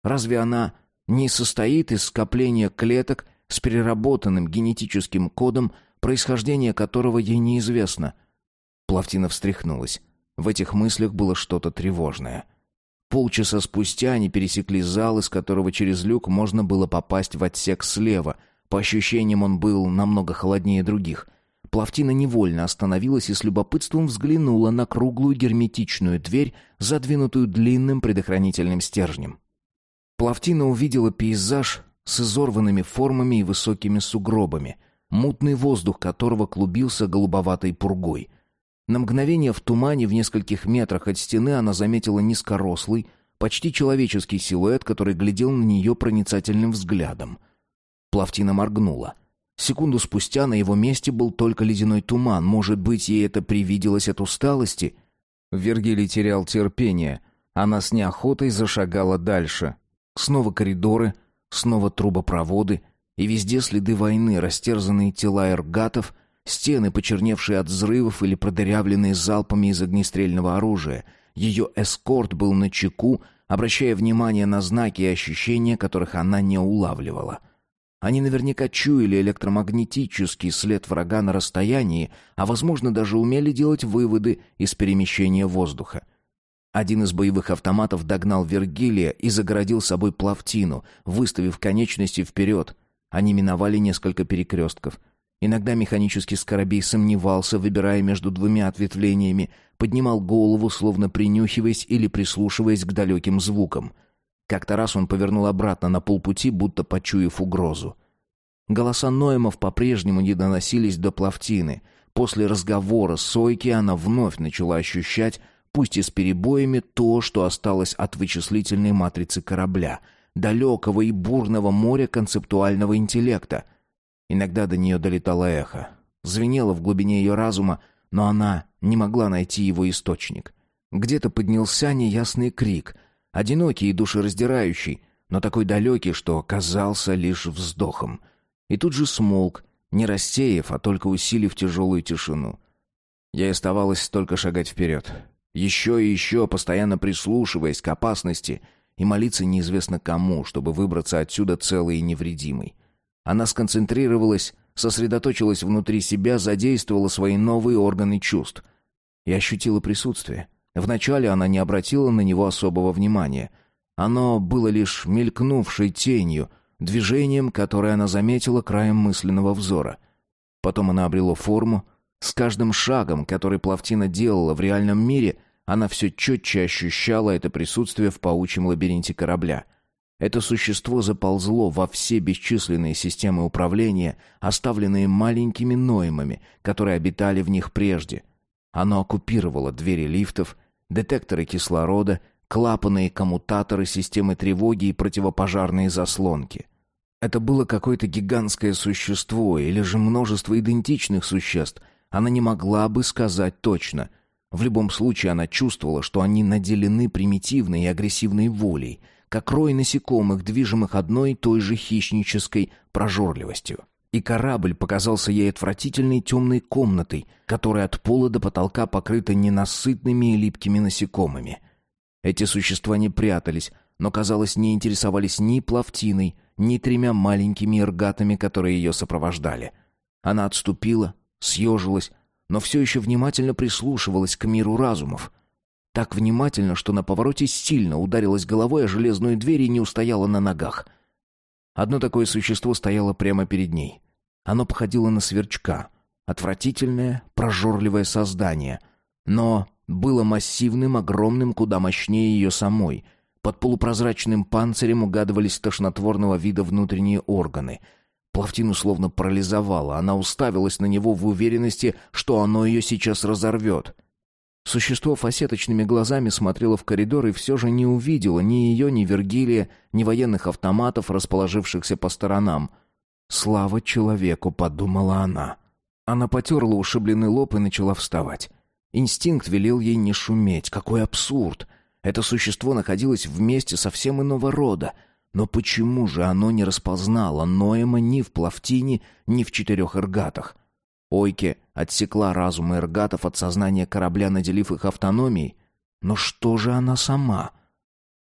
Разве она не состоит из скопления клеток с переработанным генетическим кодом, происхождение которого ей неизвестно? Плавтина встряхнулась. В этих мыслях было что-то тревожное. Полчаса спустя они пересекли зал, из которого через люк можно было попасть в отсек слева — по ощущениям он был намного холоднее других. Плавтина невольно остановилась и с любопытством взглянула на круглую герметичную дверь, задвинутую длинным предохранительным стержнем. Плавтина увидела пейзаж с изорванными формами и высокими сугробами, мутный воздух которого клубился голубоватой пургой. На мгновение в тумане в нескольких метрах от стены она заметила низкорослый, почти человеческий силуэт, который глядел на нее проницательным взглядом. Плавтина моргнула. Секунду спустя на его месте был только ледяной туман. Может быть, ей это привиделось от усталости? Вергилий терял терпение. Она с неохотой зашагала дальше. Снова коридоры, снова трубопроводы, и везде следы войны, растерзанные тела эргатов, стены, почерневшие от взрывов или продырявленные залпами из огнестрельного оружия. Ее эскорт был на чеку, обращая внимание на знаки и ощущения, которых она не улавливала. Они наверняка чуяли электромагнетический след врага на расстоянии, а, возможно, даже умели делать выводы из перемещения воздуха. Один из боевых автоматов догнал Вергилия и загородил собой плавтину, выставив конечности вперед. Они миновали несколько перекрестков. Иногда механический скоробей сомневался, выбирая между двумя ответвлениями, поднимал голову, словно принюхиваясь или прислушиваясь к далеким звукам. Как-то раз он повернул обратно на полпути, будто почуяв угрозу. Голоса Ноемов по-прежнему не доносились до плавтины. После разговора с Сойки она вновь начала ощущать пусть и с перебоями, то, что осталось от вычислительной матрицы корабля, далекого и бурного моря концептуального интеллекта. Иногда до нее долетало эхо. Звенело в глубине ее разума, но она не могла найти его источник. Где-то поднялся неясный крик, одинокий и душераздирающий, но такой далекий, что казался лишь вздохом. И тут же смолк, не рассеяв, а только усилив тяжелую тишину. Ей оставалось только шагать вперед. Еще и еще, постоянно прислушиваясь к опасности и молиться неизвестно кому, чтобы выбраться отсюда целой и невредимой. Она сконцентрировалась, сосредоточилась внутри себя, задействовала свои новые органы чувств. И ощутила присутствие. Вначале она не обратила на него особого внимания. Оно было лишь мелькнувшей тенью, движением, которое она заметила краем мысленного взора. Потом она обрело форму, с каждым шагом, который Плавтина делала в реальном мире, она все четче ощущала это присутствие в паучьем лабиринте корабля. Это существо заползло во все бесчисленные системы управления, оставленные маленькими ноймами, которые обитали в них прежде. Оно оккупировало двери лифтов, детекторы кислорода, клапаны и коммутаторы системы тревоги и противопожарные заслонки. Это было какое-то гигантское существо или же множество идентичных существ — она не могла бы сказать точно. В любом случае она чувствовала, что они наделены примитивной и агрессивной волей, как рой насекомых, движимых одной и той же хищнической прожорливостью. И корабль показался ей отвратительной темной комнатой, которая от пола до потолка покрыта ненасытными и липкими насекомыми. Эти существа не прятались, но, казалось, не интересовались ни плавтиной, ни тремя маленькими эргатами, которые ее сопровождали. Она отступила, съежилась, но все еще внимательно прислушивалась к миру разумов. Так внимательно, что на повороте сильно ударилась головой о железную дверь и не устояла на ногах. Одно такое существо стояло прямо перед ней. Оно походило на сверчка. Отвратительное, прожорливое создание. Но было массивным, огромным, куда мощнее ее самой. Под полупрозрачным панцирем угадывались тошнотворного вида внутренние органы — Плавтину словно парализовало. Она уставилась на него в уверенности, что оно ее сейчас разорвет. Существо фасеточными глазами смотрело в коридор и все же не увидело ни ее, ни Вергилия, ни военных автоматов, расположившихся по сторонам. «Слава человеку!» — подумала она. Она потерла ушибленный лоб и начала вставать. Инстинкт велел ей не шуметь. Какой абсурд! Это существо находилось в месте совсем иного рода — но почему же оно не распознало Ноема ни в Плавтине, ни в четырех эргатах? Ойке отсекла разум эргатов от сознания корабля, наделив их автономией. Но что же она сама?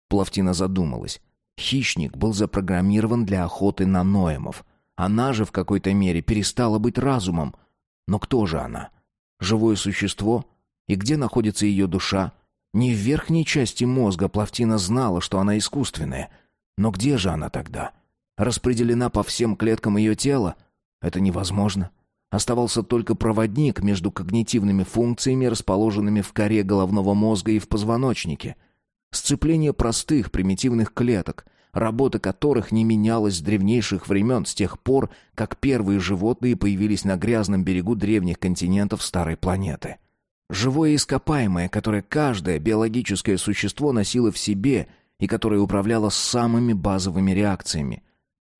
Плавтина задумалась. Хищник был запрограммирован для охоты на Ноемов. Она же в какой-то мере перестала быть разумом. Но кто же она? Живое существо? И где находится ее душа? Не в верхней части мозга Плавтина знала, что она искусственная — но где же она тогда? Распределена по всем клеткам ее тела? Это невозможно. Оставался только проводник между когнитивными функциями, расположенными в коре головного мозга и в позвоночнике. Сцепление простых примитивных клеток, работа которых не менялась с древнейших времен, с тех пор, как первые животные появились на грязном берегу древних континентов старой планеты. Живое ископаемое, которое каждое биологическое существо носило в себе и которое управляло самыми базовыми реакциями.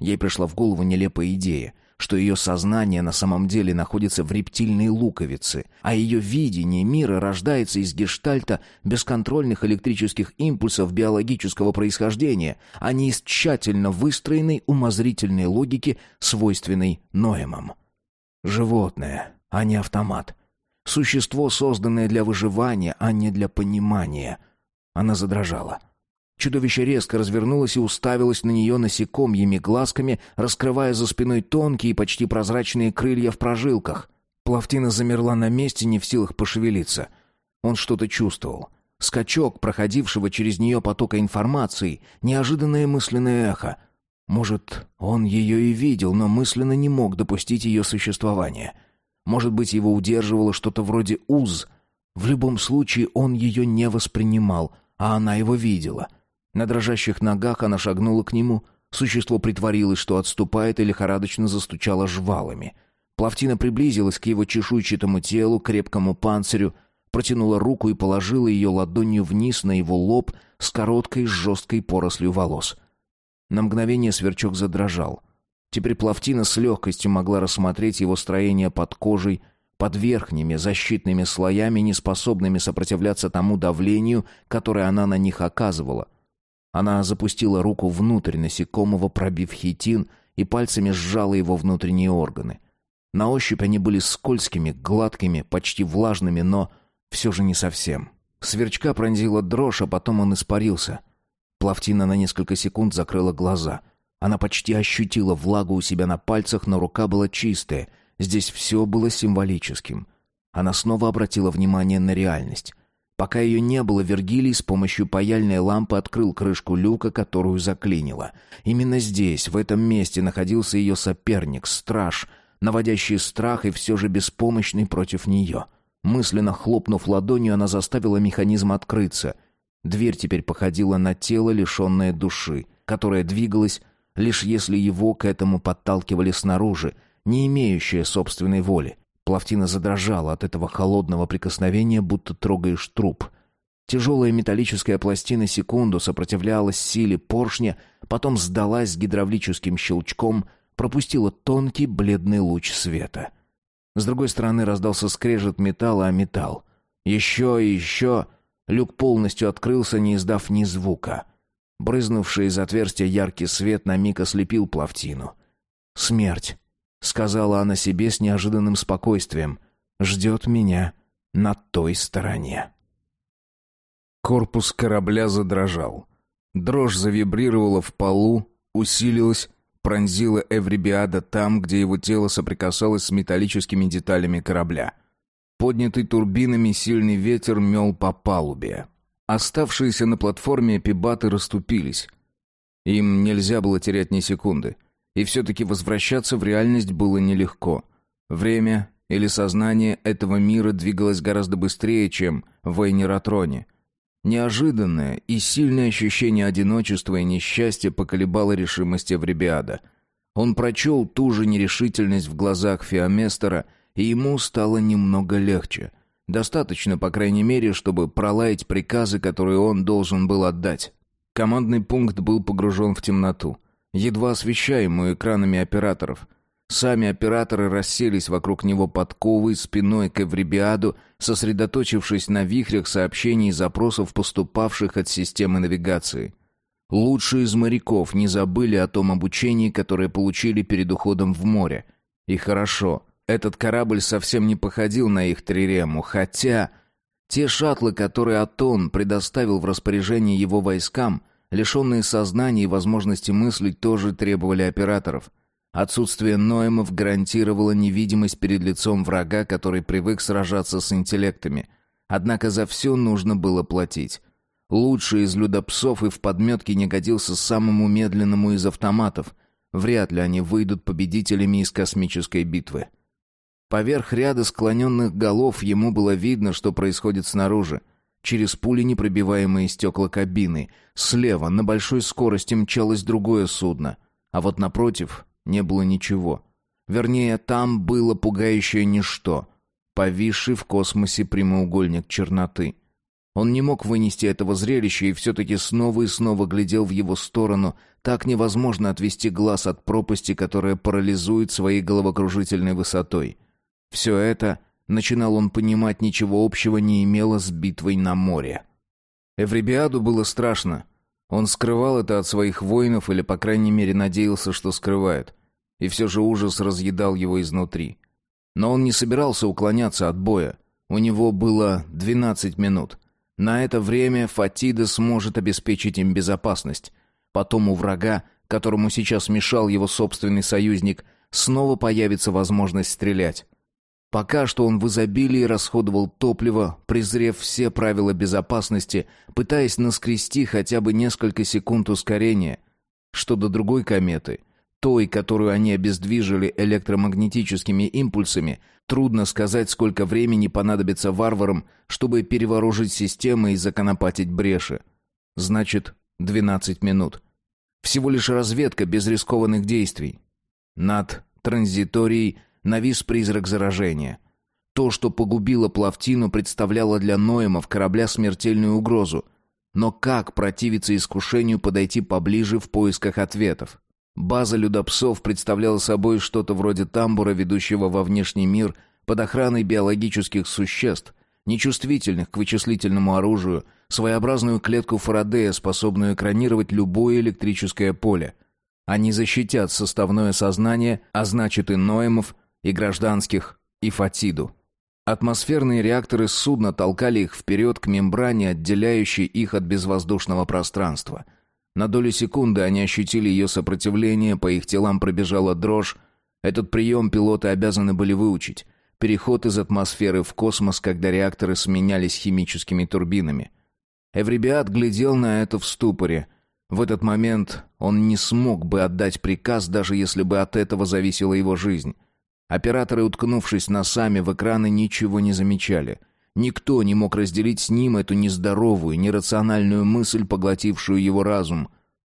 Ей пришла в голову нелепая идея — что ее сознание на самом деле находится в рептильной луковице, а ее видение мира рождается из гештальта бесконтрольных электрических импульсов биологического происхождения, а не из тщательно выстроенной умозрительной логики, свойственной Ноемам. Животное, а не автомат. Существо, созданное для выживания, а не для понимания. Она задрожала. — Чудовище резко развернулось и уставилось на нее насекомьими глазками, раскрывая за спиной тонкие, почти прозрачные крылья в прожилках. Плавтина замерла на месте, не в силах пошевелиться. Он что-то чувствовал. Скачок, проходившего через нее потока информации, неожиданное мысленное эхо. Может, он ее и видел, но мысленно не мог допустить ее существования. Может быть, его удерживало что-то вроде уз. В любом случае, он ее не воспринимал, а она его видела — на дрожащих ногах она шагнула к нему. Существо притворилось, что отступает, и лихорадочно застучало жвалами. Плавтина приблизилась к его чешуйчатому телу, крепкому панцирю, протянула руку и положила ее ладонью вниз на его лоб с короткой жесткой порослью волос. На мгновение сверчок задрожал. Теперь Плавтина с легкостью могла рассмотреть его строение под кожей, под верхними защитными слоями, неспособными сопротивляться тому давлению, которое она на них оказывала. Она запустила руку внутрь насекомого, пробив хитин, и пальцами сжала его внутренние органы. На ощупь они были скользкими, гладкими, почти влажными, но все же не совсем. Сверчка пронзила дрожь, а потом он испарился. Плавтина на несколько секунд закрыла глаза. Она почти ощутила влагу у себя на пальцах, но рука была чистая. Здесь все было символическим. Она снова обратила внимание на реальность. Пока ее не было, Вергилий с помощью паяльной лампы открыл крышку люка, которую заклинило. Именно здесь, в этом месте, находился ее соперник, страж, наводящий страх и все же беспомощный против нее. Мысленно хлопнув ладонью, она заставила механизм открыться. Дверь теперь походила на тело, лишенное души, которое двигалось, лишь если его к этому подталкивали снаружи, не имеющее собственной воли. Плавтина задрожала от этого холодного прикосновения, будто трогаешь труп. Тяжелая металлическая пластина секунду сопротивлялась силе поршня, потом сдалась с гидравлическим щелчком, пропустила тонкий бледный луч света. С другой стороны раздался скрежет металла о металл. Еще и еще... Люк полностью открылся, не издав ни звука. Брызнувший из отверстия яркий свет на миг ослепил плавтину. Смерть сказала она себе с неожиданным спокойствием. Ждет меня на той стороне. Корпус корабля задрожал. Дрожь завибрировала в полу, усилилась, пронзила Эврибиада там, где его тело соприкасалось с металлическими деталями корабля. Поднятый турбинами сильный ветер мел по палубе. Оставшиеся на платформе пибаты расступились. Им нельзя было терять ни секунды. И все-таки возвращаться в реальность было нелегко. Время или сознание этого мира двигалось гораздо быстрее, чем в Эйнератроне. Неожиданное и сильное ощущение одиночества и несчастья поколебало решимость Эвребиада. Он прочел ту же нерешительность в глазах Феоместера, и ему стало немного легче. Достаточно, по крайней мере, чтобы пролаять приказы, которые он должен был отдать. Командный пункт был погружен в темноту едва освещаемую экранами операторов. Сами операторы расселись вокруг него подковой, спиной к Эврибиаду, сосредоточившись на вихрях сообщений и запросов, поступавших от системы навигации. Лучшие из моряков не забыли о том обучении, которое получили перед уходом в море. И хорошо, этот корабль совсем не походил на их трирему, хотя... Те шаттлы, которые Атон предоставил в распоряжение его войскам — Лишенные сознания и возможности мыслить тоже требовали операторов. Отсутствие Ноемов гарантировало невидимость перед лицом врага, который привык сражаться с интеллектами. Однако за все нужно было платить. Лучший из людопсов и в подметке не годился самому медленному из автоматов. Вряд ли они выйдут победителями из космической битвы. Поверх ряда склоненных голов ему было видно, что происходит снаружи. Через пули непробиваемые стекла кабины. Слева на большой скорости мчалось другое судно. А вот напротив не было ничего. Вернее, там было пугающее ничто. Повисший в космосе прямоугольник черноты. Он не мог вынести этого зрелища и все-таки снова и снова глядел в его сторону. Так невозможно отвести глаз от пропасти, которая парализует своей головокружительной высотой. Все это, начинал он понимать, ничего общего не имело с битвой на море. Эвребиаду было страшно. Он скрывал это от своих воинов или, по крайней мере, надеялся, что скрывает. И все же ужас разъедал его изнутри. Но он не собирался уклоняться от боя. У него было двенадцать минут. На это время Фатида сможет обеспечить им безопасность. Потом у врага, которому сейчас мешал его собственный союзник, снова появится возможность стрелять. Пока что он в изобилии расходовал топливо, презрев все правила безопасности, пытаясь наскрести хотя бы несколько секунд ускорения. Что до другой кометы, той, которую они обездвижили электромагнетическими импульсами, трудно сказать, сколько времени понадобится варварам, чтобы перевооружить системы и законопатить бреши. Значит, 12 минут. Всего лишь разведка без рискованных действий. Над транзиторией навис призрак заражения. То, что погубило плавтину, представляло для Ноемов корабля смертельную угрозу. Но как противиться искушению подойти поближе в поисках ответов? База людопсов представляла собой что-то вроде тамбура, ведущего во внешний мир, под охраной биологических существ, нечувствительных к вычислительному оружию, своеобразную клетку Фарадея, способную экранировать любое электрическое поле. Они защитят составное сознание, а значит и Ноемов, и гражданских, и Фатиду. Атмосферные реакторы судна толкали их вперед к мембране, отделяющей их от безвоздушного пространства. На долю секунды они ощутили ее сопротивление, по их телам пробежала дрожь. Этот прием пилоты обязаны были выучить. Переход из атмосферы в космос, когда реакторы сменялись химическими турбинами. Эвребиат глядел на это в ступоре. В этот момент он не смог бы отдать приказ, даже если бы от этого зависела его жизнь. Операторы, уткнувшись носами в экраны, ничего не замечали. Никто не мог разделить с ним эту нездоровую, нерациональную мысль, поглотившую его разум.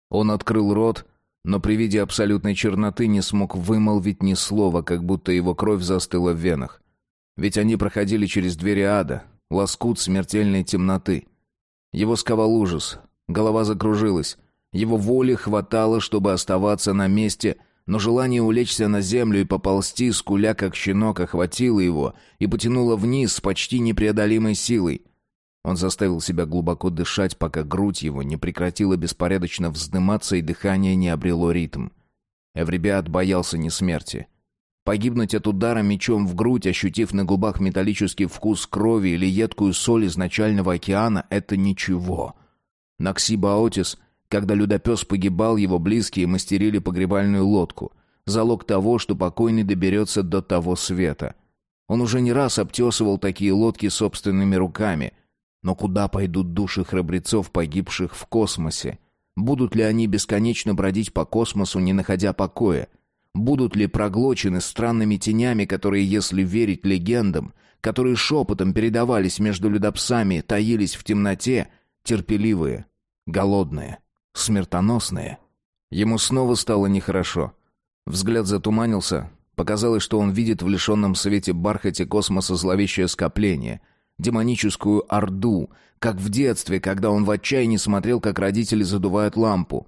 Он открыл рот, но при виде абсолютной черноты не смог вымолвить ни слова, как будто его кровь застыла в венах. Ведь они проходили через двери ада, лоскут смертельной темноты. Его сковал ужас, голова закружилась. Его воли хватало, чтобы оставаться на месте, но желание улечься на землю и поползти, скуля как щенок, охватило его и потянуло вниз с почти непреодолимой силой. Он заставил себя глубоко дышать, пока грудь его не прекратила беспорядочно вздыматься и дыхание не обрело ритм. Эвребиат боялся не смерти. Погибнуть от удара мечом в грудь, ощутив на губах металлический вкус крови или едкую соль изначального океана — это ничего. Наксиба когда людопес погибал, его близкие мастерили погребальную лодку. Залог того, что покойный доберется до того света. Он уже не раз обтесывал такие лодки собственными руками. Но куда пойдут души храбрецов, погибших в космосе? Будут ли они бесконечно бродить по космосу, не находя покоя? Будут ли проглочены странными тенями, которые, если верить легендам, которые шепотом передавались между людопсами, таились в темноте, терпеливые, голодные? Смертоносные. Ему снова стало нехорошо. Взгляд затуманился. Показалось, что он видит в лишенном свете бархате космоса зловещее скопление, демоническую орду, как в детстве, когда он в отчаянии смотрел, как родители задувают лампу.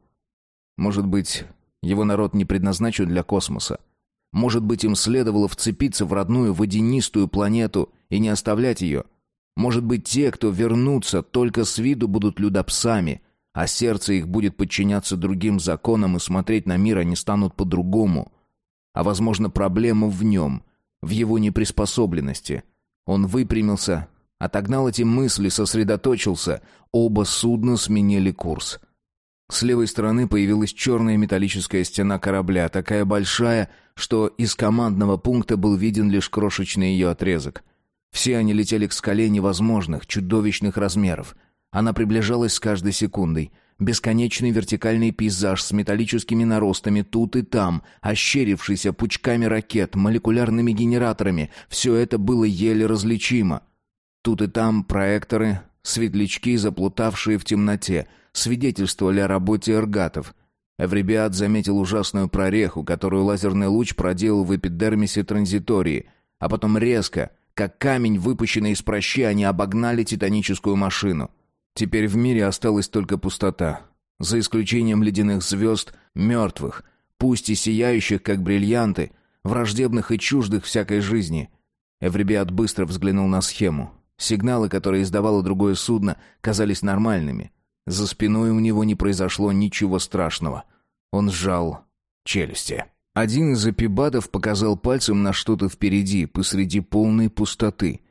Может быть, его народ не предназначен для космоса. Может быть, им следовало вцепиться в родную водянистую планету и не оставлять ее. Может быть, те, кто вернутся, только с виду будут людопсами, а сердце их будет подчиняться другим законам и смотреть на мир они станут по-другому. А, возможно, проблема в нем, в его неприспособленности. Он выпрямился, отогнал эти мысли, сосредоточился. Оба судна сменили курс. С левой стороны появилась черная металлическая стена корабля, такая большая, что из командного пункта был виден лишь крошечный ее отрезок. Все они летели к скале невозможных, чудовищных размеров — она приближалась с каждой секундой. Бесконечный вертикальный пейзаж с металлическими наростами тут и там, ощерившийся пучками ракет, молекулярными генераторами — все это было еле различимо. Тут и там проекторы, светлячки, заплутавшие в темноте, свидетельствовали о работе эргатов. Эвребиат заметил ужасную прореху, которую лазерный луч проделал в эпидермисе транзитории, а потом резко, как камень, выпущенный из прощи, они обогнали титаническую машину. Теперь в мире осталась только пустота. За исключением ледяных звезд, мертвых, пусть и сияющих, как бриллианты, враждебных и чуждых всякой жизни. Эвребиат быстро взглянул на схему. Сигналы, которые издавало другое судно, казались нормальными. За спиной у него не произошло ничего страшного. Он сжал челюсти. Один из эпибадов показал пальцем на что-то впереди, посреди полной пустоты.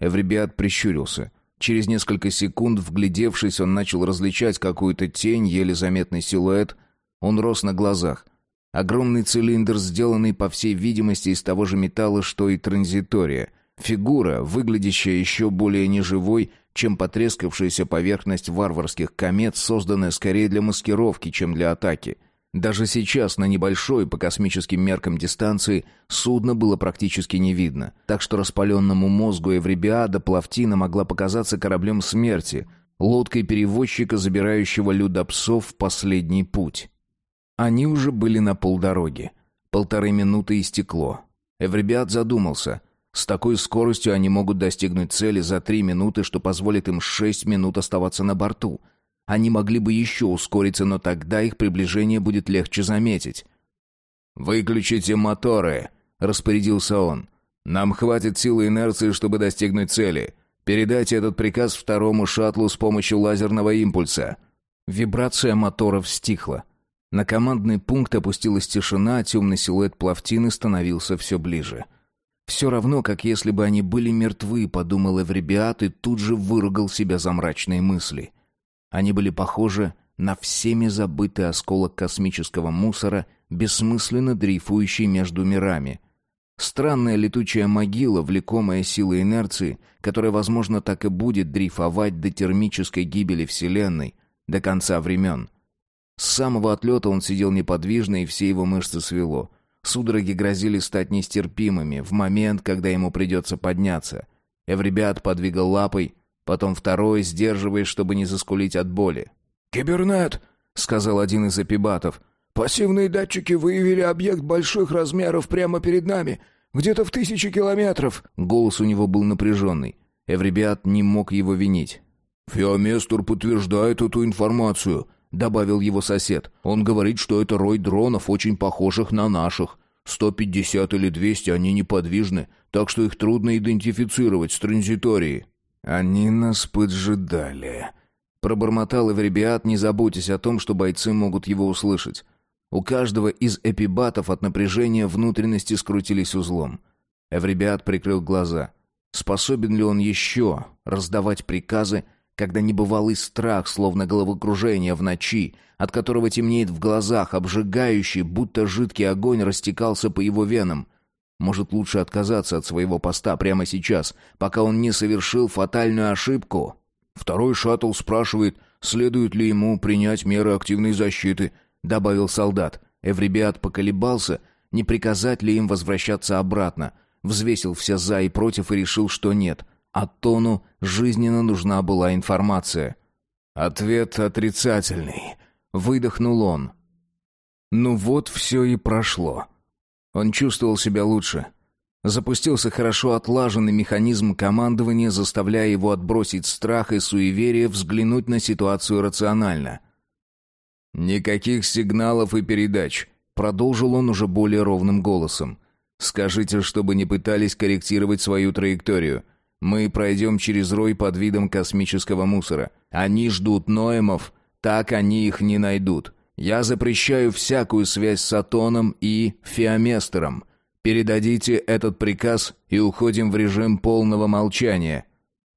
Эвребиат прищурился. Через несколько секунд, вглядевшись, он начал различать какую-то тень, еле заметный силуэт. Он рос на глазах. Огромный цилиндр, сделанный, по всей видимости, из того же металла, что и транзитория. Фигура, выглядящая еще более неживой, чем потрескавшаяся поверхность варварских комет, созданная скорее для маскировки, чем для атаки — даже сейчас на небольшой по космическим меркам дистанции судно было практически не видно, так что распаленному мозгу Эвребиада Плавтина могла показаться кораблем смерти, лодкой перевозчика, забирающего людопсов в последний путь. Они уже были на полдороги. Полторы минуты истекло. Эвребиад задумался. С такой скоростью они могут достигнуть цели за три минуты, что позволит им шесть минут оставаться на борту — они могли бы еще ускориться, но тогда их приближение будет легче заметить. «Выключите моторы», — распорядился он. «Нам хватит силы инерции, чтобы достигнуть цели. Передайте этот приказ второму шаттлу с помощью лазерного импульса». Вибрация моторов стихла. На командный пункт опустилась тишина, а темный силуэт плавтины становился все ближе. «Все равно, как если бы они были мертвы», — подумал Эвребиат и тут же выругал себя за мрачные мысли. Они были похожи на всеми забытый осколок космического мусора, бессмысленно дрейфующий между мирами. Странная летучая могила, влекомая силой инерции, которая, возможно, так и будет дрейфовать до термической гибели Вселенной, до конца времен. С самого отлета он сидел неподвижно, и все его мышцы свело. Судороги грозили стать нестерпимыми в момент, когда ему придется подняться. Эвребиат подвигал лапой, Потом второй, сдерживаясь, чтобы не заскулить от боли. «Кибернет», — сказал один из эпибатов. «Пассивные датчики выявили объект больших размеров прямо перед нами, где-то в тысячи километров». Голос у него был напряженный. Эвребиат не мог его винить. «Феоместур подтверждает эту информацию», — добавил его сосед. «Он говорит, что это рой дронов, очень похожих на наших. Сто пятьдесят или двести они неподвижны, так что их трудно идентифицировать с транзиторией». «Они нас поджидали», — пробормотал Эвребиат, не заботясь о том, что бойцы могут его услышать. У каждого из эпибатов от напряжения внутренности скрутились узлом. Эвребиат прикрыл глаза. Способен ли он еще раздавать приказы, когда небывалый страх, словно головокружение в ночи, от которого темнеет в глазах, обжигающий, будто жидкий огонь растекался по его венам? Может, лучше отказаться от своего поста прямо сейчас, пока он не совершил фатальную ошибку? Второй шаттл спрашивает, следует ли ему принять меры активной защиты, добавил солдат. Эвребиат поколебался, не приказать ли им возвращаться обратно. Взвесил все «за» и «против» и решил, что нет. А Тону жизненно нужна была информация. «Ответ отрицательный», — выдохнул он. Ну вот все и прошло. Он чувствовал себя лучше. Запустился хорошо отлаженный механизм командования, заставляя его отбросить страх и суеверие, взглянуть на ситуацию рационально. «Никаких сигналов и передач», — продолжил он уже более ровным голосом. «Скажите, чтобы не пытались корректировать свою траекторию. Мы пройдем через рой под видом космического мусора. Они ждут Ноемов, так они их не найдут. Я запрещаю всякую связь с Атоном и Феоместером. Передадите этот приказ и уходим в режим полного молчания».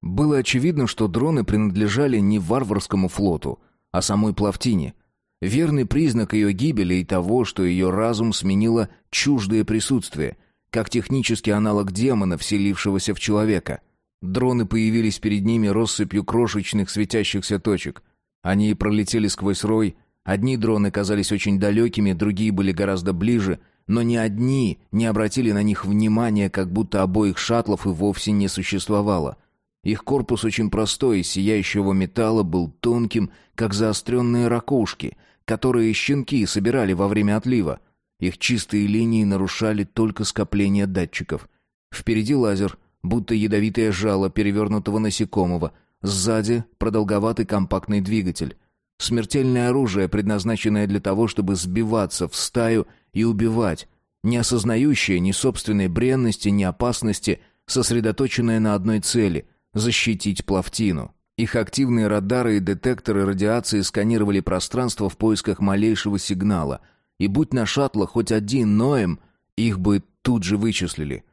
Было очевидно, что дроны принадлежали не варварскому флоту, а самой Плавтине. Верный признак ее гибели и того, что ее разум сменило чуждое присутствие, как технический аналог демона, вселившегося в человека. Дроны появились перед ними россыпью крошечных светящихся точек — Они пролетели сквозь рой. Одни дроны казались очень далекими, другие были гораздо ближе, но ни одни не обратили на них внимания, как будто обоих шаттлов и вовсе не существовало. Их корпус очень простой, из сияющего металла был тонким, как заостренные ракушки, которые щенки собирали во время отлива. Их чистые линии нарушали только скопление датчиков. Впереди лазер, будто ядовитое жало перевернутого насекомого. Сзади продолговатый компактный двигатель. Смертельное оружие, предназначенное для того, чтобы сбиваться в стаю и убивать, не осознающее ни собственной бренности, ни опасности, сосредоточенное на одной цели — защитить плавтину. Их активные радары и детекторы радиации сканировали пространство в поисках малейшего сигнала. И будь на шаттлах хоть один Ноем, их бы тут же вычислили.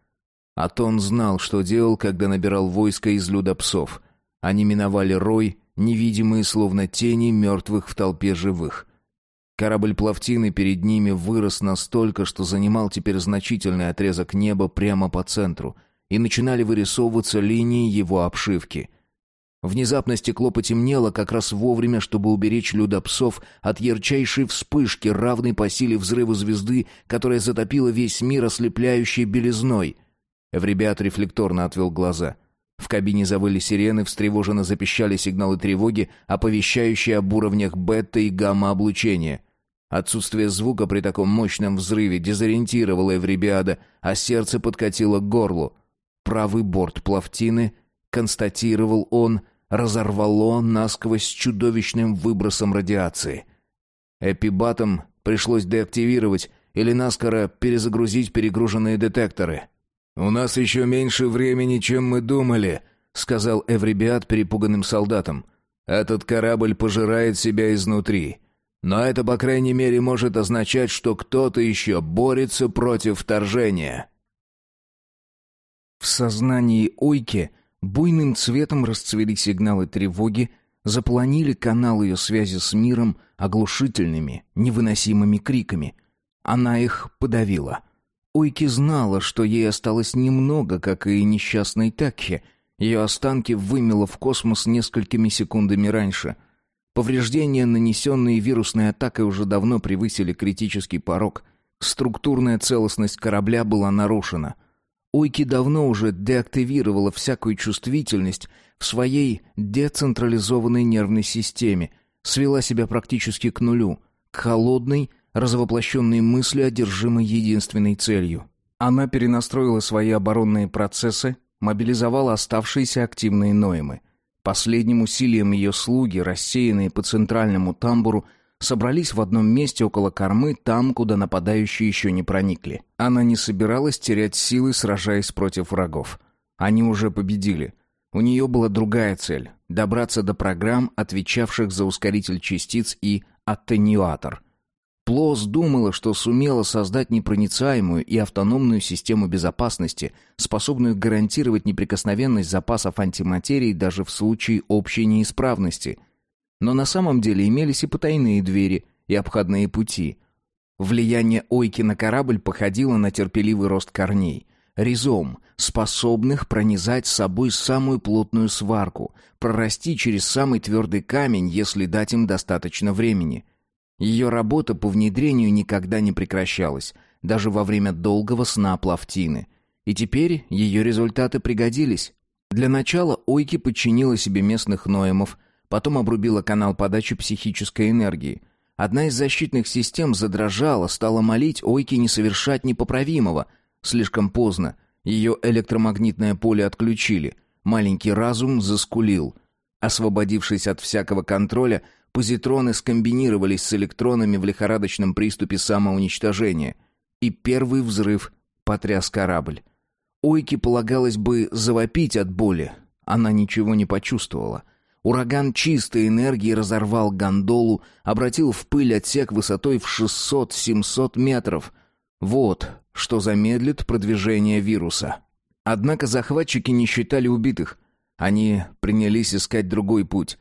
Атон знал, что делал, когда набирал войско из людопсов. Они миновали рой, невидимые словно тени мертвых в толпе живых. Корабль плавтины перед ними вырос настолько, что занимал теперь значительный отрезок неба прямо по центру, и начинали вырисовываться линии его обшивки. Внезапно стекло потемнело как раз вовремя, чтобы уберечь людопсов от ярчайшей вспышки, равной по силе взрыва звезды, которая затопила весь мир ослепляющей белизной. Эвребиат рефлекторно отвел глаза. В кабине завыли сирены, встревоженно запищали сигналы тревоги, оповещающие об уровнях бета и гамма-облучения. Отсутствие звука при таком мощном взрыве дезориентировало Эвребиада, а сердце подкатило к горлу. Правый борт плавтины, констатировал он, — разорвало насквозь чудовищным выбросом радиации. Эпибатом пришлось деактивировать или наскоро перезагрузить перегруженные детекторы. «У нас еще меньше времени, чем мы думали», — сказал Эврибиат перепуганным солдатам. «Этот корабль пожирает себя изнутри. Но это, по крайней мере, может означать, что кто-то еще борется против вторжения». В сознании Ойки — Буйным цветом расцвели сигналы тревоги, запланили канал ее связи с миром оглушительными, невыносимыми криками. Она их подавила. Ойки знала, что ей осталось немного, как и несчастной Такхе. Ее останки вымело в космос несколькими секундами раньше. Повреждения, нанесенные вирусной атакой, уже давно превысили критический порог. Структурная целостность корабля была нарушена — Ойки давно уже деактивировала всякую чувствительность в своей децентрализованной нервной системе, свела себя практически к нулю, к холодной, развоплощенной мысли, одержимой единственной целью. Она перенастроила свои оборонные процессы, мобилизовала оставшиеся активные ноемы. Последним усилием ее слуги, рассеянные по центральному тамбуру, собрались в одном месте около кормы, там, куда нападающие еще не проникли. Она не собиралась терять силы, сражаясь против врагов. Они уже победили. У нее была другая цель — добраться до программ, отвечавших за ускоритель частиц и аттенюатор. Плос думала, что сумела создать непроницаемую и автономную систему безопасности, способную гарантировать неприкосновенность запасов антиматерии даже в случае общей неисправности — но на самом деле имелись и потайные двери, и обходные пути. Влияние Ойки на корабль походило на терпеливый рост корней. Ризом, способных пронизать с собой самую плотную сварку, прорасти через самый твердый камень, если дать им достаточно времени. Ее работа по внедрению никогда не прекращалась, даже во время долгого сна Плавтины. И теперь ее результаты пригодились. Для начала Ойки подчинила себе местных ноемов, Потом обрубила канал подачи психической энергии. Одна из защитных систем задрожала, стала молить Ойки не совершать непоправимого. Слишком поздно. Ее электромагнитное поле отключили. Маленький разум заскулил. Освободившись от всякого контроля, позитроны скомбинировались с электронами в лихорадочном приступе самоуничтожения. И первый взрыв потряс корабль. Ойке полагалось бы завопить от боли. Она ничего не почувствовала. Ураган чистой энергии разорвал гондолу, обратил в пыль отсек высотой в 600-700 метров. Вот что замедлит продвижение вируса. Однако захватчики не считали убитых. Они принялись искать другой путь.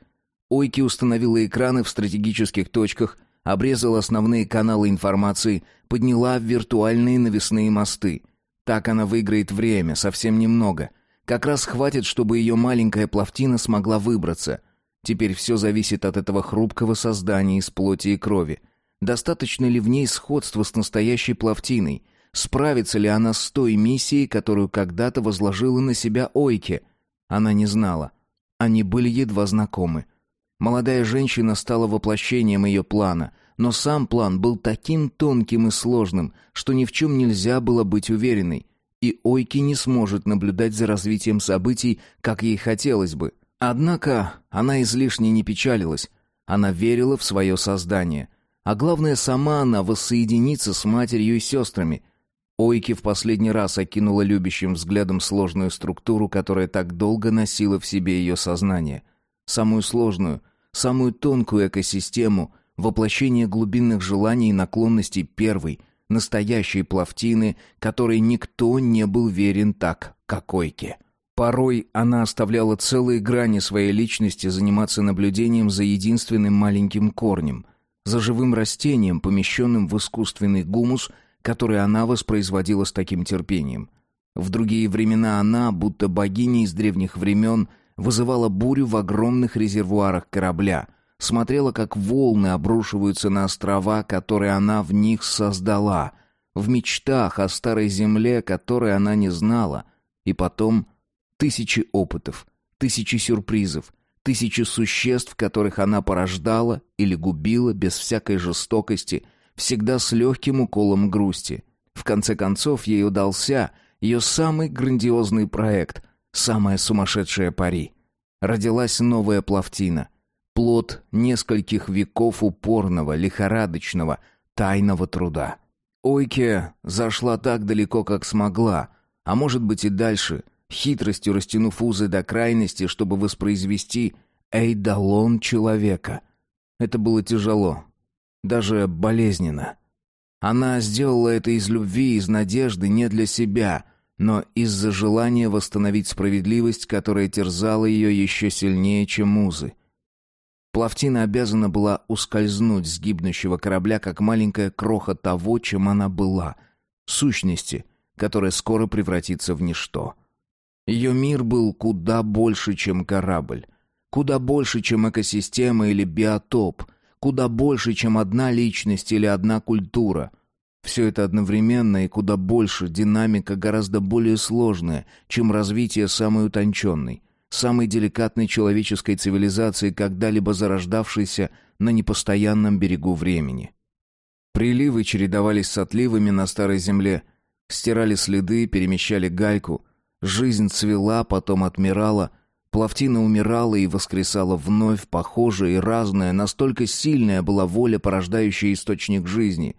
Ойки установила экраны в стратегических точках, обрезала основные каналы информации, подняла виртуальные навесные мосты. Так она выиграет время, совсем немного — как раз хватит, чтобы ее маленькая плавтина смогла выбраться. Теперь все зависит от этого хрупкого создания из плоти и крови. Достаточно ли в ней сходства с настоящей плавтиной? Справится ли она с той миссией, которую когда-то возложила на себя Ойке? Она не знала. Они были едва знакомы. Молодая женщина стала воплощением ее плана, но сам план был таким тонким и сложным, что ни в чем нельзя было быть уверенной, и Ойки не сможет наблюдать за развитием событий, как ей хотелось бы. Однако она излишне не печалилась. Она верила в свое создание. А главное, сама она воссоединится с матерью и сестрами. Ойки в последний раз окинула любящим взглядом сложную структуру, которая так долго носила в себе ее сознание. Самую сложную, самую тонкую экосистему, воплощение глубинных желаний и наклонностей первой, настоящей плавтины, которой никто не был верен так, как Ойке. Порой она оставляла целые грани своей личности заниматься наблюдением за единственным маленьким корнем, за живым растением, помещенным в искусственный гумус, который она воспроизводила с таким терпением. В другие времена она, будто богиня из древних времен, вызывала бурю в огромных резервуарах корабля, смотрела, как волны обрушиваются на острова, которые она в них создала, в мечтах о старой земле, которой она не знала, и потом Тысячи опытов, тысячи сюрпризов, тысячи существ, которых она порождала или губила без всякой жестокости, всегда с легким уколом грусти. В конце концов, ей удался ее самый грандиозный проект, самая сумасшедшая пари. Родилась новая плавтина, плод нескольких веков упорного, лихорадочного, тайного труда. Ойке зашла так далеко, как смогла, а может быть и дальше, хитростью растянув узы до крайности, чтобы воспроизвести эйдалон человека. Это было тяжело, даже болезненно. Она сделала это из любви, из надежды, не для себя, но из-за желания восстановить справедливость, которая терзала ее еще сильнее, чем музы. Плавтина обязана была ускользнуть с гибнущего корабля, как маленькая кроха того, чем она была, сущности, которая скоро превратится в ничто. Ее мир был куда больше, чем корабль. Куда больше, чем экосистема или биотоп. Куда больше, чем одна личность или одна культура. Все это одновременно и куда больше, динамика гораздо более сложная, чем развитие самой утонченной, самой деликатной человеческой цивилизации, когда-либо зарождавшейся на непостоянном берегу времени. Приливы чередовались с отливами на старой земле, стирали следы, перемещали гальку — Жизнь цвела, потом отмирала, Плавтина умирала и воскресала вновь, похожая и разная, настолько сильная была воля, порождающая источник жизни.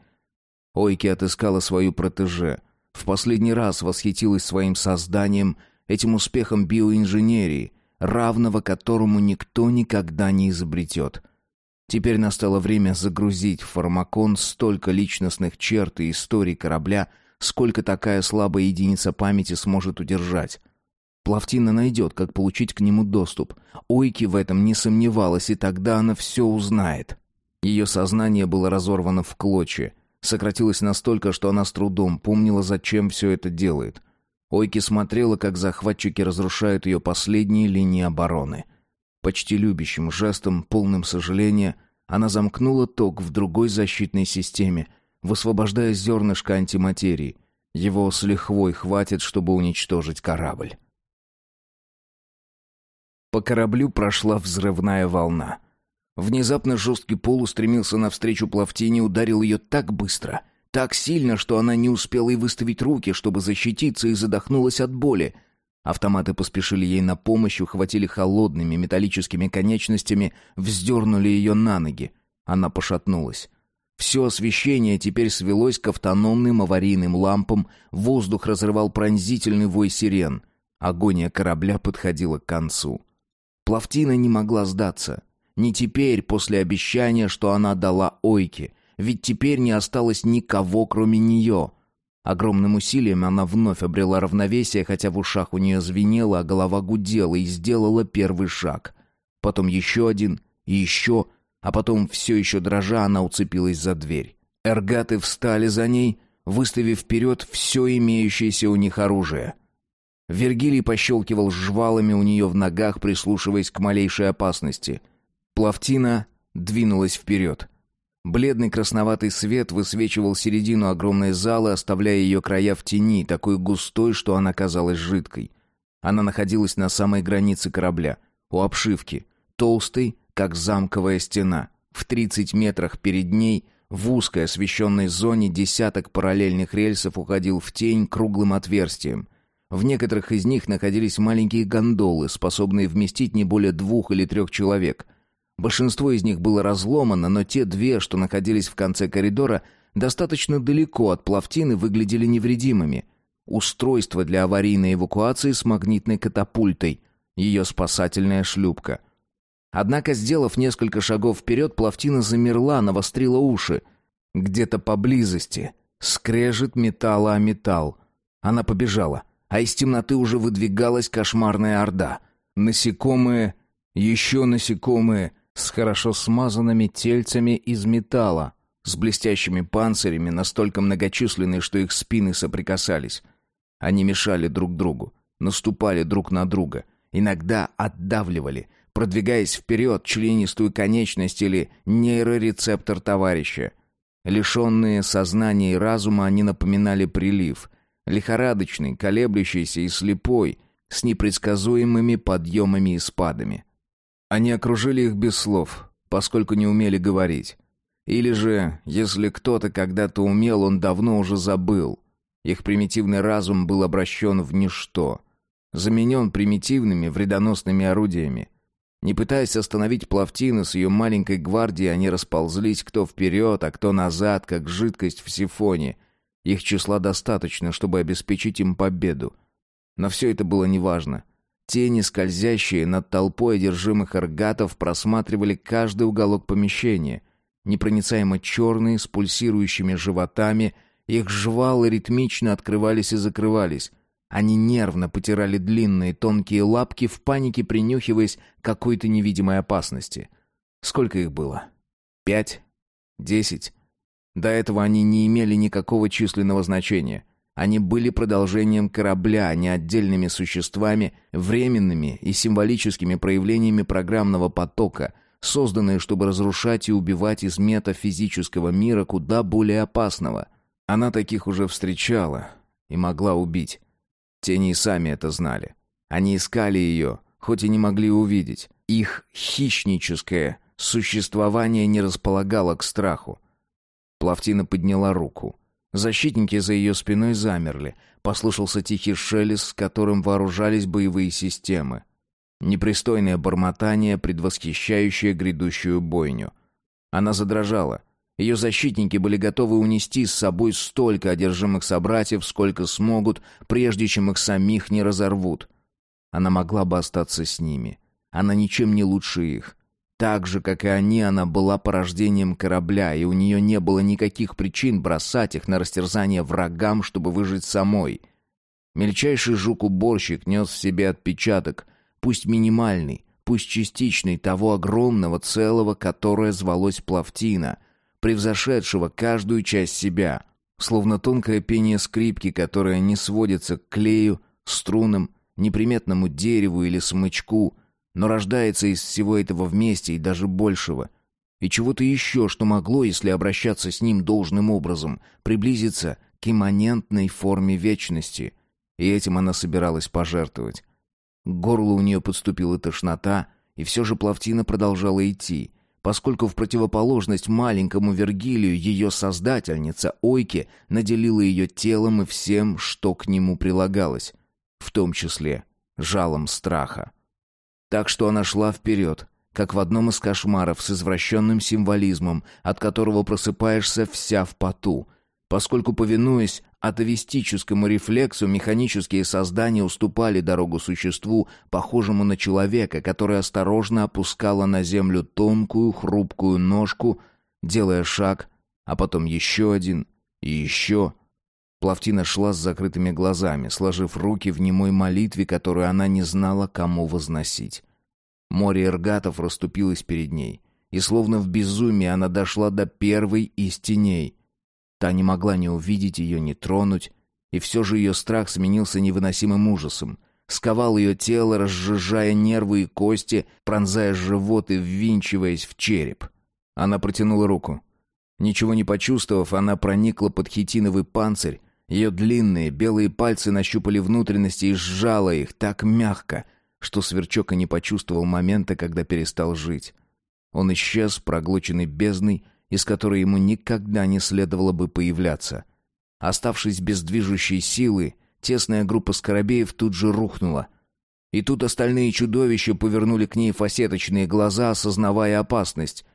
Ойки отыскала свою протеже. В последний раз восхитилась своим созданием, этим успехом биоинженерии, равного которому никто никогда не изобретет. Теперь настало время загрузить в фармакон столько личностных черт и историй корабля, сколько такая слабая единица памяти сможет удержать. Плавтина найдет, как получить к нему доступ. Ойки в этом не сомневалась, и тогда она все узнает. Ее сознание было разорвано в клочья. Сократилось настолько, что она с трудом помнила, зачем все это делает. Ойки смотрела, как захватчики разрушают ее последние линии обороны. Почти любящим жестом, полным сожаления, она замкнула ток в другой защитной системе — высвобождая зернышко антиматерии. Его с лихвой хватит, чтобы уничтожить корабль. По кораблю прошла взрывная волна. Внезапно жесткий пол устремился навстречу плавтине, ударил ее так быстро, так сильно, что она не успела и выставить руки, чтобы защититься, и задохнулась от боли. Автоматы поспешили ей на помощь, ухватили холодными металлическими конечностями, вздернули ее на ноги. Она пошатнулась. Все освещение теперь свелось к автономным аварийным лампам, воздух разрывал пронзительный вой сирен. Агония корабля подходила к концу. Плавтина не могла сдаться. Не теперь, после обещания, что она дала Ойке, ведь теперь не осталось никого, кроме нее. Огромным усилием она вновь обрела равновесие, хотя в ушах у нее звенело, а голова гудела, и сделала первый шаг. Потом еще один, и еще, а потом, все еще дрожа, она уцепилась за дверь. Эргаты встали за ней, выставив вперед все имеющееся у них оружие. Вергилий пощелкивал жвалами у нее в ногах, прислушиваясь к малейшей опасности. Плавтина двинулась вперед. Бледный красноватый свет высвечивал середину огромной залы, оставляя ее края в тени, такой густой, что она казалась жидкой. Она находилась на самой границе корабля, у обшивки, толстой, как замковая стена. В 30 метрах перед ней, в узкой освещенной зоне, десяток параллельных рельсов уходил в тень круглым отверстием. В некоторых из них находились маленькие гондолы, способные вместить не более двух или трех человек. Большинство из них было разломано, но те две, что находились в конце коридора, достаточно далеко от плавтины, выглядели невредимыми. Устройство для аварийной эвакуации с магнитной катапультой. Ее спасательная шлюпка. Однако, сделав несколько шагов вперед, плавтина замерла, навострила уши. Где-то поблизости. Скрежет металла о металл. Она побежала. А из темноты уже выдвигалась кошмарная орда. Насекомые, еще насекомые — с хорошо смазанными тельцами из металла, с блестящими панцирями, настолько многочисленные, что их спины соприкасались. Они мешали друг другу, наступали друг на друга, иногда отдавливали, продвигаясь вперед членистую конечность или нейрорецептор товарища. Лишенные сознания и разума, они напоминали прилив, лихорадочный, колеблющийся и слепой, с непредсказуемыми подъемами и спадами. Они окружили их без слов, поскольку не умели говорить. Или же, если кто-то когда-то умел, он давно уже забыл. Их примитивный разум был обращен в ничто. Заменен примитивными вредоносными орудиями. Не пытаясь остановить Плавтину с ее маленькой гвардией, они расползлись кто вперед, а кто назад, как жидкость в сифоне. Их числа достаточно, чтобы обеспечить им победу. Но все это было неважно. Тени, скользящие над толпой одержимых аргатов, просматривали каждый уголок помещения. Непроницаемо черные, с пульсирующими животами, их жвалы ритмично открывались и закрывались. Они нервно потирали длинные тонкие лапки, в панике принюхиваясь к какой-то невидимой опасности. Сколько их было? Пять? Десять? До этого они не имели никакого численного значения — они были продолжением корабля, а не отдельными существами, временными и символическими проявлениями программного потока, созданные, чтобы разрушать и убивать из метафизического мира куда более опасного. Она таких уже встречала и могла убить. Тени и сами это знали. Они искали ее, хоть и не могли увидеть. Их хищническое существование не располагало к страху. Плавтина подняла руку — Защитники за ее спиной замерли. Послышался тихий шелест, с которым вооружались боевые системы. Непристойное бормотание, предвосхищающее грядущую бойню. Она задрожала. Ее защитники были готовы унести с собой столько одержимых собратьев, сколько смогут, прежде чем их самих не разорвут. Она могла бы остаться с ними. Она ничем не лучше их. Так же, как и они, она была порождением корабля, и у нее не было никаких причин бросать их на растерзание врагам, чтобы выжить самой. Мельчайший жук-уборщик нес в себе отпечаток, пусть минимальный, пусть частичный, того огромного целого, которое звалось Плавтина, превзошедшего каждую часть себя, словно тонкое пение скрипки, которое не сводится к клею, струнам, неприметному дереву или смычку — но рождается из всего этого вместе и даже большего. И чего-то еще, что могло, если обращаться с ним должным образом, приблизиться к имманентной форме вечности. И этим она собиралась пожертвовать. К горлу у нее подступила тошнота, и все же Плавтина продолжала идти, поскольку в противоположность маленькому Вергилию ее создательница Ойке наделила ее телом и всем, что к нему прилагалось, в том числе жалом страха. Так что она шла вперед, как в одном из кошмаров с извращенным символизмом, от которого просыпаешься вся в поту. Поскольку, повинуясь атовистическому рефлексу, механические создания уступали дорогу существу, похожему на человека, которое осторожно опускало на землю тонкую, хрупкую ножку, делая шаг, а потом еще один и еще. Плавтина шла с закрытыми глазами, сложив руки в немой молитве, которую она не знала, кому возносить. Море эргатов расступилось перед ней, и словно в безумии она дошла до первой из теней. Та не могла ни увидеть ее, ни тронуть, и все же ее страх сменился невыносимым ужасом. сковал ее тело, разжижая нервы и кости, пронзая живот и ввинчиваясь в череп. Она протянула руку. Ничего не почувствовав, она проникла под хитиновый панцирь. Ее длинные белые пальцы нащупали внутренности и сжала их так мягко, что сверчок и не почувствовал момента, когда перестал жить. Он исчез, проглоченный бездной, из которой ему никогда не следовало бы появляться. Оставшись без движущей силы, тесная группа скоробеев тут же рухнула. И тут остальные чудовища повернули к ней фасеточные глаза, осознавая опасность.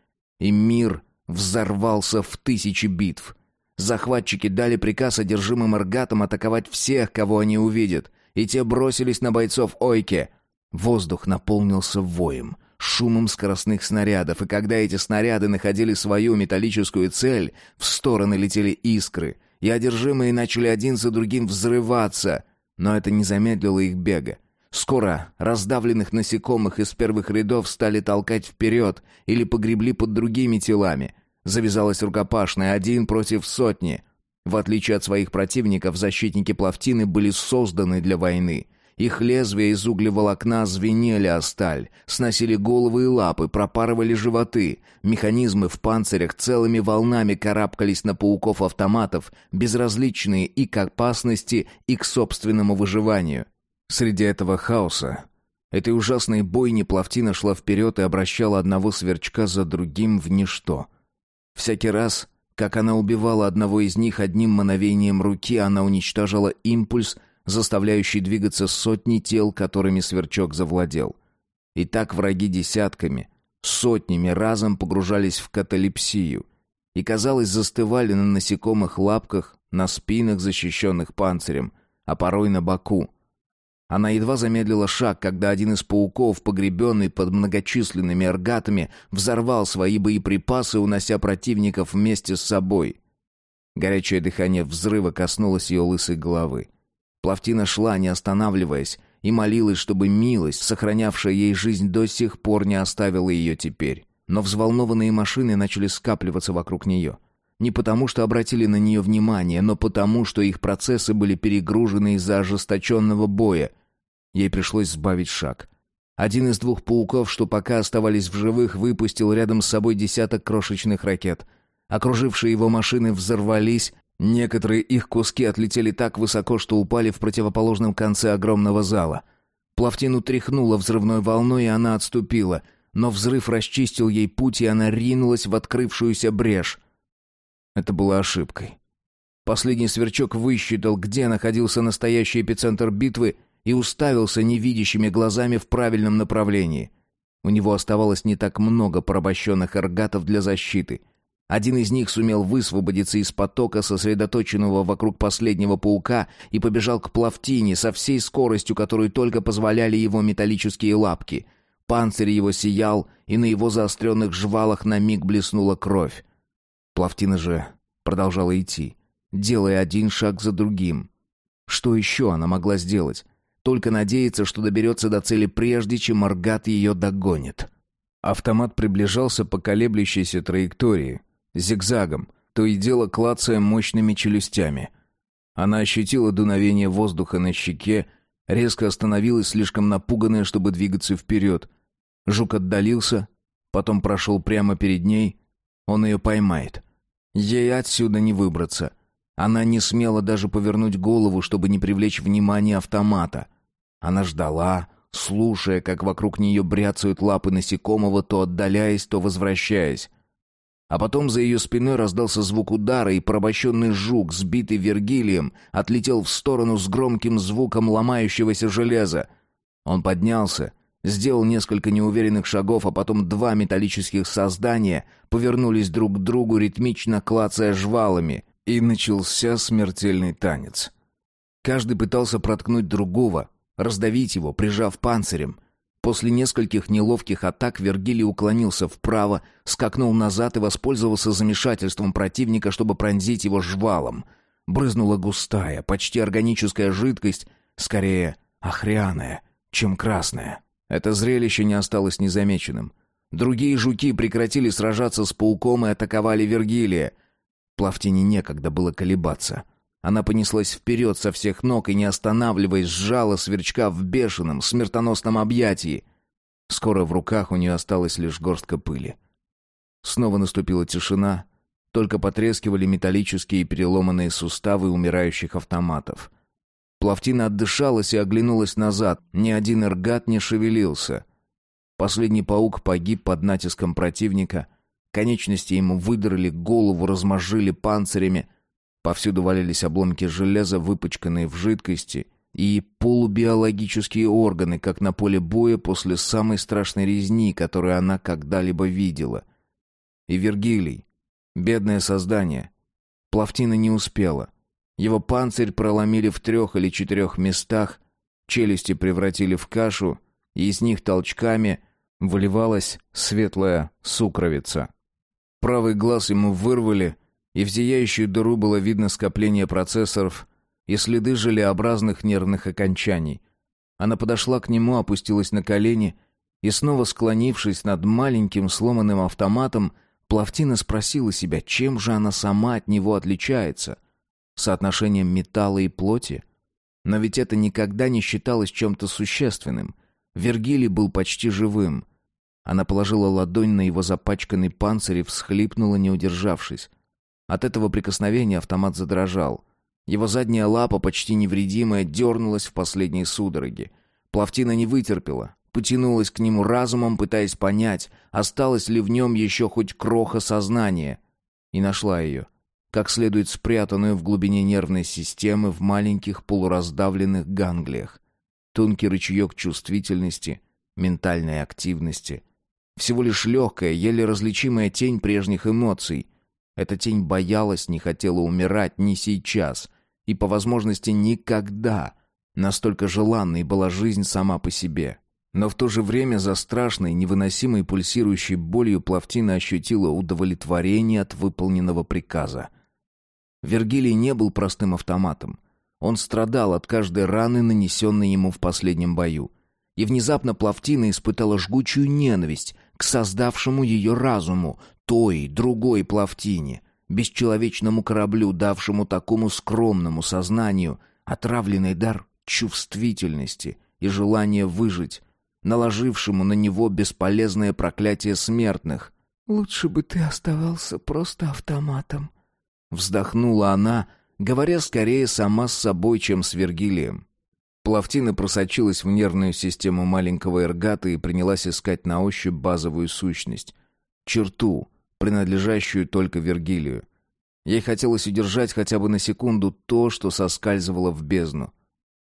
И мир взорвался в тысячи битв. Захватчики дали приказ одержимым эргатам атаковать всех, кого они увидят, и те бросились на бойцов Ойке. Воздух наполнился воем, шумом скоростных снарядов, и когда эти снаряды находили свою металлическую цель, в стороны летели искры, и одержимые начали один за другим взрываться, но это не замедлило их бега. Скоро раздавленных насекомых из первых рядов стали толкать вперед или погребли под другими телами. Завязалась рукопашная один против сотни. В отличие от своих противников, защитники Плавтины были созданы для войны. Их лезвия из углеволокна звенели о сталь, сносили головы и лапы, пропарывали животы. Механизмы в панцирях целыми волнами карабкались на пауков автоматов, безразличные и к опасности, и к собственному выживанию. Среди этого хаоса, этой ужасной бойни Плавтина шла вперед и обращала одного сверчка за другим в ничто. Всякий раз, как она убивала одного из них одним мановением руки, она уничтожала импульс, заставляющий двигаться сотни тел, которыми сверчок завладел. И так враги десятками, сотнями разом погружались в каталепсию и, казалось, застывали на насекомых лапках, на спинах, защищенных панцирем, а порой на боку — она едва замедлила шаг, когда один из пауков, погребенный под многочисленными эргатами, взорвал свои боеприпасы, унося противников вместе с собой. Горячее дыхание взрыва коснулось ее лысой головы. Плавтина шла, не останавливаясь, и молилась, чтобы милость, сохранявшая ей жизнь до сих пор, не оставила ее теперь. Но взволнованные машины начали скапливаться вокруг нее. Не потому, что обратили на нее внимание, но потому, что их процессы были перегружены из-за ожесточенного боя, Ей пришлось сбавить шаг. Один из двух пауков, что пока оставались в живых, выпустил рядом с собой десяток крошечных ракет. Окружившие его машины взорвались, некоторые их куски отлетели так высоко, что упали в противоположном конце огромного зала. Плавтину тряхнуло взрывной волной, и она отступила, но взрыв расчистил ей путь, и она ринулась в открывшуюся брешь. Это была ошибкой. Последний сверчок высчитал, где находился настоящий эпицентр битвы, и уставился невидящими глазами в правильном направлении. У него оставалось не так много порабощенных эргатов для защиты. Один из них сумел высвободиться из потока, сосредоточенного вокруг последнего паука, и побежал к плавтине со всей скоростью, которую только позволяли его металлические лапки. Панцирь его сиял, и на его заостренных жвалах на миг блеснула кровь. Плавтина же продолжала идти, делая один шаг за другим. Что еще она могла сделать? Только надеяться, что доберется до цели прежде, чем Маргат ее догонит. Автомат приближался по колеблющейся траектории, зигзагом, то и дело клацая мощными челюстями. Она ощутила дуновение воздуха на щеке, резко остановилась, слишком напуганная, чтобы двигаться вперед. Жук отдалился, потом прошел прямо перед ней. Он ее поймает. Ей отсюда не выбраться. Она не смела даже повернуть голову, чтобы не привлечь внимание автомата — она ждала, слушая, как вокруг нее бряцают лапы насекомого, то отдаляясь, то возвращаясь. А потом за ее спиной раздался звук удара, и порабощенный жук, сбитый Вергилием, отлетел в сторону с громким звуком ломающегося железа. Он поднялся, сделал несколько неуверенных шагов, а потом два металлических создания повернулись друг к другу, ритмично клацая жвалами, и начался смертельный танец. Каждый пытался проткнуть другого, раздавить его, прижав панцирем. После нескольких неловких атак Вергилий уклонился вправо, скакнул назад и воспользовался замешательством противника, чтобы пронзить его жвалом. Брызнула густая, почти органическая жидкость, скорее охряная, чем красная. Это зрелище не осталось незамеченным. Другие жуки прекратили сражаться с пауком и атаковали Вергилия. Плавтине некогда было колебаться. Она понеслась вперед со всех ног и, не останавливаясь, сжала сверчка в бешеном, смертоносном объятии. Скоро в руках у нее осталась лишь горстка пыли. Снова наступила тишина, только потрескивали металлические переломанные суставы умирающих автоматов. Плавтина отдышалась и оглянулась назад. Ни один эргат не шевелился. Последний паук погиб под натиском противника. Конечности ему выдрали, голову размозжили панцирями. Повсюду валялись обломки железа, выпачканные в жидкости, и полубиологические органы, как на поле боя после самой страшной резни, которую она когда-либо видела. И Вергилий, бедное создание. Плавтина не успела — его панцирь проломили в трех или четырех местах, челюсти превратили в кашу, и из них толчками выливалась светлая сукровица. Правый глаз ему вырвали, и в зияющую дыру было видно скопление процессоров и следы желеобразных нервных окончаний. Она подошла к нему, опустилась на колени и, снова склонившись над маленьким сломанным автоматом, Плавтина спросила себя, чем же она сама от него отличается — соотношением металла и плоти. Но ведь это никогда не считалось чем-то существенным. Вергилий был почти живым. Она положила ладонь на его запачканный панцирь и всхлипнула, не удержавшись. От этого прикосновения автомат задрожал. Его задняя лапа, почти невредимая, дернулась в последней судороге. Плавтина не вытерпела, потянулась к нему разумом, пытаясь понять, осталось ли в нем еще хоть кроха сознания. И нашла ее — как следует спрятанную в глубине нервной системы в маленьких полураздавленных ганглиях. Тонкий рычаек чувствительности, ментальной активности. Всего лишь легкая, еле различимая тень прежних эмоций. Эта тень боялась, не хотела умирать ни сейчас, и по возможности никогда. Настолько желанной была жизнь сама по себе. Но в то же время за страшной, невыносимой пульсирующей болью Плавтина ощутила удовлетворение от выполненного приказа — Вергилий не был простым автоматом. Он страдал от каждой раны, нанесенной ему в последнем бою. И внезапно Плавтина испытала жгучую ненависть к создавшему ее разуму, той, другой Плавтине, бесчеловечному кораблю, давшему такому скромному сознанию отравленный дар чувствительности и желания выжить, наложившему на него бесполезное проклятие смертных. «Лучше бы ты оставался просто автоматом», Вздохнула она, говоря скорее сама с собой, чем с Вергилием. Плавтина просочилась в нервную систему маленького эргата и принялась искать на ощупь базовую сущность. Черту, принадлежащую только Вергилию. Ей хотелось удержать хотя бы на секунду то, что соскальзывало в бездну.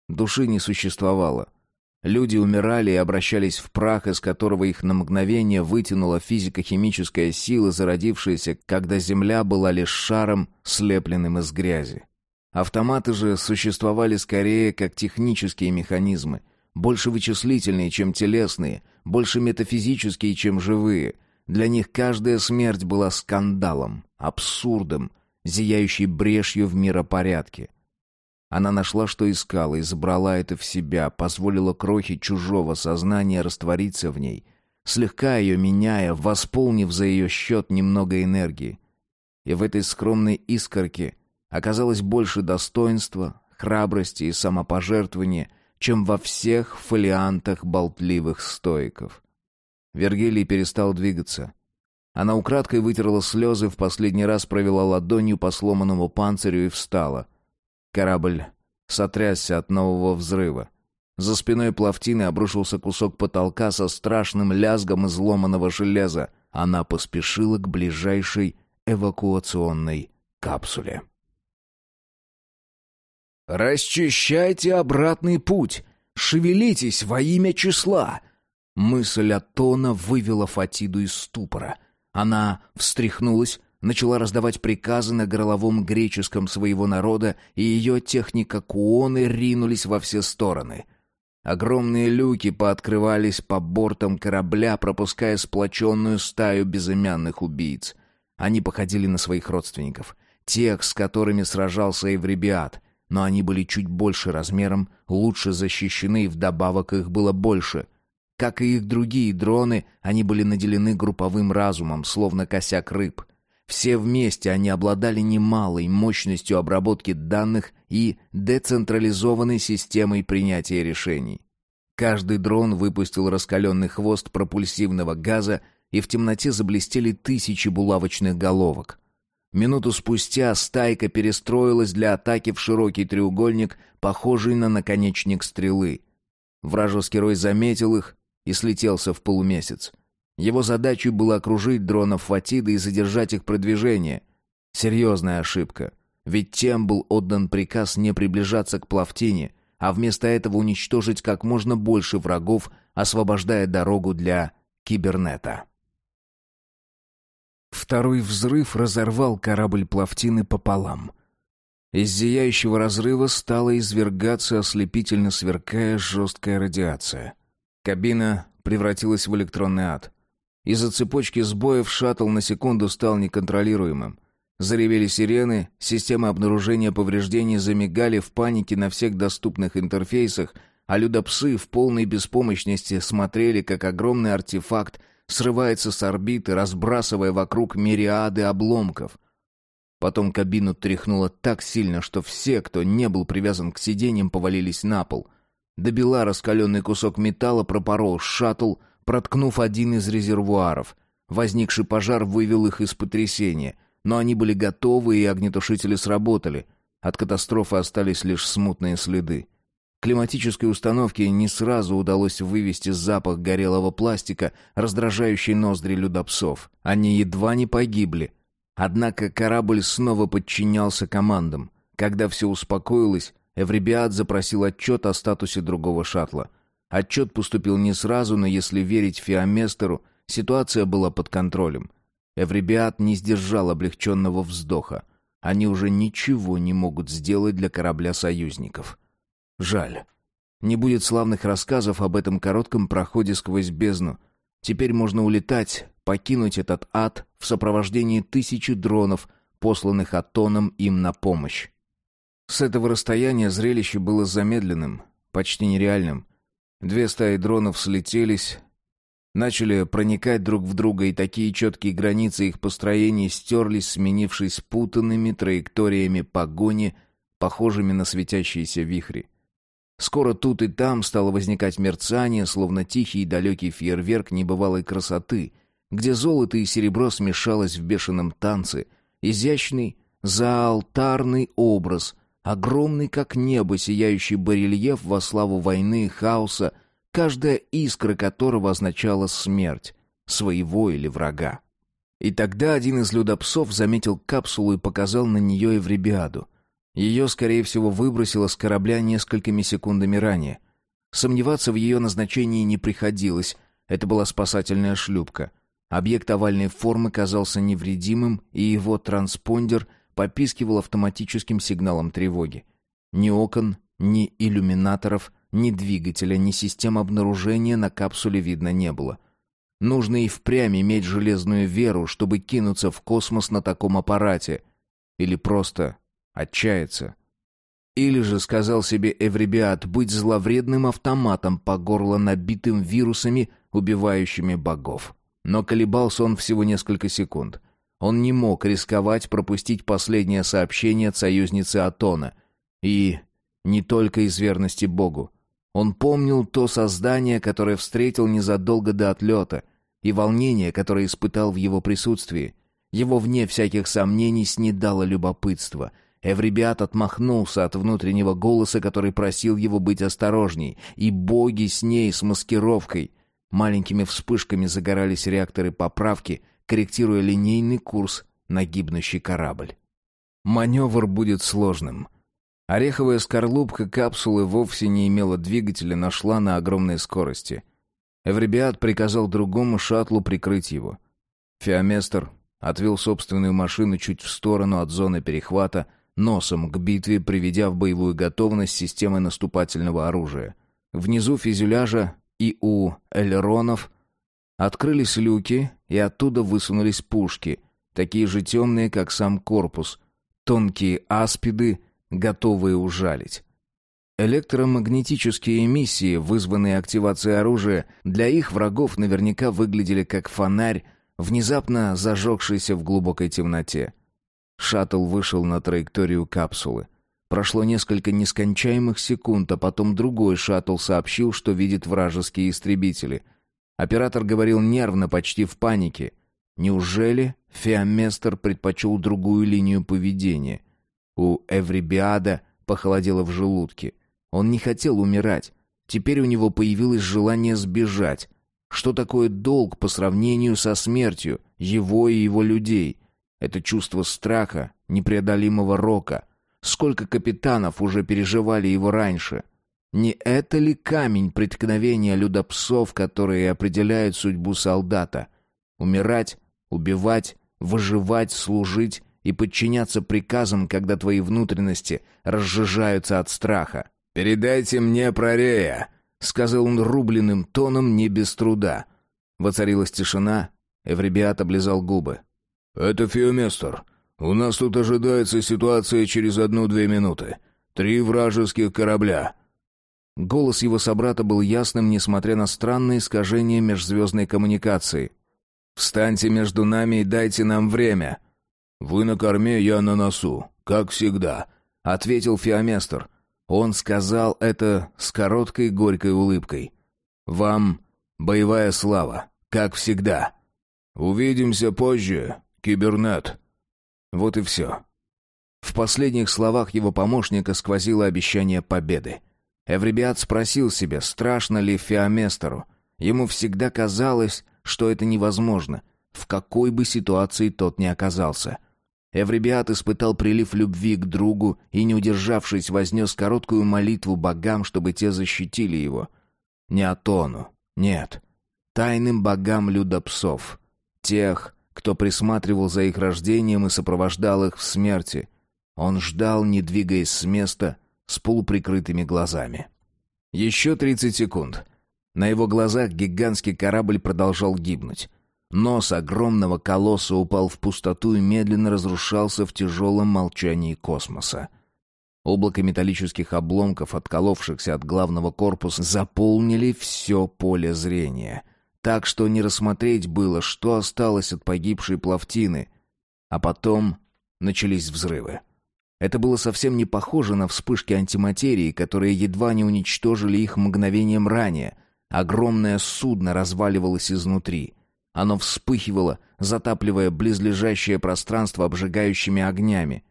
Души не существовало. Люди умирали и обращались в прах, из которого их на мгновение вытянула физико-химическая сила, зародившаяся, когда Земля была лишь шаром, слепленным из грязи. Автоматы же существовали скорее как технические механизмы, больше вычислительные, чем телесные, больше метафизические, чем живые. Для них каждая смерть была скандалом, абсурдом, зияющей брешью в миропорядке. Она нашла, что искала, и забрала это в себя, позволила крохе чужого сознания раствориться в ней, слегка ее меняя, восполнив за ее счет немного энергии. И в этой скромной искорке оказалось больше достоинства, храбрости и самопожертвования, чем во всех фолиантах болтливых стоиков. Вергилий перестал двигаться. Она украдкой вытерла слезы, в последний раз провела ладонью по сломанному панцирю и встала. Корабль сотрясся от нового взрыва. За спиной плавтины обрушился кусок потолка со страшным лязгом изломанного железа. Она поспешила к ближайшей эвакуационной капсуле. «Расчищайте обратный путь! Шевелитесь во имя числа!» Мысль Атона вывела Фатиду из ступора. Она встряхнулась, начала раздавать приказы на горловом греческом своего народа, и ее техника куоны ринулись во все стороны. Огромные люки пооткрывались по бортам корабля, пропуская сплоченную стаю безымянных убийц. Они походили на своих родственников, тех, с которыми сражался Эвребиат, но они были чуть больше размером, лучше защищены, и вдобавок их было больше. Как и их другие дроны, они были наделены групповым разумом, словно косяк рыб — Все вместе они обладали немалой мощностью обработки данных и децентрализованной системой принятия решений. Каждый дрон выпустил раскаленный хвост пропульсивного газа, и в темноте заблестели тысячи булавочных головок. Минуту спустя стайка перестроилась для атаки в широкий треугольник, похожий на наконечник стрелы. Вражеский рой заметил их и слетелся в полумесяц. Его задачей было окружить дронов Фатида и задержать их продвижение. Серьезная ошибка. Ведь тем был отдан приказ не приближаться к плавтине, а вместо этого уничтожить как можно больше врагов, освобождая дорогу для кибернета. Второй взрыв разорвал корабль плавтины пополам. Из зияющего разрыва стала извергаться ослепительно сверкая жесткая радиация. Кабина превратилась в электронный ад. Из-за цепочки сбоев шаттл на секунду стал неконтролируемым. Заревели сирены, системы обнаружения повреждений замигали в панике на всех доступных интерфейсах, а людопсы в полной беспомощности смотрели, как огромный артефакт срывается с орбиты, разбрасывая вокруг мириады обломков. Потом кабину тряхнуло так сильно, что все, кто не был привязан к сиденьям, повалились на пол. Добила раскаленный кусок металла пропорол шаттл, проткнув один из резервуаров. Возникший пожар вывел их из потрясения, но они были готовы, и огнетушители сработали. От катастрофы остались лишь смутные следы. Климатической установке не сразу удалось вывести запах горелого пластика, раздражающий ноздри людопсов. Они едва не погибли. Однако корабль снова подчинялся командам. Когда все успокоилось, Эвребиад запросил отчет о статусе другого шаттла. Отчет поступил не сразу, но если верить Фиаместеру, ситуация была под контролем. Эвребиад не сдержал облегченного вздоха. Они уже ничего не могут сделать для корабля союзников. Жаль. Не будет славных рассказов об этом коротком проходе сквозь бездну. Теперь можно улетать, покинуть этот ад в сопровождении тысячи дронов, посланных Атоном им на помощь. С этого расстояния зрелище было замедленным, почти нереальным. Две стаи дронов слетелись, начали проникать друг в друга, и такие четкие границы их построений стерлись, сменившись путанными траекториями погони, похожими на светящиеся вихри. Скоро тут и там стало возникать мерцание, словно тихий и далекий фейерверк небывалой красоты, где золото и серебро смешалось в бешеном танце, изящный заалтарный образ, огромный как небо, сияющий барельеф во славу войны и хаоса, каждая искра которого означала смерть, своего или врага. И тогда один из людопсов заметил капсулу и показал на нее Эвребиаду. Ее, скорее всего, выбросило с корабля несколькими секундами ранее. Сомневаться в ее назначении не приходилось. Это была спасательная шлюпка. Объект овальной формы казался невредимым, и его транспондер попискивал автоматическим сигналом тревоги. Ни окон, ни иллюминаторов, ни двигателя, ни систем обнаружения на капсуле видно не было. Нужно и впрямь иметь железную веру, чтобы кинуться в космос на таком аппарате. Или просто Отчаяться. Или же сказал себе Эвребиат быть зловредным автоматом по горло набитым вирусами, убивающими богов. Но колебался он всего несколько секунд. Он не мог рисковать пропустить последнее сообщение от союзницы Атона. И не только из верности Богу. Он помнил то создание, которое встретил незадолго до отлета, и волнение, которое испытал в его присутствии. Его, вне всяких сомнений, снедало любопытство — Эвребиат отмахнулся от внутреннего голоса, который просил его быть осторожней, и боги с ней, с маскировкой. Маленькими вспышками загорались реакторы поправки, корректируя линейный курс на гибнущий корабль. Маневр будет сложным. Ореховая скорлупка капсулы вовсе не имела двигателя, но шла на огромной скорости. Эвребиат приказал другому шаттлу прикрыть его. Феоместр отвел собственную машину чуть в сторону от зоны перехвата, носом к битве, приведя в боевую готовность системы наступательного оружия. Внизу фюзеляжа и у элеронов открылись люки, и оттуда высунулись пушки, такие же темные, как сам корпус, тонкие аспиды, готовые ужалить. Электромагнетические эмиссии, вызванные активацией оружия, для их врагов наверняка выглядели как фонарь внезапно зажегшийся в глубокой темноте. Шаттл вышел на траекторию капсулы. Прошло несколько нескончаемых секунд, а потом другой шаттл сообщил, что видит вражеские истребители. Оператор говорил нервно, почти в панике. Неужели Феоместер предпочел другую линию поведения? У Эврибиада похолодело в желудке. Он не хотел умирать. Теперь у него появилось желание сбежать. Что такое долг по сравнению со смертью его и его людей? Это чувство страха, непреодолимого рока — Сколько капитанов уже переживали его раньше? Не это ли камень преткновения людопсов, которые определяют судьбу солдата? Умирать, убивать, выживать, служить и подчиняться приказам, когда твои внутренности разжижаются от страха. «Передайте мне прорея», — сказал он рубленным тоном не без труда. Воцарилась тишина, Эвребиат облизал губы. «Это Фиоместр. «У нас тут ожидается ситуация через одну-две минуты. Три вражеских корабля». Голос его собрата был ясным, несмотря на странные искажения межзвездной коммуникации. «Встаньте между нами и дайте нам время». «Вы на корме, я на носу, как всегда», — ответил Феоместр. Он сказал это с короткой горькой улыбкой. «Вам боевая слава, как всегда». «Увидимся позже, кибернет». Вот и все. В последних словах его помощника сквозило обещание победы. Эвребиат спросил себя, страшно ли Феоместору. Ему всегда казалось, что это невозможно, в какой бы ситуации тот ни оказался. Эвребиат испытал прилив любви к другу и, не удержавшись, вознес короткую молитву богам, чтобы те защитили его. Не Атону, нет. Тайным богам людопсов. Тех, кто присматривал за их рождением и сопровождал их в смерти. Он ждал, не двигаясь с места, с полуприкрытыми глазами. Еще тридцать секунд. На его глазах гигантский корабль продолжал гибнуть. Нос огромного колосса упал в пустоту и медленно разрушался в тяжелом молчании космоса. Облако металлических обломков, отколовшихся от главного корпуса, заполнили все поле зрения — так что не рассмотреть было, что осталось от погибшей плавтины. А потом начались взрывы. Это было совсем не похоже на вспышки антиматерии, которые едва не уничтожили их мгновением ранее. Огромное судно разваливалось изнутри. Оно вспыхивало, затапливая близлежащее пространство обжигающими огнями,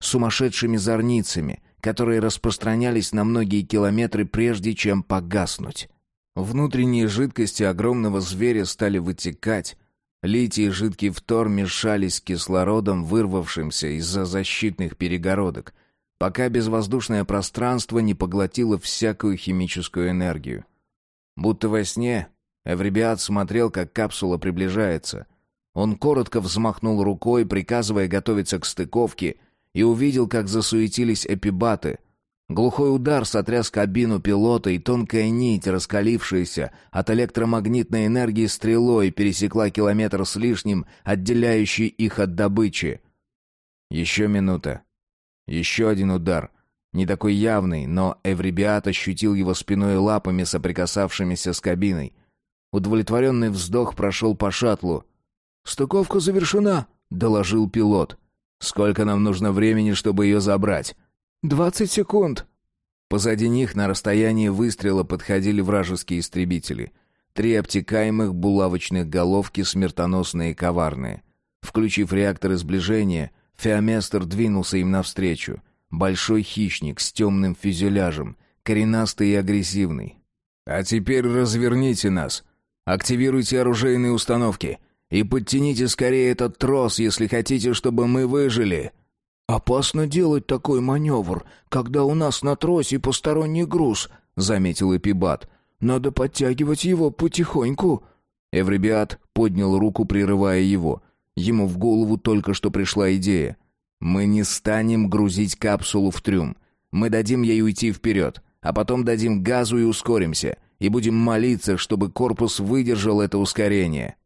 сумасшедшими зорницами, которые распространялись на многие километры прежде чем погаснуть. Внутренние жидкости огромного зверя стали вытекать. Литий и жидкий втор мешались с кислородом, вырвавшимся из-за защитных перегородок, пока безвоздушное пространство не поглотило всякую химическую энергию. Будто во сне Эвребиат смотрел, как капсула приближается. Он коротко взмахнул рукой, приказывая готовиться к стыковке, и увидел, как засуетились эпибаты, Глухой удар сотряс кабину пилота, и тонкая нить, раскалившаяся от электромагнитной энергии стрелой, пересекла километр с лишним, отделяющий их от добычи. Еще минута. Еще один удар. Не такой явный, но Эврибиат ощутил его спиной и лапами, соприкасавшимися с кабиной. Удовлетворенный вздох прошел по шаттлу. «Стыковка завершена», — доложил пилот. «Сколько нам нужно времени, чтобы ее забрать?» «Двадцать секунд!» Позади них на расстоянии выстрела подходили вражеские истребители. Три обтекаемых булавочных головки, смертоносные и коварные. Включив реакторы сближения, Феоместр двинулся им навстречу. Большой хищник с темным фюзеляжем, коренастый и агрессивный. «А теперь разверните нас. Активируйте оружейные установки. И подтяните скорее этот трос, если хотите, чтобы мы выжили». «Опасно делать такой маневр, когда у нас на тросе посторонний груз», — заметил Эпибат. «Надо подтягивать его потихоньку». Эвребиат поднял руку, прерывая его. Ему в голову только что пришла идея. «Мы не станем грузить капсулу в трюм. Мы дадим ей уйти вперед, а потом дадим газу и ускоримся, и будем молиться, чтобы корпус выдержал это ускорение».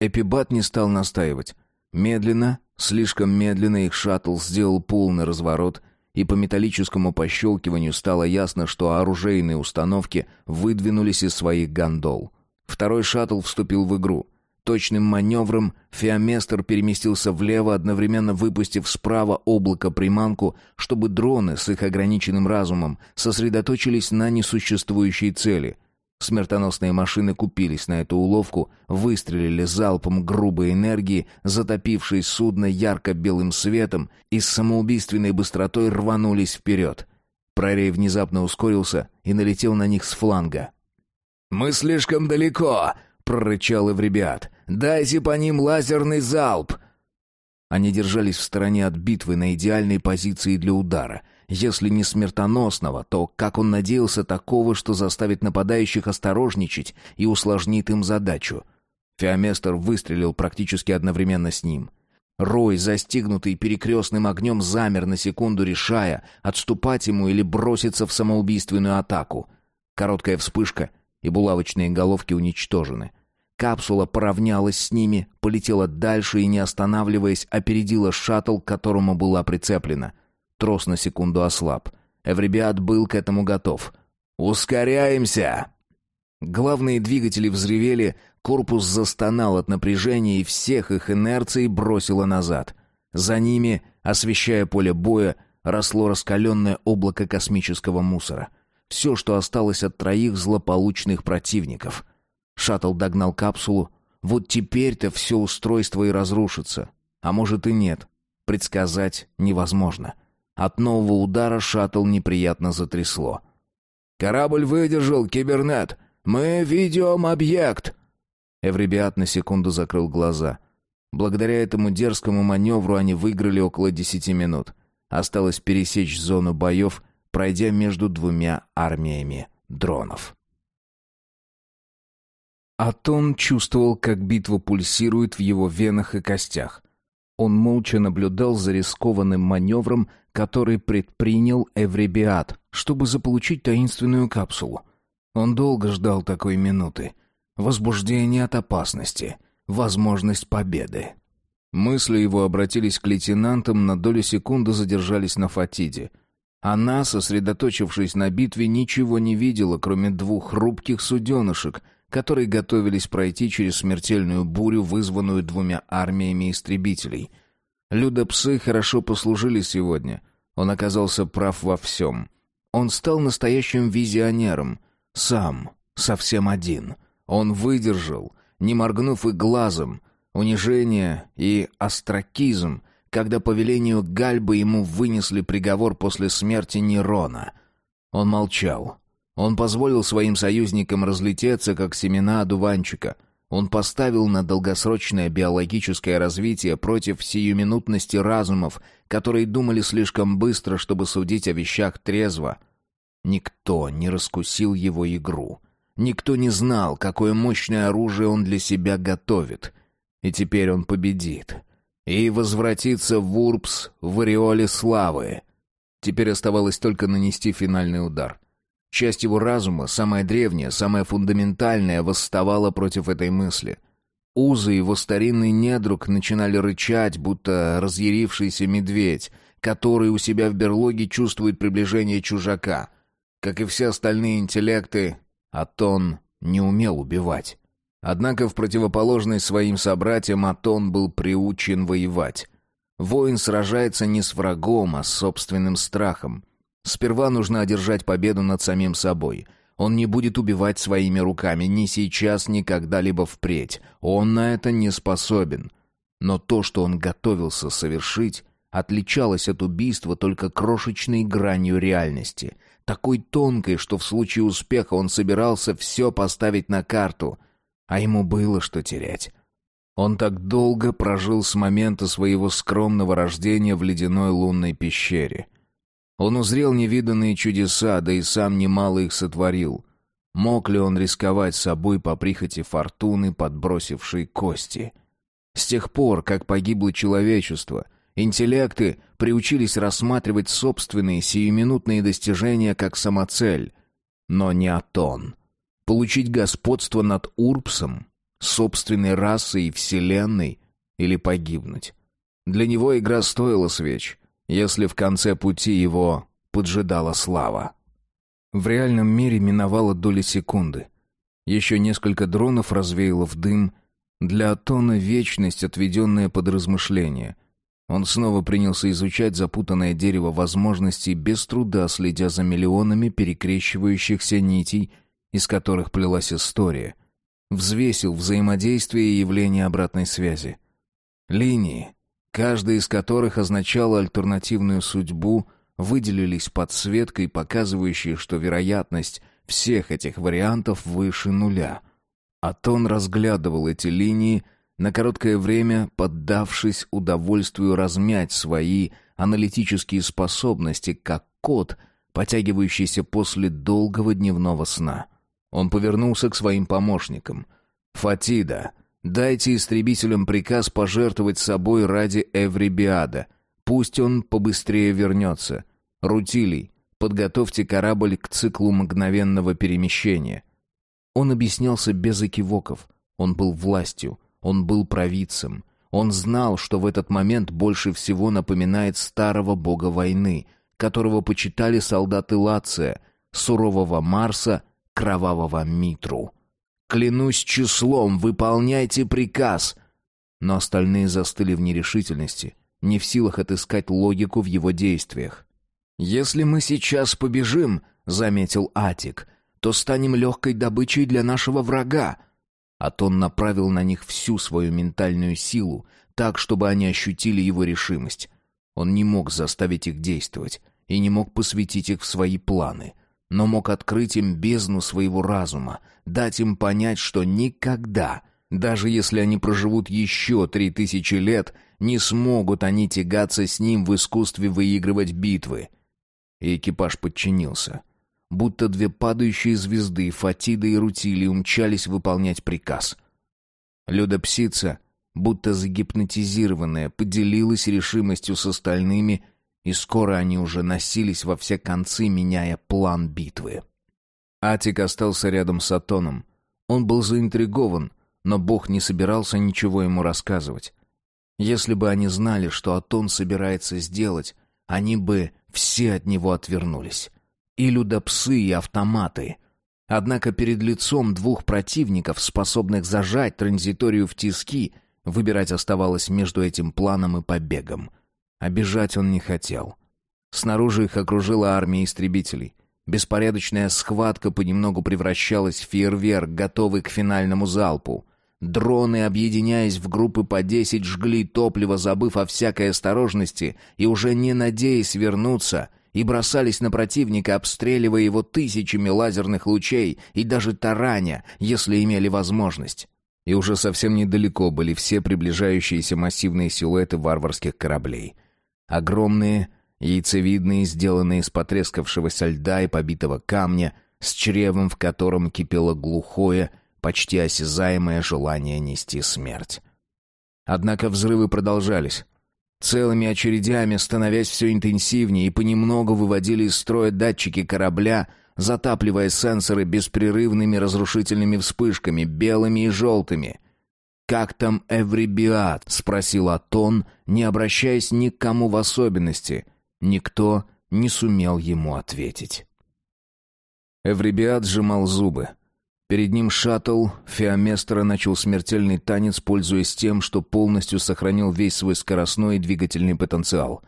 Эпибат не стал настаивать. Медленно, Слишком медленно их шаттл сделал полный разворот, и по металлическому пощелкиванию стало ясно, что оружейные установки выдвинулись из своих гондол. Второй шаттл вступил в игру. Точным маневром Феоместр переместился влево, одновременно выпустив справа облако-приманку, чтобы дроны с их ограниченным разумом сосредоточились на несуществующей цели. Смертоносные машины купились на эту уловку, выстрелили залпом грубой энергии, затопившей судно ярко-белым светом, и с самоубийственной быстротой рванулись вперед. Прорей внезапно ускорился и налетел на них с фланга. «Мы слишком далеко!» — прорычал Эвребиат. «Дайте по ним лазерный залп!» Они держались в стороне от битвы на идеальной позиции для удара. Если не смертоносного, то, как он надеялся, такого, что заставит нападающих осторожничать и усложнит им задачу. Феоместр выстрелил практически одновременно с ним. Рой, застигнутый перекрестным огнем, замер на секунду, решая, отступать ему или броситься в самоубийственную атаку. Короткая вспышка — и булавочные головки уничтожены. Капсула поравнялась с ними, полетела дальше и, не останавливаясь, опередила шаттл, к которому была прицеплена. Трос на секунду ослаб. Эвребиат был к этому готов. «Ускоряемся!» Главные двигатели взревели, корпус застонал от напряжения и всех их инерцией бросило назад. За ними, освещая поле боя, росло раскаленное облако космического мусора — все, что осталось от троих злополучных противников. Шаттл догнал капсулу. Вот теперь-то все устройство и разрушится. А может и нет. Предсказать невозможно. От нового удара шаттл неприятно затрясло. «Корабль выдержал, кибернет! Мы видим объект!» Эвребиат на секунду закрыл глаза. Благодаря этому дерзкому маневру они выиграли около десяти минут. Осталось пересечь зону боев — пройдя между двумя армиями дронов. Атон чувствовал, как битва пульсирует в его венах и костях. Он молча наблюдал за рискованным маневром, который предпринял Эвребиат, чтобы заполучить таинственную капсулу. Он долго ждал такой минуты. Возбуждение от опасности, возможность победы. Мысли его обратились к лейтенантам, на долю секунды задержались на Фатиде — она, сосредоточившись на битве, ничего не видела, кроме двух хрупких суденышек, которые готовились пройти через смертельную бурю, вызванную двумя армиями истребителей. Людопсы хорошо послужили сегодня. Он оказался прав во всем. Он стал настоящим визионером. Сам, совсем один. Он выдержал, не моргнув и глазом, унижение и остракизм — когда по велению Гальбы ему вынесли приговор после смерти Нерона. Он молчал. Он позволил своим союзникам разлететься, как семена одуванчика. Он поставил на долгосрочное биологическое развитие против сиюминутности разумов, которые думали слишком быстро, чтобы судить о вещах трезво. Никто не раскусил его игру. Никто не знал, какое мощное оружие он для себя готовит. И теперь он победит и возвратиться в Урбс в ореоле славы. Теперь оставалось только нанести финальный удар. Часть его разума, самая древняя, самая фундаментальная, восставала против этой мысли. Узы его старинный недруг начинали рычать, будто разъярившийся медведь, который у себя в берлоге чувствует приближение чужака. Как и все остальные интеллекты, Атон не умел убивать. Однако в противоположность своим собратьям Атон был приучен воевать. Воин сражается не с врагом, а с собственным страхом. Сперва нужно одержать победу над самим собой. Он не будет убивать своими руками ни сейчас, ни когда-либо впредь. Он на это не способен. Но то, что он готовился совершить, отличалось от убийства только крошечной гранью реальности. Такой тонкой, что в случае успеха он собирался все поставить на карту — а ему было что терять. Он так долго прожил с момента своего скромного рождения в ледяной лунной пещере. Он узрел невиданные чудеса, да и сам немало их сотворил. Мог ли он рисковать собой по прихоти фортуны, подбросившей кости? С тех пор, как погибло человечество, интеллекты приучились рассматривать собственные сиюминутные достижения как самоцель. Но не Атон — Получить господство над Урбсом, собственной расой и вселенной или погибнуть. Для него игра стоила свеч, если в конце пути его поджидала слава. В реальном мире миновала доля секунды. Еще несколько дронов развеяло в дым, Для Атона вечность, отведенная под размышление. Он снова принялся изучать запутанное дерево возможностей, без труда следя за миллионами перекрещивающихся нитей, из которых плелась история. Взвесил взаимодействие и явление обратной связи. Линии, каждая из которых означала альтернативную судьбу, выделились подсветкой, показывающей, что вероятность всех этих вариантов выше нуля. Атон разглядывал эти линии, на короткое время поддавшись удовольствию размять свои аналитические способности, как кот, потягивающийся после долгого дневного сна. Он повернулся к своим помощникам. «Фатида, дайте истребителям приказ пожертвовать собой ради Эврибиада. Пусть он побыстрее вернется. Рутилий, подготовьте корабль к циклу мгновенного перемещения». Он объяснялся без экивоков. Он был властью, он был провидцем. Он знал, что в этот момент больше всего напоминает старого бога войны, которого почитали солдаты Лация, сурового Марса, кровавого Митру. «Клянусь числом, выполняйте приказ!» Но остальные застыли в нерешительности, не в силах отыскать логику в его действиях. «Если мы сейчас побежим», — заметил Атик, то станем легкой добычей для нашего врага. Атон направил на них всю свою ментальную силу, так, чтобы они ощутили его решимость. Он не мог заставить их действовать и не мог посвятить их в свои планы, но мог открыть им бездну своего разума, дать им понять, что никогда, даже если они проживут еще три тысячи лет, не смогут они тягаться с ним в искусстве выигрывать битвы. И экипаж подчинился — будто две падающие звезды, Фатида и Рутили, умчались выполнять приказ. Люда-псица, будто загипнотизированная, поделилась решимостью с остальными, и скоро они уже носились во все концы, меняя план битвы. Атик остался рядом с Атоном. Он был заинтригован, но Бог не собирался ничего ему рассказывать. Если бы они знали, что Атон собирается сделать, они бы все от него отвернулись и людопсы, и автоматы. Однако перед лицом двух противников, способных зажать транзиторию в тиски, выбирать оставалось между этим планом и побегом. Обижать он не хотел. Снаружи их окружила армия истребителей. Беспорядочная схватка понемногу превращалась в фейерверк, готовый к финальному залпу. Дроны, объединяясь в группы по десять, жгли топливо, забыв о всякой осторожности и уже не надеясь вернуться — и бросались на противника, обстреливая его тысячами лазерных лучей и даже тараня, если имели возможность. И уже совсем недалеко были все приближающиеся массивные силуэты варварских кораблей. Огромные, яйцевидные, сделанные из потрескавшегося льда и побитого камня, с чревом, в котором кипело глухое, почти осязаемое желание нести смерть. Однако взрывы продолжались. Целыми очередями, становясь все интенсивнее, и понемногу выводили из строя датчики корабля, затапливая сенсоры беспрерывными разрушительными вспышками, белыми и желтыми. «Как там Эврибиат?» — спросил Атон, не обращаясь ни к кому в особенности. Никто не сумел ему ответить. Эврибиат сжимал зубы. Перед ним шаттл Феоместера начал смертельный танец, пользуясь тем, что полностью сохранил весь свой скоростной и двигательный потенциал.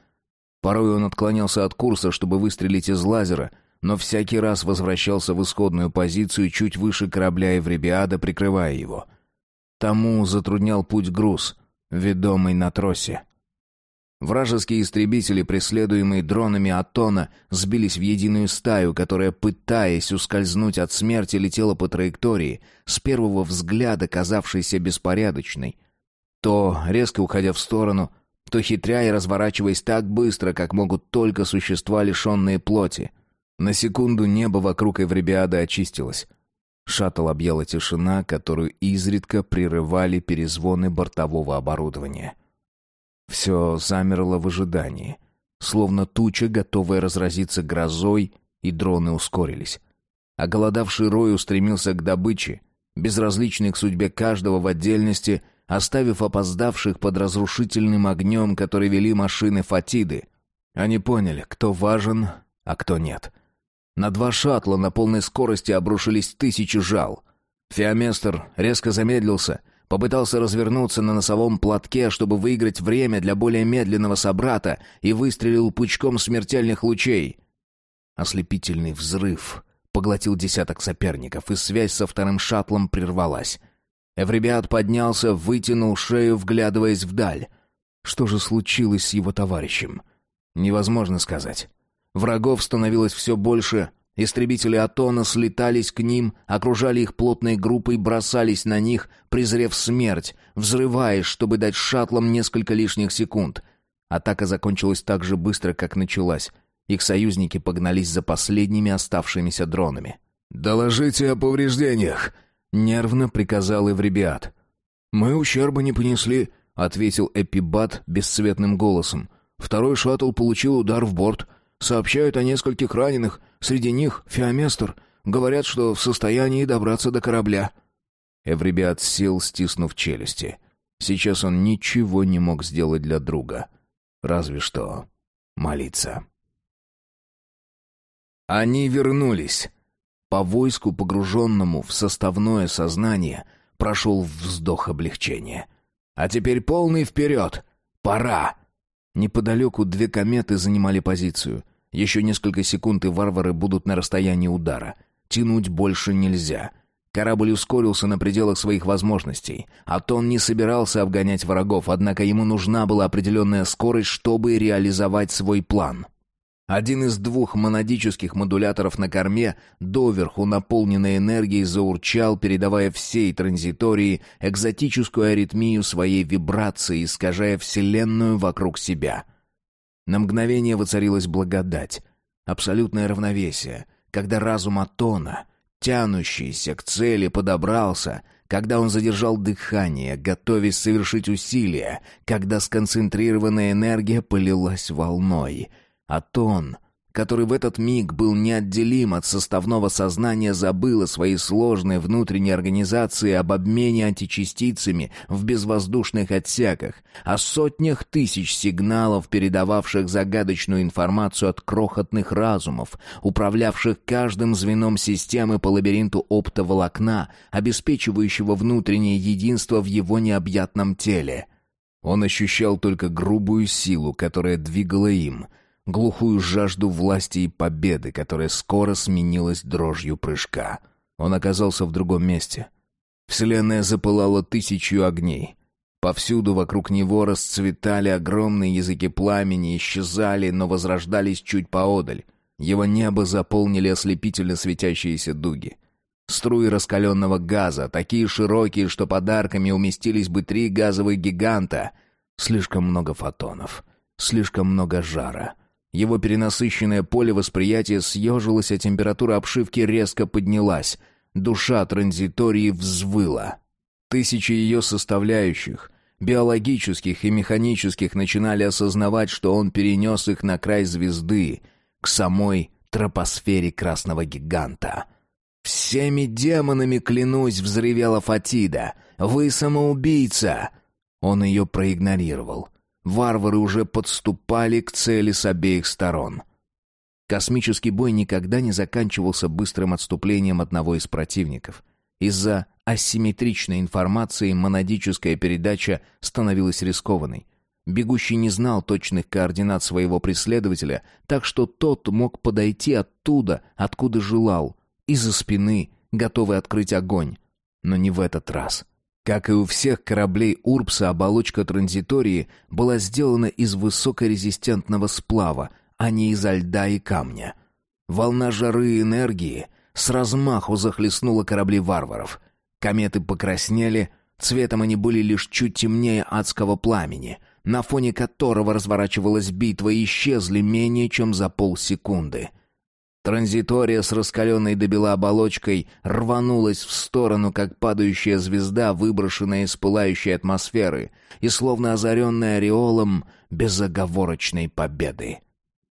Порой он отклонялся от курса, чтобы выстрелить из лазера, но всякий раз возвращался в исходную позицию чуть выше корабля Эвребиада, прикрывая его. Тому затруднял путь груз, ведомый на тросе. Вражеские истребители, преследуемые дронами Атона, сбились в единую стаю, которая, пытаясь ускользнуть от смерти, летела по траектории, с первого взгляда казавшейся беспорядочной. То резко уходя в сторону, то хитря и разворачиваясь так быстро, как могут только существа, лишенные плоти. На секунду небо вокруг Эвребиады очистилось. Шаттл объяла тишина, которую изредка прерывали перезвоны бортового оборудования. — все замерло в ожидании. Словно туча, готовая разразиться грозой, и дроны ускорились. А голодавший рой устремился к добыче, безразличный к судьбе каждого в отдельности, оставив опоздавших под разрушительным огнем, который вели машины Фатиды. Они поняли, кто важен, а кто нет. На два шаттла на полной скорости обрушились тысячи жал. Феоместр резко замедлился — Попытался развернуться на носовом платке, чтобы выиграть время для более медленного собрата, и выстрелил пучком смертельных лучей. Ослепительный взрыв поглотил десяток соперников, и связь со вторым шаттлом прервалась. Эвребиат поднялся, вытянул шею, вглядываясь вдаль. Что же случилось с его товарищем? Невозможно сказать. Врагов становилось все больше, Истребители Атона слетались к ним, окружали их плотной группой, бросались на них, презрев смерть, взрываясь, чтобы дать шаттлам несколько лишних секунд. Атака закончилась так же быстро, как началась. Их союзники погнались за последними оставшимися дронами. «Доложите о повреждениях», — нервно приказал Эвребиат. «Мы ущерба не понесли», — ответил Эпибат бесцветным голосом. «Второй шаттл получил удар в борт. Сообщают о нескольких раненых, среди них Феоместр. Говорят, что в состоянии добраться до корабля». Эвребиат сел, стиснув челюсти. Сейчас он ничего не мог сделать для друга. Разве что молиться. Они вернулись. По войску, погруженному в составное сознание, прошел вздох облегчения. «А теперь полный вперед! Пора!» Неподалеку две кометы занимали позицию. Еще несколько секунд, и варвары будут на расстоянии удара. Тянуть больше нельзя. Корабль ускорился на пределах своих возможностей. Атон не собирался обгонять врагов, однако ему нужна была определенная скорость, чтобы реализовать свой план. Один из двух монадических модуляторов на корме, доверху наполненной энергией, заурчал, передавая всей транзитории экзотическую аритмию своей вибрации, искажая Вселенную вокруг себя. На мгновение воцарилась благодать, абсолютное равновесие, когда разум Атона, тянущийся к цели, подобрался — когда он задержал дыхание, готовясь совершить усилия, когда сконцентрированная энергия полилась волной — а тон, который в этот миг был неотделим от составного сознания, забыл о своей сложной внутренней организации об обмене античастицами в безвоздушных отсеках, о сотнях тысяч сигналов, передававших загадочную информацию от крохотных разумов, управлявших каждым звеном системы по лабиринту оптоволокна, обеспечивающего внутреннее единство в его необъятном теле. Он ощущал только грубую силу, которая двигала им — глухую жажду власти и победы, которая скоро сменилась дрожью прыжка. Он оказался в другом месте. Вселенная запылала тысячью огней. Повсюду вокруг него расцветали огромные языки пламени, исчезали, но возрождались чуть поодаль. Его небо заполнили ослепительно светящиеся дуги. Струи раскаленного газа, такие широкие, что подарками уместились бы три газовых гиганта. Слишком много фотонов, слишком много жара — его перенасыщенное поле восприятия съежилось, а температура обшивки резко поднялась. Душа транзитории взвыла. Тысячи ее составляющих, биологических и механических, начинали осознавать, что он перенес их на край звезды, к самой тропосфере красного гиганта. «Всеми демонами клянусь!» — взревела Фатида. «Вы самоубийца!» Он ее проигнорировал. Варвары уже подступали к цели с обеих сторон. Космический бой никогда не заканчивался быстрым отступлением одного из противников. Из-за асимметричной информации монадическая передача становилась рискованной. Бегущий не знал точных координат своего преследователя, так что тот мог подойти оттуда, откуда желал, из-за спины, готовый открыть огонь. Но не в этот раз. — как и у всех кораблей Урбса, оболочка транзитории была сделана из высокорезистентного сплава, а не изо льда и камня. Волна жары и энергии с размаху захлестнула корабли варваров. Кометы покраснели, цветом они были лишь чуть темнее адского пламени, на фоне которого разворачивалась битва и исчезли менее чем за полсекунды — Транзитория с раскаленной до бела оболочкой рванулась в сторону, как падающая звезда, выброшенная из пылающей атмосферы, и словно озаренная ореолом безоговорочной победы.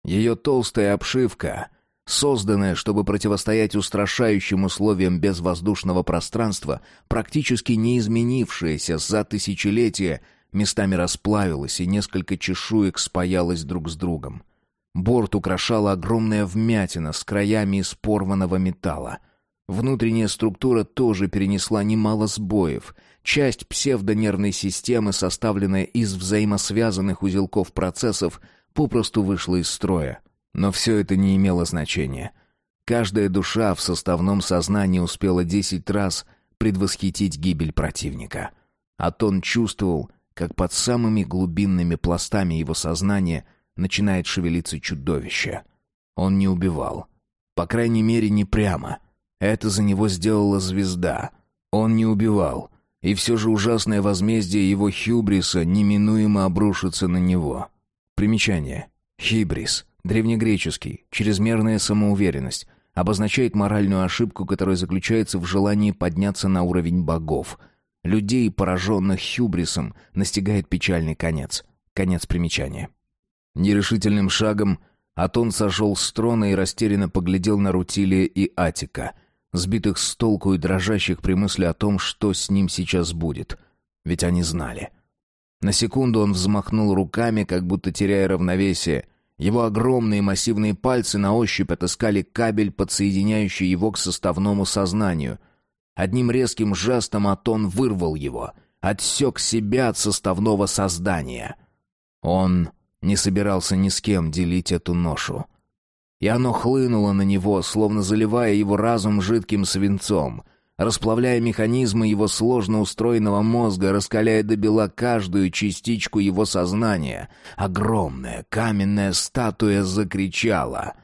Ее толстая обшивка, созданная, чтобы противостоять устрашающим условиям безвоздушного пространства, практически не изменившаяся за тысячелетия, местами расплавилась и несколько чешуек спаялась друг с другом. Борт украшала огромная вмятина с краями из порванного металла. Внутренняя структура тоже перенесла немало сбоев. Часть псевдонервной системы, составленная из взаимосвязанных узелков процессов, попросту вышла из строя. Но все это не имело значения. Каждая душа в составном сознании успела десять раз предвосхитить гибель противника. Атон чувствовал, как под самыми глубинными пластами его сознания начинает шевелиться чудовище. Он не убивал. По крайней мере, не прямо. Это за него сделала звезда. Он не убивал. И все же ужасное возмездие его хюбриса неминуемо обрушится на него. Примечание. Хибрис. Древнегреческий. Чрезмерная самоуверенность. Обозначает моральную ошибку, которая заключается в желании подняться на уровень богов. Людей, пораженных хюбрисом, настигает печальный конец. Конец примечания. Нерешительным шагом Атон сошел с трона и растерянно поглядел на Рутилия и Атика, сбитых с толку и дрожащих при мысли о том, что с ним сейчас будет. Ведь они знали. На секунду он взмахнул руками, как будто теряя равновесие. Его огромные массивные пальцы на ощупь отыскали кабель, подсоединяющий его к составному сознанию. Одним резким жестом Атон вырвал его, отсек себя от составного создания. Он не собирался ни с кем делить эту ношу. И оно хлынуло на него, словно заливая его разум жидким свинцом, расплавляя механизмы его сложно устроенного мозга, раскаляя до бела каждую частичку его сознания. Огромная каменная статуя закричала.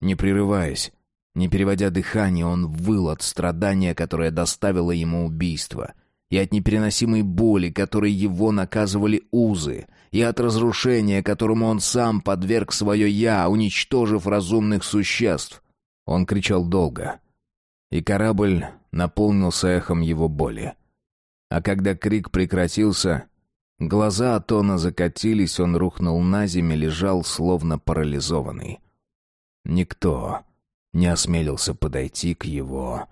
Не прерываясь, не переводя дыхание, он выл от страдания, которое доставило ему убийство — и от непереносимой боли, которой его наказывали узы, и от разрушения, которому он сам подверг свое «я», уничтожив разумных существ. Он кричал долго, и корабль наполнился эхом его боли. А когда крик прекратился, глаза Атона закатились, он рухнул на землю, лежал словно парализованный. Никто не осмелился подойти к его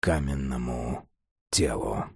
каменному телу.